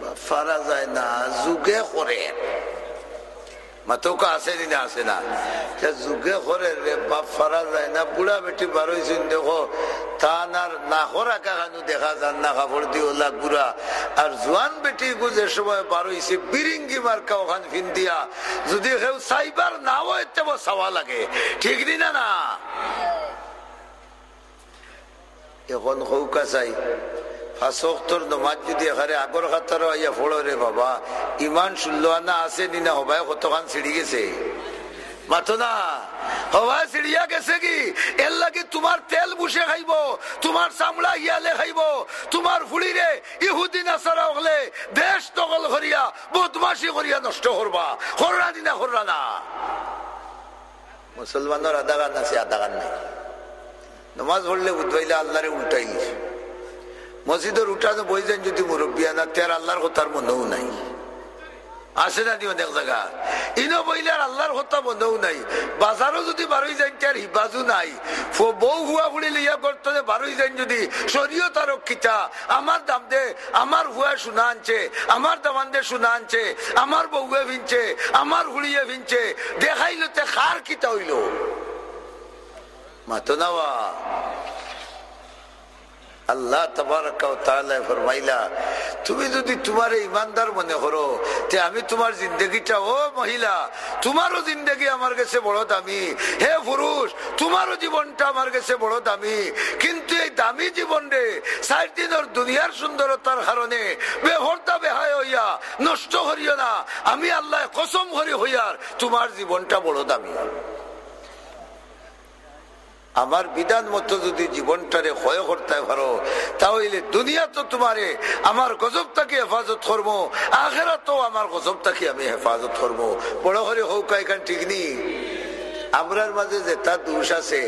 S3: বা যায় না মাতৌকা আছে না আছে না। যুগে করে বাপ ফারা যায় না, বুড়া বেটি বারোইছেন দেখো, তান আর না হরা কাহানু দেখা যান না, কাপড় দিয়ে ওলা গুড়া আর জোয়ান বেটি গুজে সময় বারোইছে বিরিঙ্গি মার্কা ওখান ফিন দিয়া যদি কেউ সাইবার না হয়, তেব চাওয়া লাগে। ঠিক না না এখন হৌকা চাই। নমাজ যদি বাবা, ইমান আছে কতখান গেছে? মাথো না। গেছে কি? তোমার তেল বুসে খাইব, তোমার চামড়া ইয়ালে খাইব, তোমার ফুড়িরে ইহুদি নাসারা হলে দেশ দখল করিয়া বদমাসি করিয়া নষ্ট করবা। হররা দিনা হররা না। মুসলমানের আধা গান আছে, আধা গান নাই। নমাজ পড়লে উদ্বাইলে আল্লাহরে উল্টাই মসজিদের উঠানো বইছেন যদি মুরব্বী আনা তের আল্লাহর কথার মনেও নাই। আসে না দিও দেখ জায়গা? ইনো বইলে আর আল্লাহর কথা বন্ধও নাই। বাজারও যদি বারোই যান তার হিবাজু নাই। বউ হুয়া ফুড়ি লিয়া করতে বারোই যান যদি শরীয় তার রক্ষিতা আমার দাম দে, আমার হুয়া শুনা আনছে, আমার দামান দে শুনা আনছে, আমার বউয়ে ভিনছে, আমার হুড়িয়ে ভিনছে। দেখাইলো তে খার কিতা হইল। মাতো নাওয়া। আল্লাহ ফরমাইলা, তুমি যদি তোমার ইমানদার মনে করো তে আমি তোমার জিন্দগিটা, ও মহিলা, তোমারও জিন্দগি আমার কাছে বড় দামি। হে পুরুষ, তোমারও জীবনটা আমার কাছে বড় দামি। কিন্তু এই দামি জীবন রে চার দিনের দুনিয়ার সুন্দরতার কারণে বেহরতা বেহায় হইয়া নষ্ট করিও না। আমি আল্লাহ কসম করি হইয়ার তোমার জীবনটা বড় দামি। আমার বিধান মতো যদি জীবনটারে ক্ষয় করতে পারো, তাহলে দুনিয়া তো তোমারে, আমার গজবটাকে হেফাজত করব আখেরা তো আমার গজবটাকে আমি হেফাজত করব। বড় করে হোক এখান ঠিক নেই। আমরার মাঝে যে তার দোষ আছে,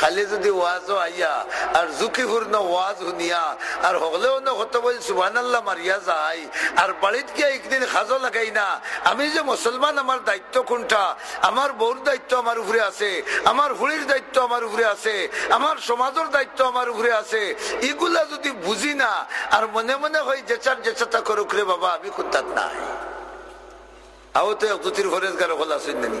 S3: খালি যদি ওয়াজও আইয়া আর ঝুঁকিপূর্ণ ওয়াজ শুনিয়া আর হলেও না কত বল সুবান মারিয়া যায়, আর বাড়িত গিয়ে একদিন খাজো লাগাই না, আমি যে মুসলমান, আমার দায়িত্ব কোনটা? আমার বউর দায়িত্ব আমার উপরে আছে, আমার হুড়ির দায়িত্ব আমার উপরে আছে, আমার সমাজের দায়িত্ব আমার উপরে আছে, এগুলা যদি বুঝি না, আর মনে মনে হয় যেচার যেচাতা করুক রে বাবা, আমি কোনটাত নাই। আও তো দুটির ঘরের গারো হল আসেন নানি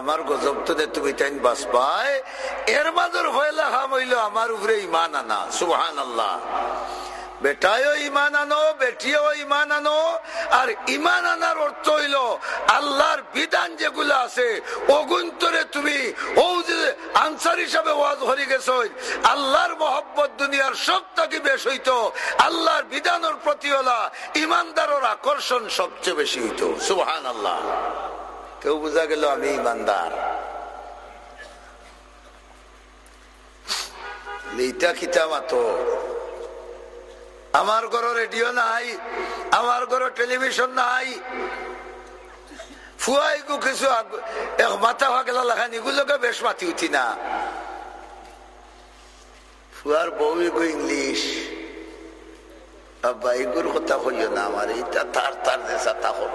S3: আমার গজব তো তুমি তাই বাস পায় এর মাজর হইলা খাম হইল আমার উপরে ইমান আনা সুবহান আল্লাহ বেটায়ও ইমান আনো বেটিও ইমান আনো, আর ইমান আনার অর্থ হইল আল্লাহর বিধান যেগুলো আছে, অগুন্তরে তুমি যে আনসার হিসাবে ওয়াজ হরি গেছ। আল্লাহর মহব্বত দুনিয়ার সব বেশ হইত, আল্লাহর বিধানের প্রতি হলা ইমানদারের আকর্ষণ সবচেয়ে বেশি হইতো সুবহান আল্লাহ কেউ বোঝা গেল আমি ইমানদার। এইটা খিতা মাতো? আমার ঘর রেডিও নাই, আমার ঘর টেলিভিশন নাই। মাথা মাতি উঠি না। আব্বা কথা না আমার, এইটা তার তার যে সাতা হল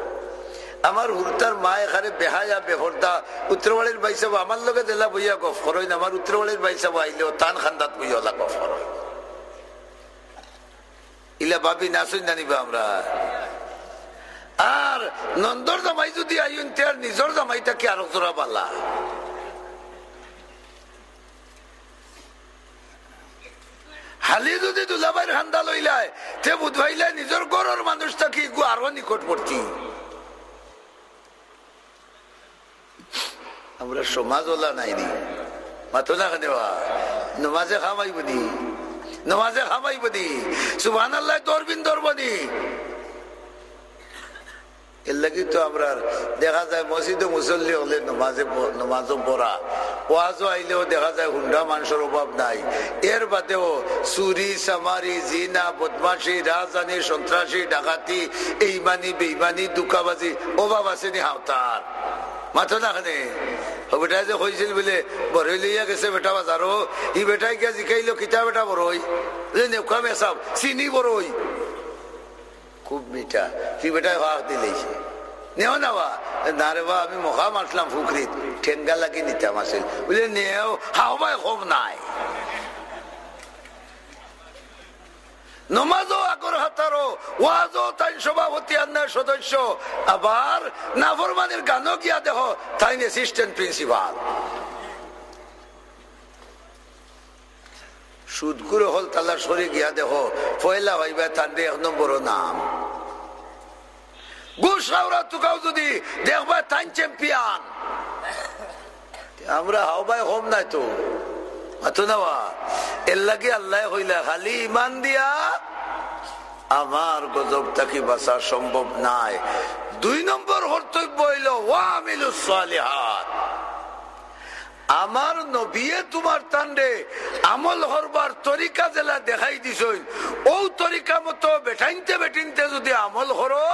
S3: আমার হুরতার মা এখানে বেহায়া, বেহরদা। উত্তরবাড়ির বাইসাব আমার লগে দিলা বইয়া গফ করই না। আমার উত্তরবাড়ির বাইসাব আইলেও তান খান্দাত বইয়া গফ করই ইলা ভাবি নাচুন জানিবা আমরা। আর নন্দর জামাই যদি আইন তার নিজর জামাইটা কি আরও জোড়া পালা হালি যদি দুলাবাইর হান্দা লইলায়, তে বুধবাইলে নিজের গড়ের মানুষটা কি আরও নিকটবর্তী? আমরা সমাজ ওলা নাই নি মাতো না নেওয়া নমাজে খামাইব নি নমাজে খামাইব নি সুবহান আল্লাহ দরবিন দরবনি এর লাগি তো আমরা দেখা যায় মসজিদে মুসল্লি হলে নমাজে নমাজও পড়া। ওয়াজও আইলেও দেখা যায় হুন্ডা মানুষের অভাব নাই। এর বাদেও চুরি, সামারি, জিনা বদমাসি রাজধানী, সন্ত্রাসী, ডাকাতি এইমানি বেইমানি, দুকাবাজি, অভাব আছে নি হাওতার। মাথা নাখানে। বেটা যে হয়েছিল বলে বরই লইয়া গেছে বেটা বাজারো ই বেটাই গিয়া জিকাইলো, কিতা বেটা বরই নেউকা মেসাব চিনি বরই খুব মিঠা। কি বেটাই হাক দিলেছে নেও না বা না রে বা, আমি মহা মারলাম ফুকরিত ঠেঙ্গা লাগি নিতাম আসিল বলে, নেও হাওয়াই খুব নাই। নমাজও আগর হাতারো, ওয়াজও তাই সভাপতি, আন্নার সদস্য। আবার নাফরমানের গানও গিয়া দেহ তাই অ্যাসিস্ট্যান্ট প্রিন্সিপাল সুদকুর হল তালার সরে গিয়া দেহ পয়লা হইবা তার এক নম্বর নাম। খাওয়া তুকাও যদি দেখবা টাইম চ্যাম্পিয়ন আমরা হাওবাই হোম নাই তো। আল্লাহ খালি ইমান দিয়া আমার গজব তাকে বাঁচা সম্ভব নাই। দুই নম্বর কর্তব্য হইল ওয়ামিলুসালিহাত আমার নবিয়ে তোমার তান্ডে আমল হরবার তরিকা জেলা দেখাই দিছ ও তরিকা মতো বেঠাইনতে বেঠিনতে যদি আমল হরো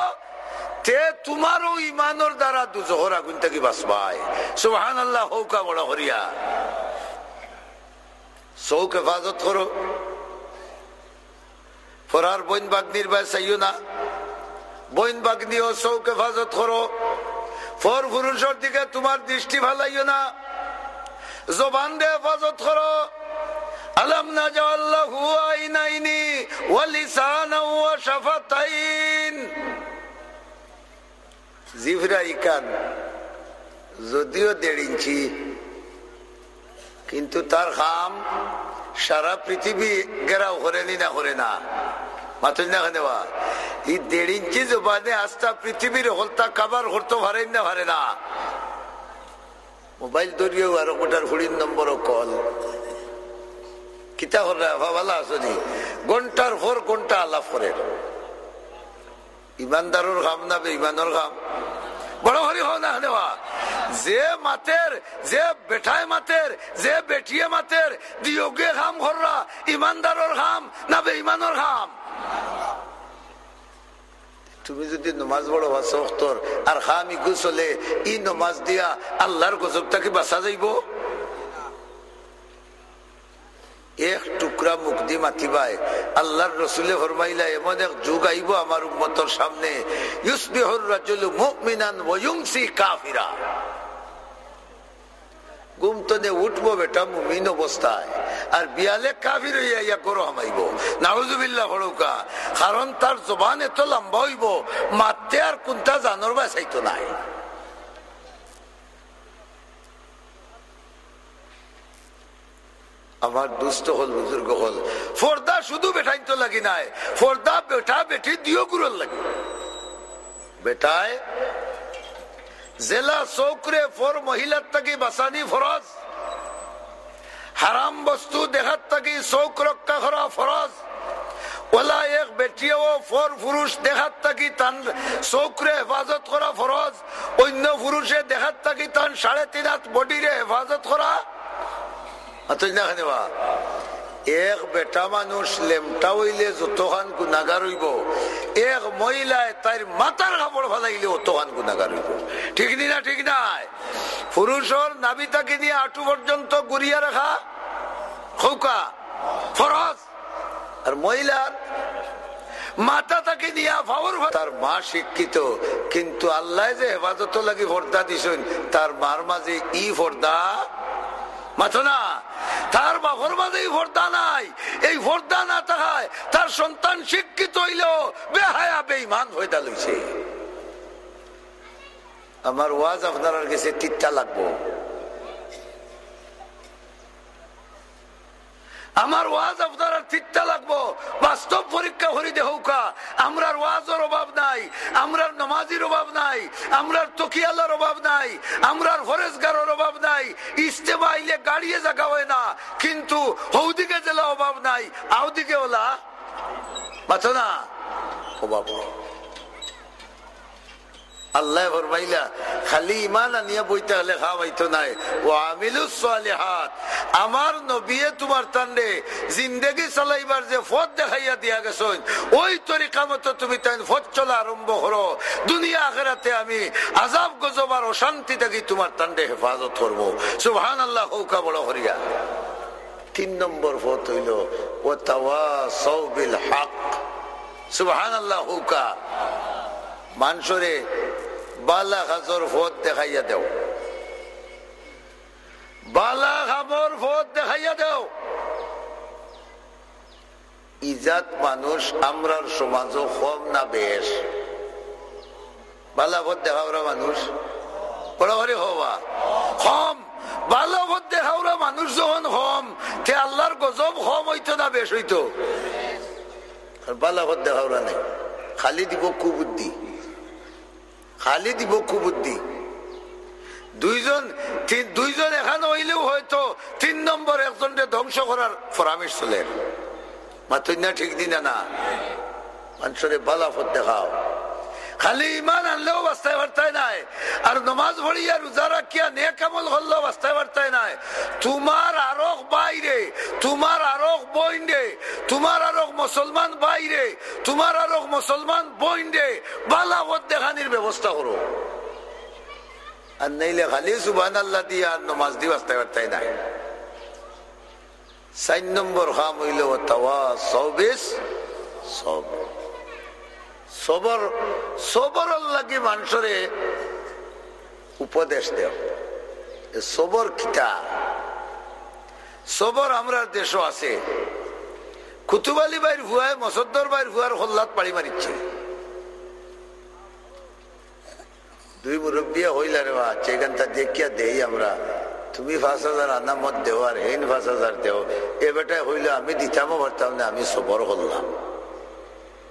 S3: তে তোমারও ইমানের দ্বারা দুজহর আগুন থেকে বাঁচবাই। সুহান আল্লাহ হৌকা বড় হরিয়া চৌক হেফাজত করো। ফরার বইন বাগনির বাই চাইও না বইন বাগনিও চৌক হেফাজত করো। ফর পুরুষের দিকে তোমার দৃষ্টি ভালাইও না। জবান দে হেফাজত করো। আলম না জাল্লাহু আইনাইনি ওয়া লিসানাহু ওয়া শাফাতাইন। জিভরা ইকান যদিও দেড় ইঞ্চি কিন্তু তার খাম সারা পৃথিবী গেরাও করেনি না করে না। মাতুই না দেওয়া এই দেড় ইঞ্চি আস্তা পৃথিবীর হলতা কাবার হরতো না ভারে না। মোবাইল দরিয়েও আরও গোটার হুড়ির নম্বর কল। কিতা হল ভালো আসনি ঘণ্টার পর ঘণ্টা আলাপ করে ইমানদারর কাম না ইমানের কাম বড় হরি হো না নেওয়া যে মাতের, যে বেঠায় মাতের, যে বেটিয়ে মাতের দিয়োগে খাম ঘররা, ইমানদারর খাম না বে ইমানের খাম তুমি যদি নমাজ বড় ভাষর আর খামি গুসলে, ই নমাজ দিয়া আল্লাহর গজবটাকে বাঁচা যাইব? এক টুকরা মুক্তি মাতিবাই, আল্লাহর রসুলে ফরমাইলা, এমন এক যুগ আইব আমার উম্মতর সামনে, ইউসবিহর রাজুল মুমিনান ওয়ুংসি কাফিরা। গুমতনে উঠবো বেটা মুমিন অবস্থায়। আর বিয়ালে হইয়া ইয়া হামাইব। হড়ুকা কারণ তার জবান এত লম্বা হইব, মারতে আর কোনটা জানর নাই। আমার দুস্থ হল, বুজুর্গ হল। ফর্দা শুধু বেঠাই তো লাগি নাই। ফর্দা বেটা, বেটি দিও গুরল লাগে। বেটায় জেলা চৌকরে ফর মহিলার থাকি বাসানি ফরজ হারাম বস্তু দেখার থাকি চৌক রক্ষা করা ফরজ ওলা এক বেটিও ফর পুরুষ দেখার থাকি তান চৌকরে হেফাজত করা ফরজ অন্য পুরুষে দেখার থাকি তান সাড়ে তিন হাত বডিরে হেফাজত করা এক বেটা মানুষ লেমটা হইলে যতখান গুণাগার হইব, এক মহিলায় তার মাতার কাপড় ফেলাইলে অতখান গুণাগার হইব। ঠিক নি না ঠিক নাই? পুরুষর নাবিতাকে নিয়ে আটু পর্যন্ত গুড়িয়া রাখা খৌকা ফরজ আর মহিলার মাতা তাকে নিয়ে ফাওর তার মা শিক্ষিত, কিন্তু আল্লাহ যে হেফাজত লাগি ভর্দা দিছেন তার মার মাঝে ই ভর্দা মাথো না তার বাপর মাঝেই ভর্দা নাই। এই ভর্দা না থাকায় তার সন্তান শিক্ষিত হইলেও বেহায়া বেইমান হয়ে দাঁড়িয়েছে আমার ওয়াজ আপনার কাছে তিতা লাগবো। আমার ওয়াজ আপনার তিনটা লাগবো। বাস্তব পরীক্ষা করি দেহৌকা আমরার ওয়াজের অভাব নাই, আমরার নমাজির অভাব নাই, আমরার তকিয়ালার অভাব নাই, আমরার ফরেজগারের অভাব নাই। ইস্তেমা আইলে গাড়িয়ে জাগা হয় না, কিন্তু হৌদিকে জেলা অভাব নাই। আউদিকে ওলা। বাঁচো না। অভাব আল্লাহ ফরমাইলা, খালি ইমান আনিয়া বইতে হলে খাওয়াইতো নাই ও আমিলুসালিহাত আমার নবিয়ে তোমার তান্ডে জিন্দেগি চালাইবার যে ফদ দেখাইয়া দিয়া গেছেন, ওই তরিকা মতো তুমি তাই ফদ চলা আরম্ভ করো। দুনিয়া আখেরাতে আমি আজাব গজব আর অশান্তি থেকে তোমার তান্ডে হেফাজত করব। সুবহান আল্লাহ হৌকা বড় হরিয়া তিন নম্বর ফত হইল ও তাওয়া সৌবিল হক। আল্লাহ হৌকা। মানুষরে বালা ভোট দেখাইয়া দেও। বালা খামর দেখাইয়া দেও। ইজাত মানুষ আমরার সমাজ কম না বেশ। বালা ভোট দেখাওরা মানুষ। বরাবরই হওয়া। কম। বালা ভোট দেখাওরা মানুষ যখন কম, তে আল্লাহর গজব কম হইতো না বেশ হইতো। বালা ভোট দেখাওরা নেই। খালি দিব কুবুদ্ধি। খালি দিব কুবুদ্ধি। দুইজন দুইজন এখানে হইলেও হয়তো তিন নম্বর একজনকে ধ্বংস করার পরামর্শ চলে। না ঠিক দিনা না। মানুষের বালাফত দেখাও। খালি ইমান আনলেও বাস্তায় বার্তায় নাই। আর নমাজ পড়িয়া রোজা রাখিয়া নে কামল করলেও বাস্তায় বার্তায় নাই। তোমার আরক বাইরে তোমার আরক বইন্ডে তোমার আরক মুসলমান বাইরে তোমার আরক মুসলমান বইন্ডে বালাফত দেখানির ব্যবস্থা করো আর নাইলে খালি সুবান আল্লাহ দিয়ে আর নমাজ দিয়ে বাস্তায় বার্তায় নাই। চার নম্বর খাম হইল তাওয়া সবিস সব সবর সবর লাগি মানুষরে উপদেশ দেও। সবর কিতা সবর আমরা দেশ আছে। কুতুবালি বাইর ভুয়ায় মসদ্দর বাইর ভুয়ার হল্লাত পাড়ি মারিচ্ছে। দুই মুরব্বিয়া হইলা রে বা সেখানটা দেখিয়া দেই আমরা। তুমি পাঁচ হাজার আনা মত দেও আর হেন পাঁচ হাজার দেও। এ বেটায় হইলে আমি দিতামও পারতাম না আমি সবর করলাম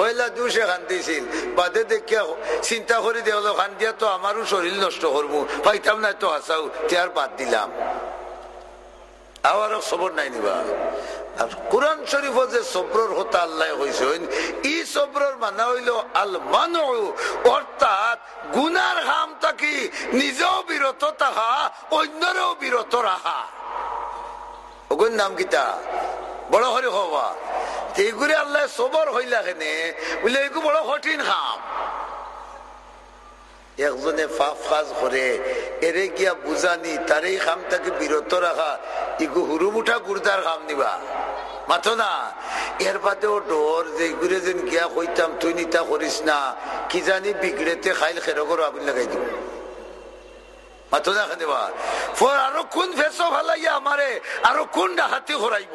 S3: পয়লা দুষে খান দিয়েছিল বাদে দেখিয়া চিন্তা করে দিয়ে হলো খান দিয়া তো আমারও শরীর নষ্ট করব। পাইতাম না তো হাসাও আর বাদ দিলাম। আবারও খবর নাই নিবা। আর কোরআন শরীফ যে সব্রর হতা আল্লাহ হয়েছে ই সব্রর মানা হইল আল মানু অর্থাৎ গুনার হাম থাকি নিজেও বিরত থাকা অন্যরেও বিরত রাখা ওগুন নাম কিতা? বড় হরি হওয়া এইগুলি আল্লাহ সবর হইলা কেনে, বলে এগু বড় কঠিন খাম একজনে ফাফ করে, এরে গিয়া বুঝানি তার এই খামটাকে বিরত রাখা ইগু হুরুমুঠা গুরদার খাম নিবা। মাথো না, এর বাদেও ডর যে ঘুরে যেন গিয়া কইতাম, তুই নিতা করিস না, কি জানি বিগড়েতে খাইল খেরো করো আগুন লাগাই দিব। মাথো না খানিবা ফর, আরও কোন ফেসো ভালাইয়া আমারে, আরও কোন ডাহাতি হরাইব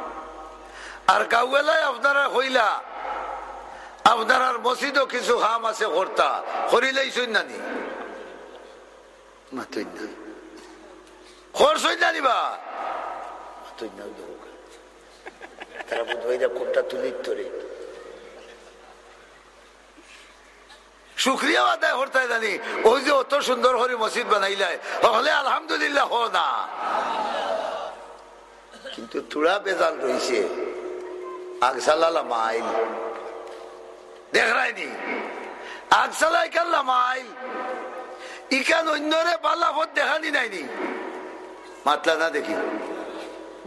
S3: আর গাউলায় আপনারা হইলা আপনার আর মসজিদও কিছু হাম আছে কর্তা করিলেই নানি মাতুই না খরচ হই জানিবা মাতুই না তারা বোধ হয় কোনটা তুলির তোরে। শুক্রিয়া আদায় করতে জানি। ওই যে অত সুন্দর করে মসজিদ বানাইলাই হলে আলহামদুলিল্লাহ হো না। কিন্তু তুড়া বেজাল রয়েছে আগসালা মাইল। দেখায়নি আগসালাই কাল্লা মাইল ইকান অন্যরে বালা ভোট দেখানি নাইনি। মাতলা না দেখি।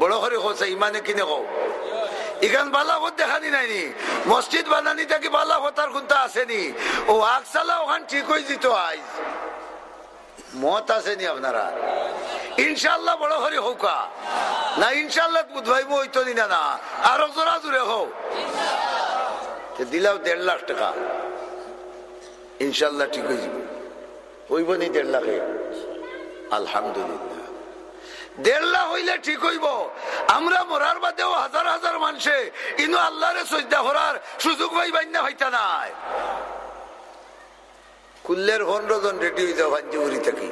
S3: বড় করে হোসা ইমানে কিনে কও। ইখান বালা ভোট দেখানি নাইনি। মসজিদ বানানি থাকি বালা ভোটার কোনটা আসেনি। ও আগসালা ওখান ঠিক হয়ে যেত আজ মত আসেনি আপনারা। ইনশাল্লাহ বড় হরি হৌকা। না ইনশাল্লাহ বুধবাইব হইতো দিনা না আরও জোরা জোরে হোক দিলাও দেড় লাখ টাকা। ইনশাল্লাহ ঠিক হয়ে যাবে। হইব নি দেড় লাখে? আলহামদুলিল্লাহ। দেড় লাখ হইলে ঠিক হইব। আমরা মরার বাদেও হাজার হাজার মানুষে ইনু আল্লাহরে সজ্জা করার সুযোগ পাইবাই না হইতা নাই। কুল্লের পনেরো জন রেডি হয়ে যাও ভাঞ্জি উড়ি থাকি।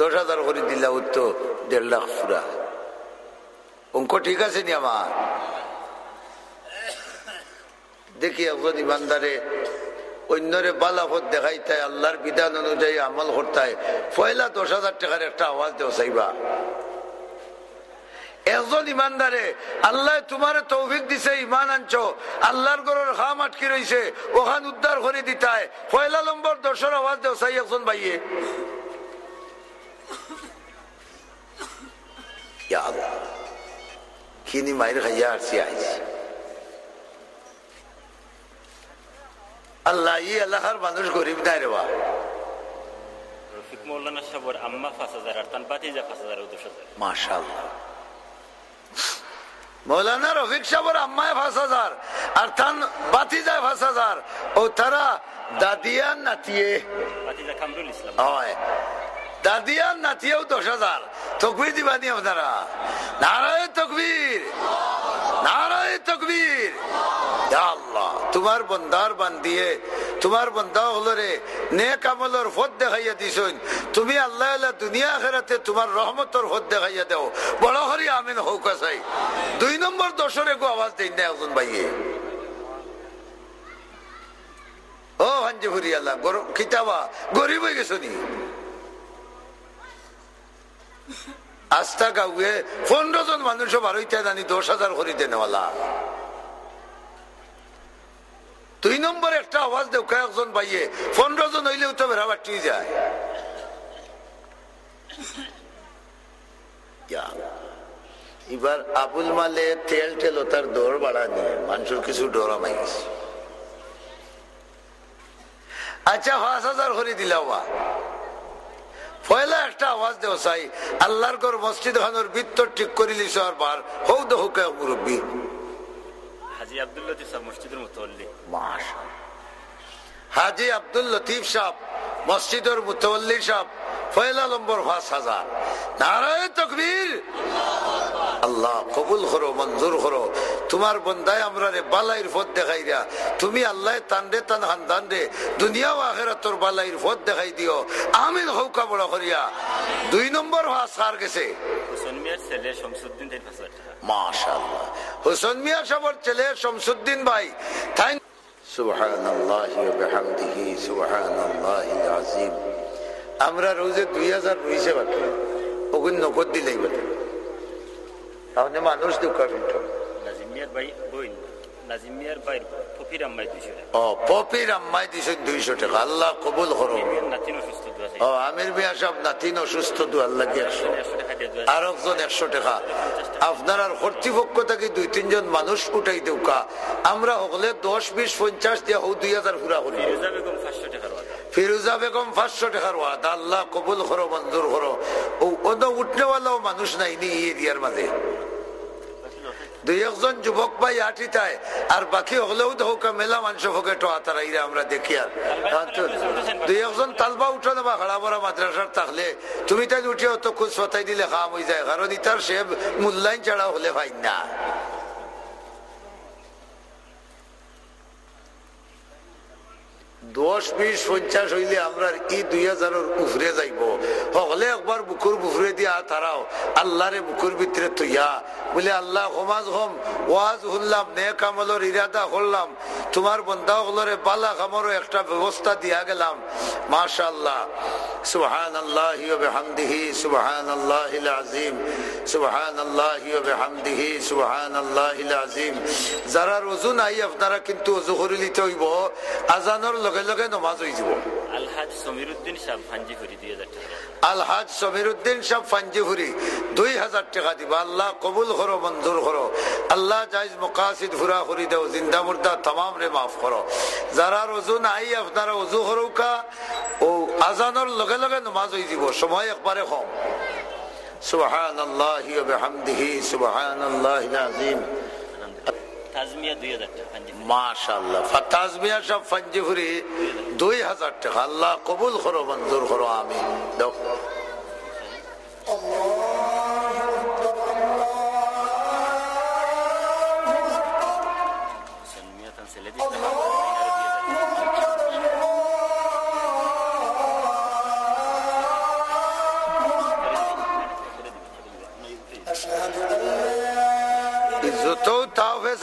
S3: দশ হাজার করে দিলা উত্তর দেড় লাখ ফুরা। অঙ্ক ঠিক আছে নি আমার? দেখি একজন ইমানদারে অন্যরে বালাফত দেখাইতায়, আল্লাহর বিধান অনুযায়ী আমল করতায়। পয়লা দশ হাজার টাকার একটা আওয়াজ দেও চাইবা একজন ইমানদারে, আল্লাহ তোমার তৌফিক দিছে, ইমান আনছো, আল্লাহর গরুর খাম আটকি রয়েছে ওখান উদ্ধার করে দিতায়। পয়লা নম্বর দশর আওয়াজ দেও চাই একজন ভাইয়ে। ইয়া কিনি মায়ের খাইয়া আসছি আইছি আল্লাহ ই এলাকার মানুষ গরিব নাই রে বা
S1: রফিক মৌলানা সাবর আম্মা পাঁচ হাজার আর তান বাতিজা পাঁচ হাজার দশ হাজার
S3: মাশাল্লাহ মৌলানা রফিক সাহর আম্মায় পাঁচ হাজার আর তান বাতি যায় পাঁচ হাজার ও তারা দাদিয়া নাতিয়ে
S1: বাতিজা কামরুল ইসলাম
S3: হয় দাদিয়া নাতিয়েও দশ হাজার। তকবির দিবানি আপনারা? নারায় তকবীর। নারায় তকবীর। আল্লাহ, তোমার বন্দার বান্দিয়ে, তোমার বন্দা হলো রে, নেক আমলের ফদ দেখাইয়া দিছইন। তুমি আল্লাহ আল্লাহ দুনিয়া আখেরাতে তোমার রহমতর ফদ দেখাইয়া দেও। বড় হরি আমিন হৌক চাই দুই নম্বর দশরে গো আওয়াজ দিন না একজন ভাইয়ে। ও হাঞ্জি ভুরি আল্লাহ গরম কিতাবা, গরিব হয়ে গেছো নি? আস্থা গাউয়ে পনেরো জন মানুষ বারোইতে জানি দশ হাজার করে দেনেওয়ালা দুই নম্বর একটা আওয়াজ দেও, কয়েকজন ভাইয়ে পনেরো জন হইলেও তো বেড়া বাটি যায়। এবার আবুল মালে তেল টেল তার দৌড় বাড়া নিয়ে মানুষের কিছু ডোরা মাইস আচ্ছা পাঁচ হাজার করে দিলাওয়া পয়লা একটা আওয়াজ দেও চাই আল্লাহর গর মসজিদ খানোর বৃত্ত ঠিক করে দিস আর বার হৌ দে হুকে মুরব্বী।
S1: হাজি আব্দুল্লাহ মসজিদের মতো মতোল্লি
S3: হাজি আব্দুল লতিফ সাহ মসজিদের মুতওয়াল্লি সাহ পয়লা নম্বর পাঁচ হাজার। নারায় তকবীর। আল্লাহ কবুল করো মঞ্জুর করো। তোমার বন্দায় আমরা রে বালাইর ফদ দেখাই দিয়া তুমি আল্লাহ তান্ডে তান হান্দান রে দুনিয়া আখেরা তোর বালাইর ফদ দেখাই দিও। আমিন হৌকা বড় করিয়া। দুই নম্বর ভাস সার গেছে। মাশাআল্লাহ। হুসন মিয়া সাহর ছেলে শমসুদ্দিন ভাই। তাই সুবহান আল্লাহ সুবহান আল্লাহ আজিম আমরা রোজে দুই হাজার রয়েছে বাকি, ওগুন নগদ দিলেই বাকি তাহলে মানুষ দুঃখ কিন্তু
S1: নাজিম মিয়ার ভাই বইন নাজিমিয়ার বাইর ভাই ফকির আম্মাই দুইশো
S3: ও পপির আম্মাই দিছে দুইশো টাকা। আল্লাহ কবুল করো।
S1: নাতিন অসুস্থ
S3: ও আমির মিয়া সাহেব নাতিন অসুস্থ দু আল্লাহ একশো। আর একজন একশো টাকা। আপনার আর কর্তৃপক্ষ থেকে দুই তিনজন মানুষ উঠাই দেউকা আমরা হলে দশ বিশ পঞ্চাশ দিয়ে হোক দুই হাজার পুরা করি।
S1: ফিরোজা বেগম পাঁচশো টাকার ওয়াদা।
S3: আল্লাহ কবুল করো মঞ্জুর করো। ও উঠনেওয়ালাও মানুষ নাই নি এরিয়ার মাঝে। দুই একজন যুবক ভাই আটিতায় আর বাকি হলেও ধোকা মেলা মানুষ হোকে টো আতারাইরা আমরা দেখি আর। দুই একজন তালবা উঠো না বা হাড়া বড়া মাদ্রাসার থাকলে তুমি তাই উঠে অত খুশ সতাই দিলে খাম হয়ে যায়। কারণ ইতার সে মূল্যায়ন ছাড়া হলে ভাই না। দশ, বিশ, পঞ্চাশ হইলে আমরা ই দুই হাজারের উফরে যাইব। হলে একবার বুকুর বুফরে দিয়া তারাও আল্লাহরে বুকুর ভিতরে তুইয়া বলে, আল্লাহ সমাজ হম, ওয়াজ শুনলাম নে কামলের ইরাদা করলাম। তোমার বন্ধা হলরে বালা কামরও একটা ব্যবস্থা দিয়া গেলাম। মাশা আল্লাহ সুবহান আল্লাহ বিহামদিহি সুবহান আল্লাহ আজিম সুবহান আল্লাহ বিহামদিহি সুবহান আল্লাহ যারা রোজু নাই, আপনারা কিন্তু অজু করে নিতে হইব। আজানোর লগে লগে নমাজ হয়ে যাব।
S1: আলহাজ সমীর উদ্দিন সাহেব ভাঞ্জি করি হাজার টাকা।
S3: আলহাজ সমীর উদ্দিন সাহ ফাঞ্জিভুরি দুই হাজার টাকা দিবা। আল্লাহ কবুল করো, মঞ্জুর করো। আল্লাহ জাইজ মকাসিদ ফুরা করি দেও, জিন্দা মুর্দা তমাম রে মাফ করো। যারা রজু নাই, আপনারা অজু করুকা ও আজানোর লগে লগে নমাজ হয়ে দিব সময় একবারে কম। সুবহান আল্লাহ সুবহান আল্লাহ আজিম
S1: তাজমিয়া দুই হাজার টাকা ভাঞ্জি
S3: মাশাল্লাহ ফাতাজ সব ফাঞ্জিভুরি দুই হাজার টাকা। আল্লাহ কবুল করো মঞ্জুর করো আমি দাও।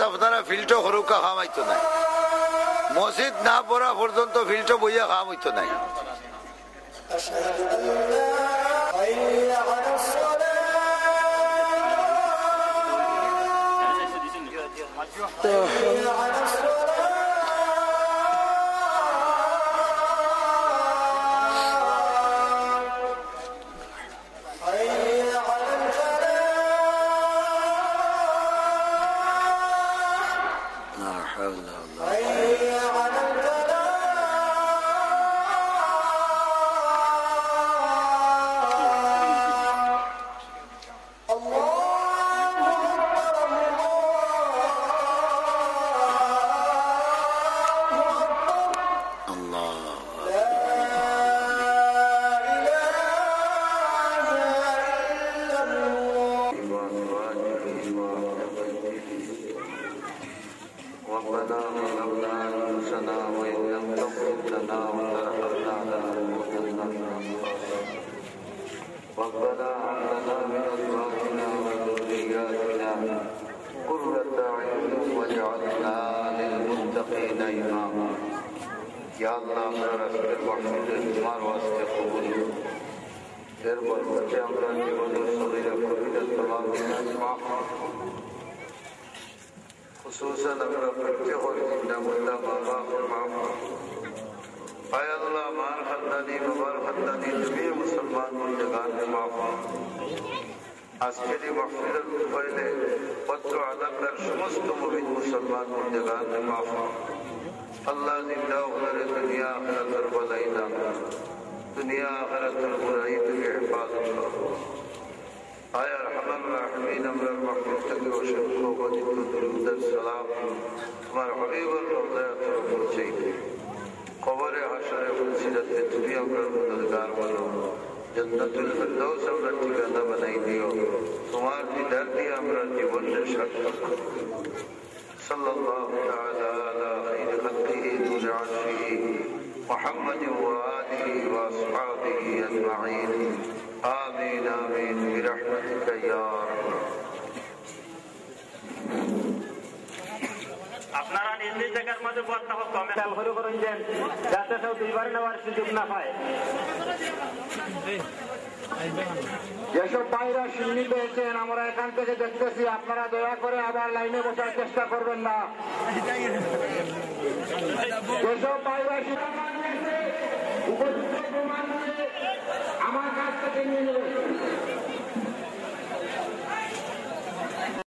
S4: আপনারা ফিল্টো হরুকা খাম হইতো নাই। মসজিদ না পড়া পর্যন্ত ফিল্টো বইয়া খাম হইতো নাই।
S3: আচ্ছা, আচ্ছা, তো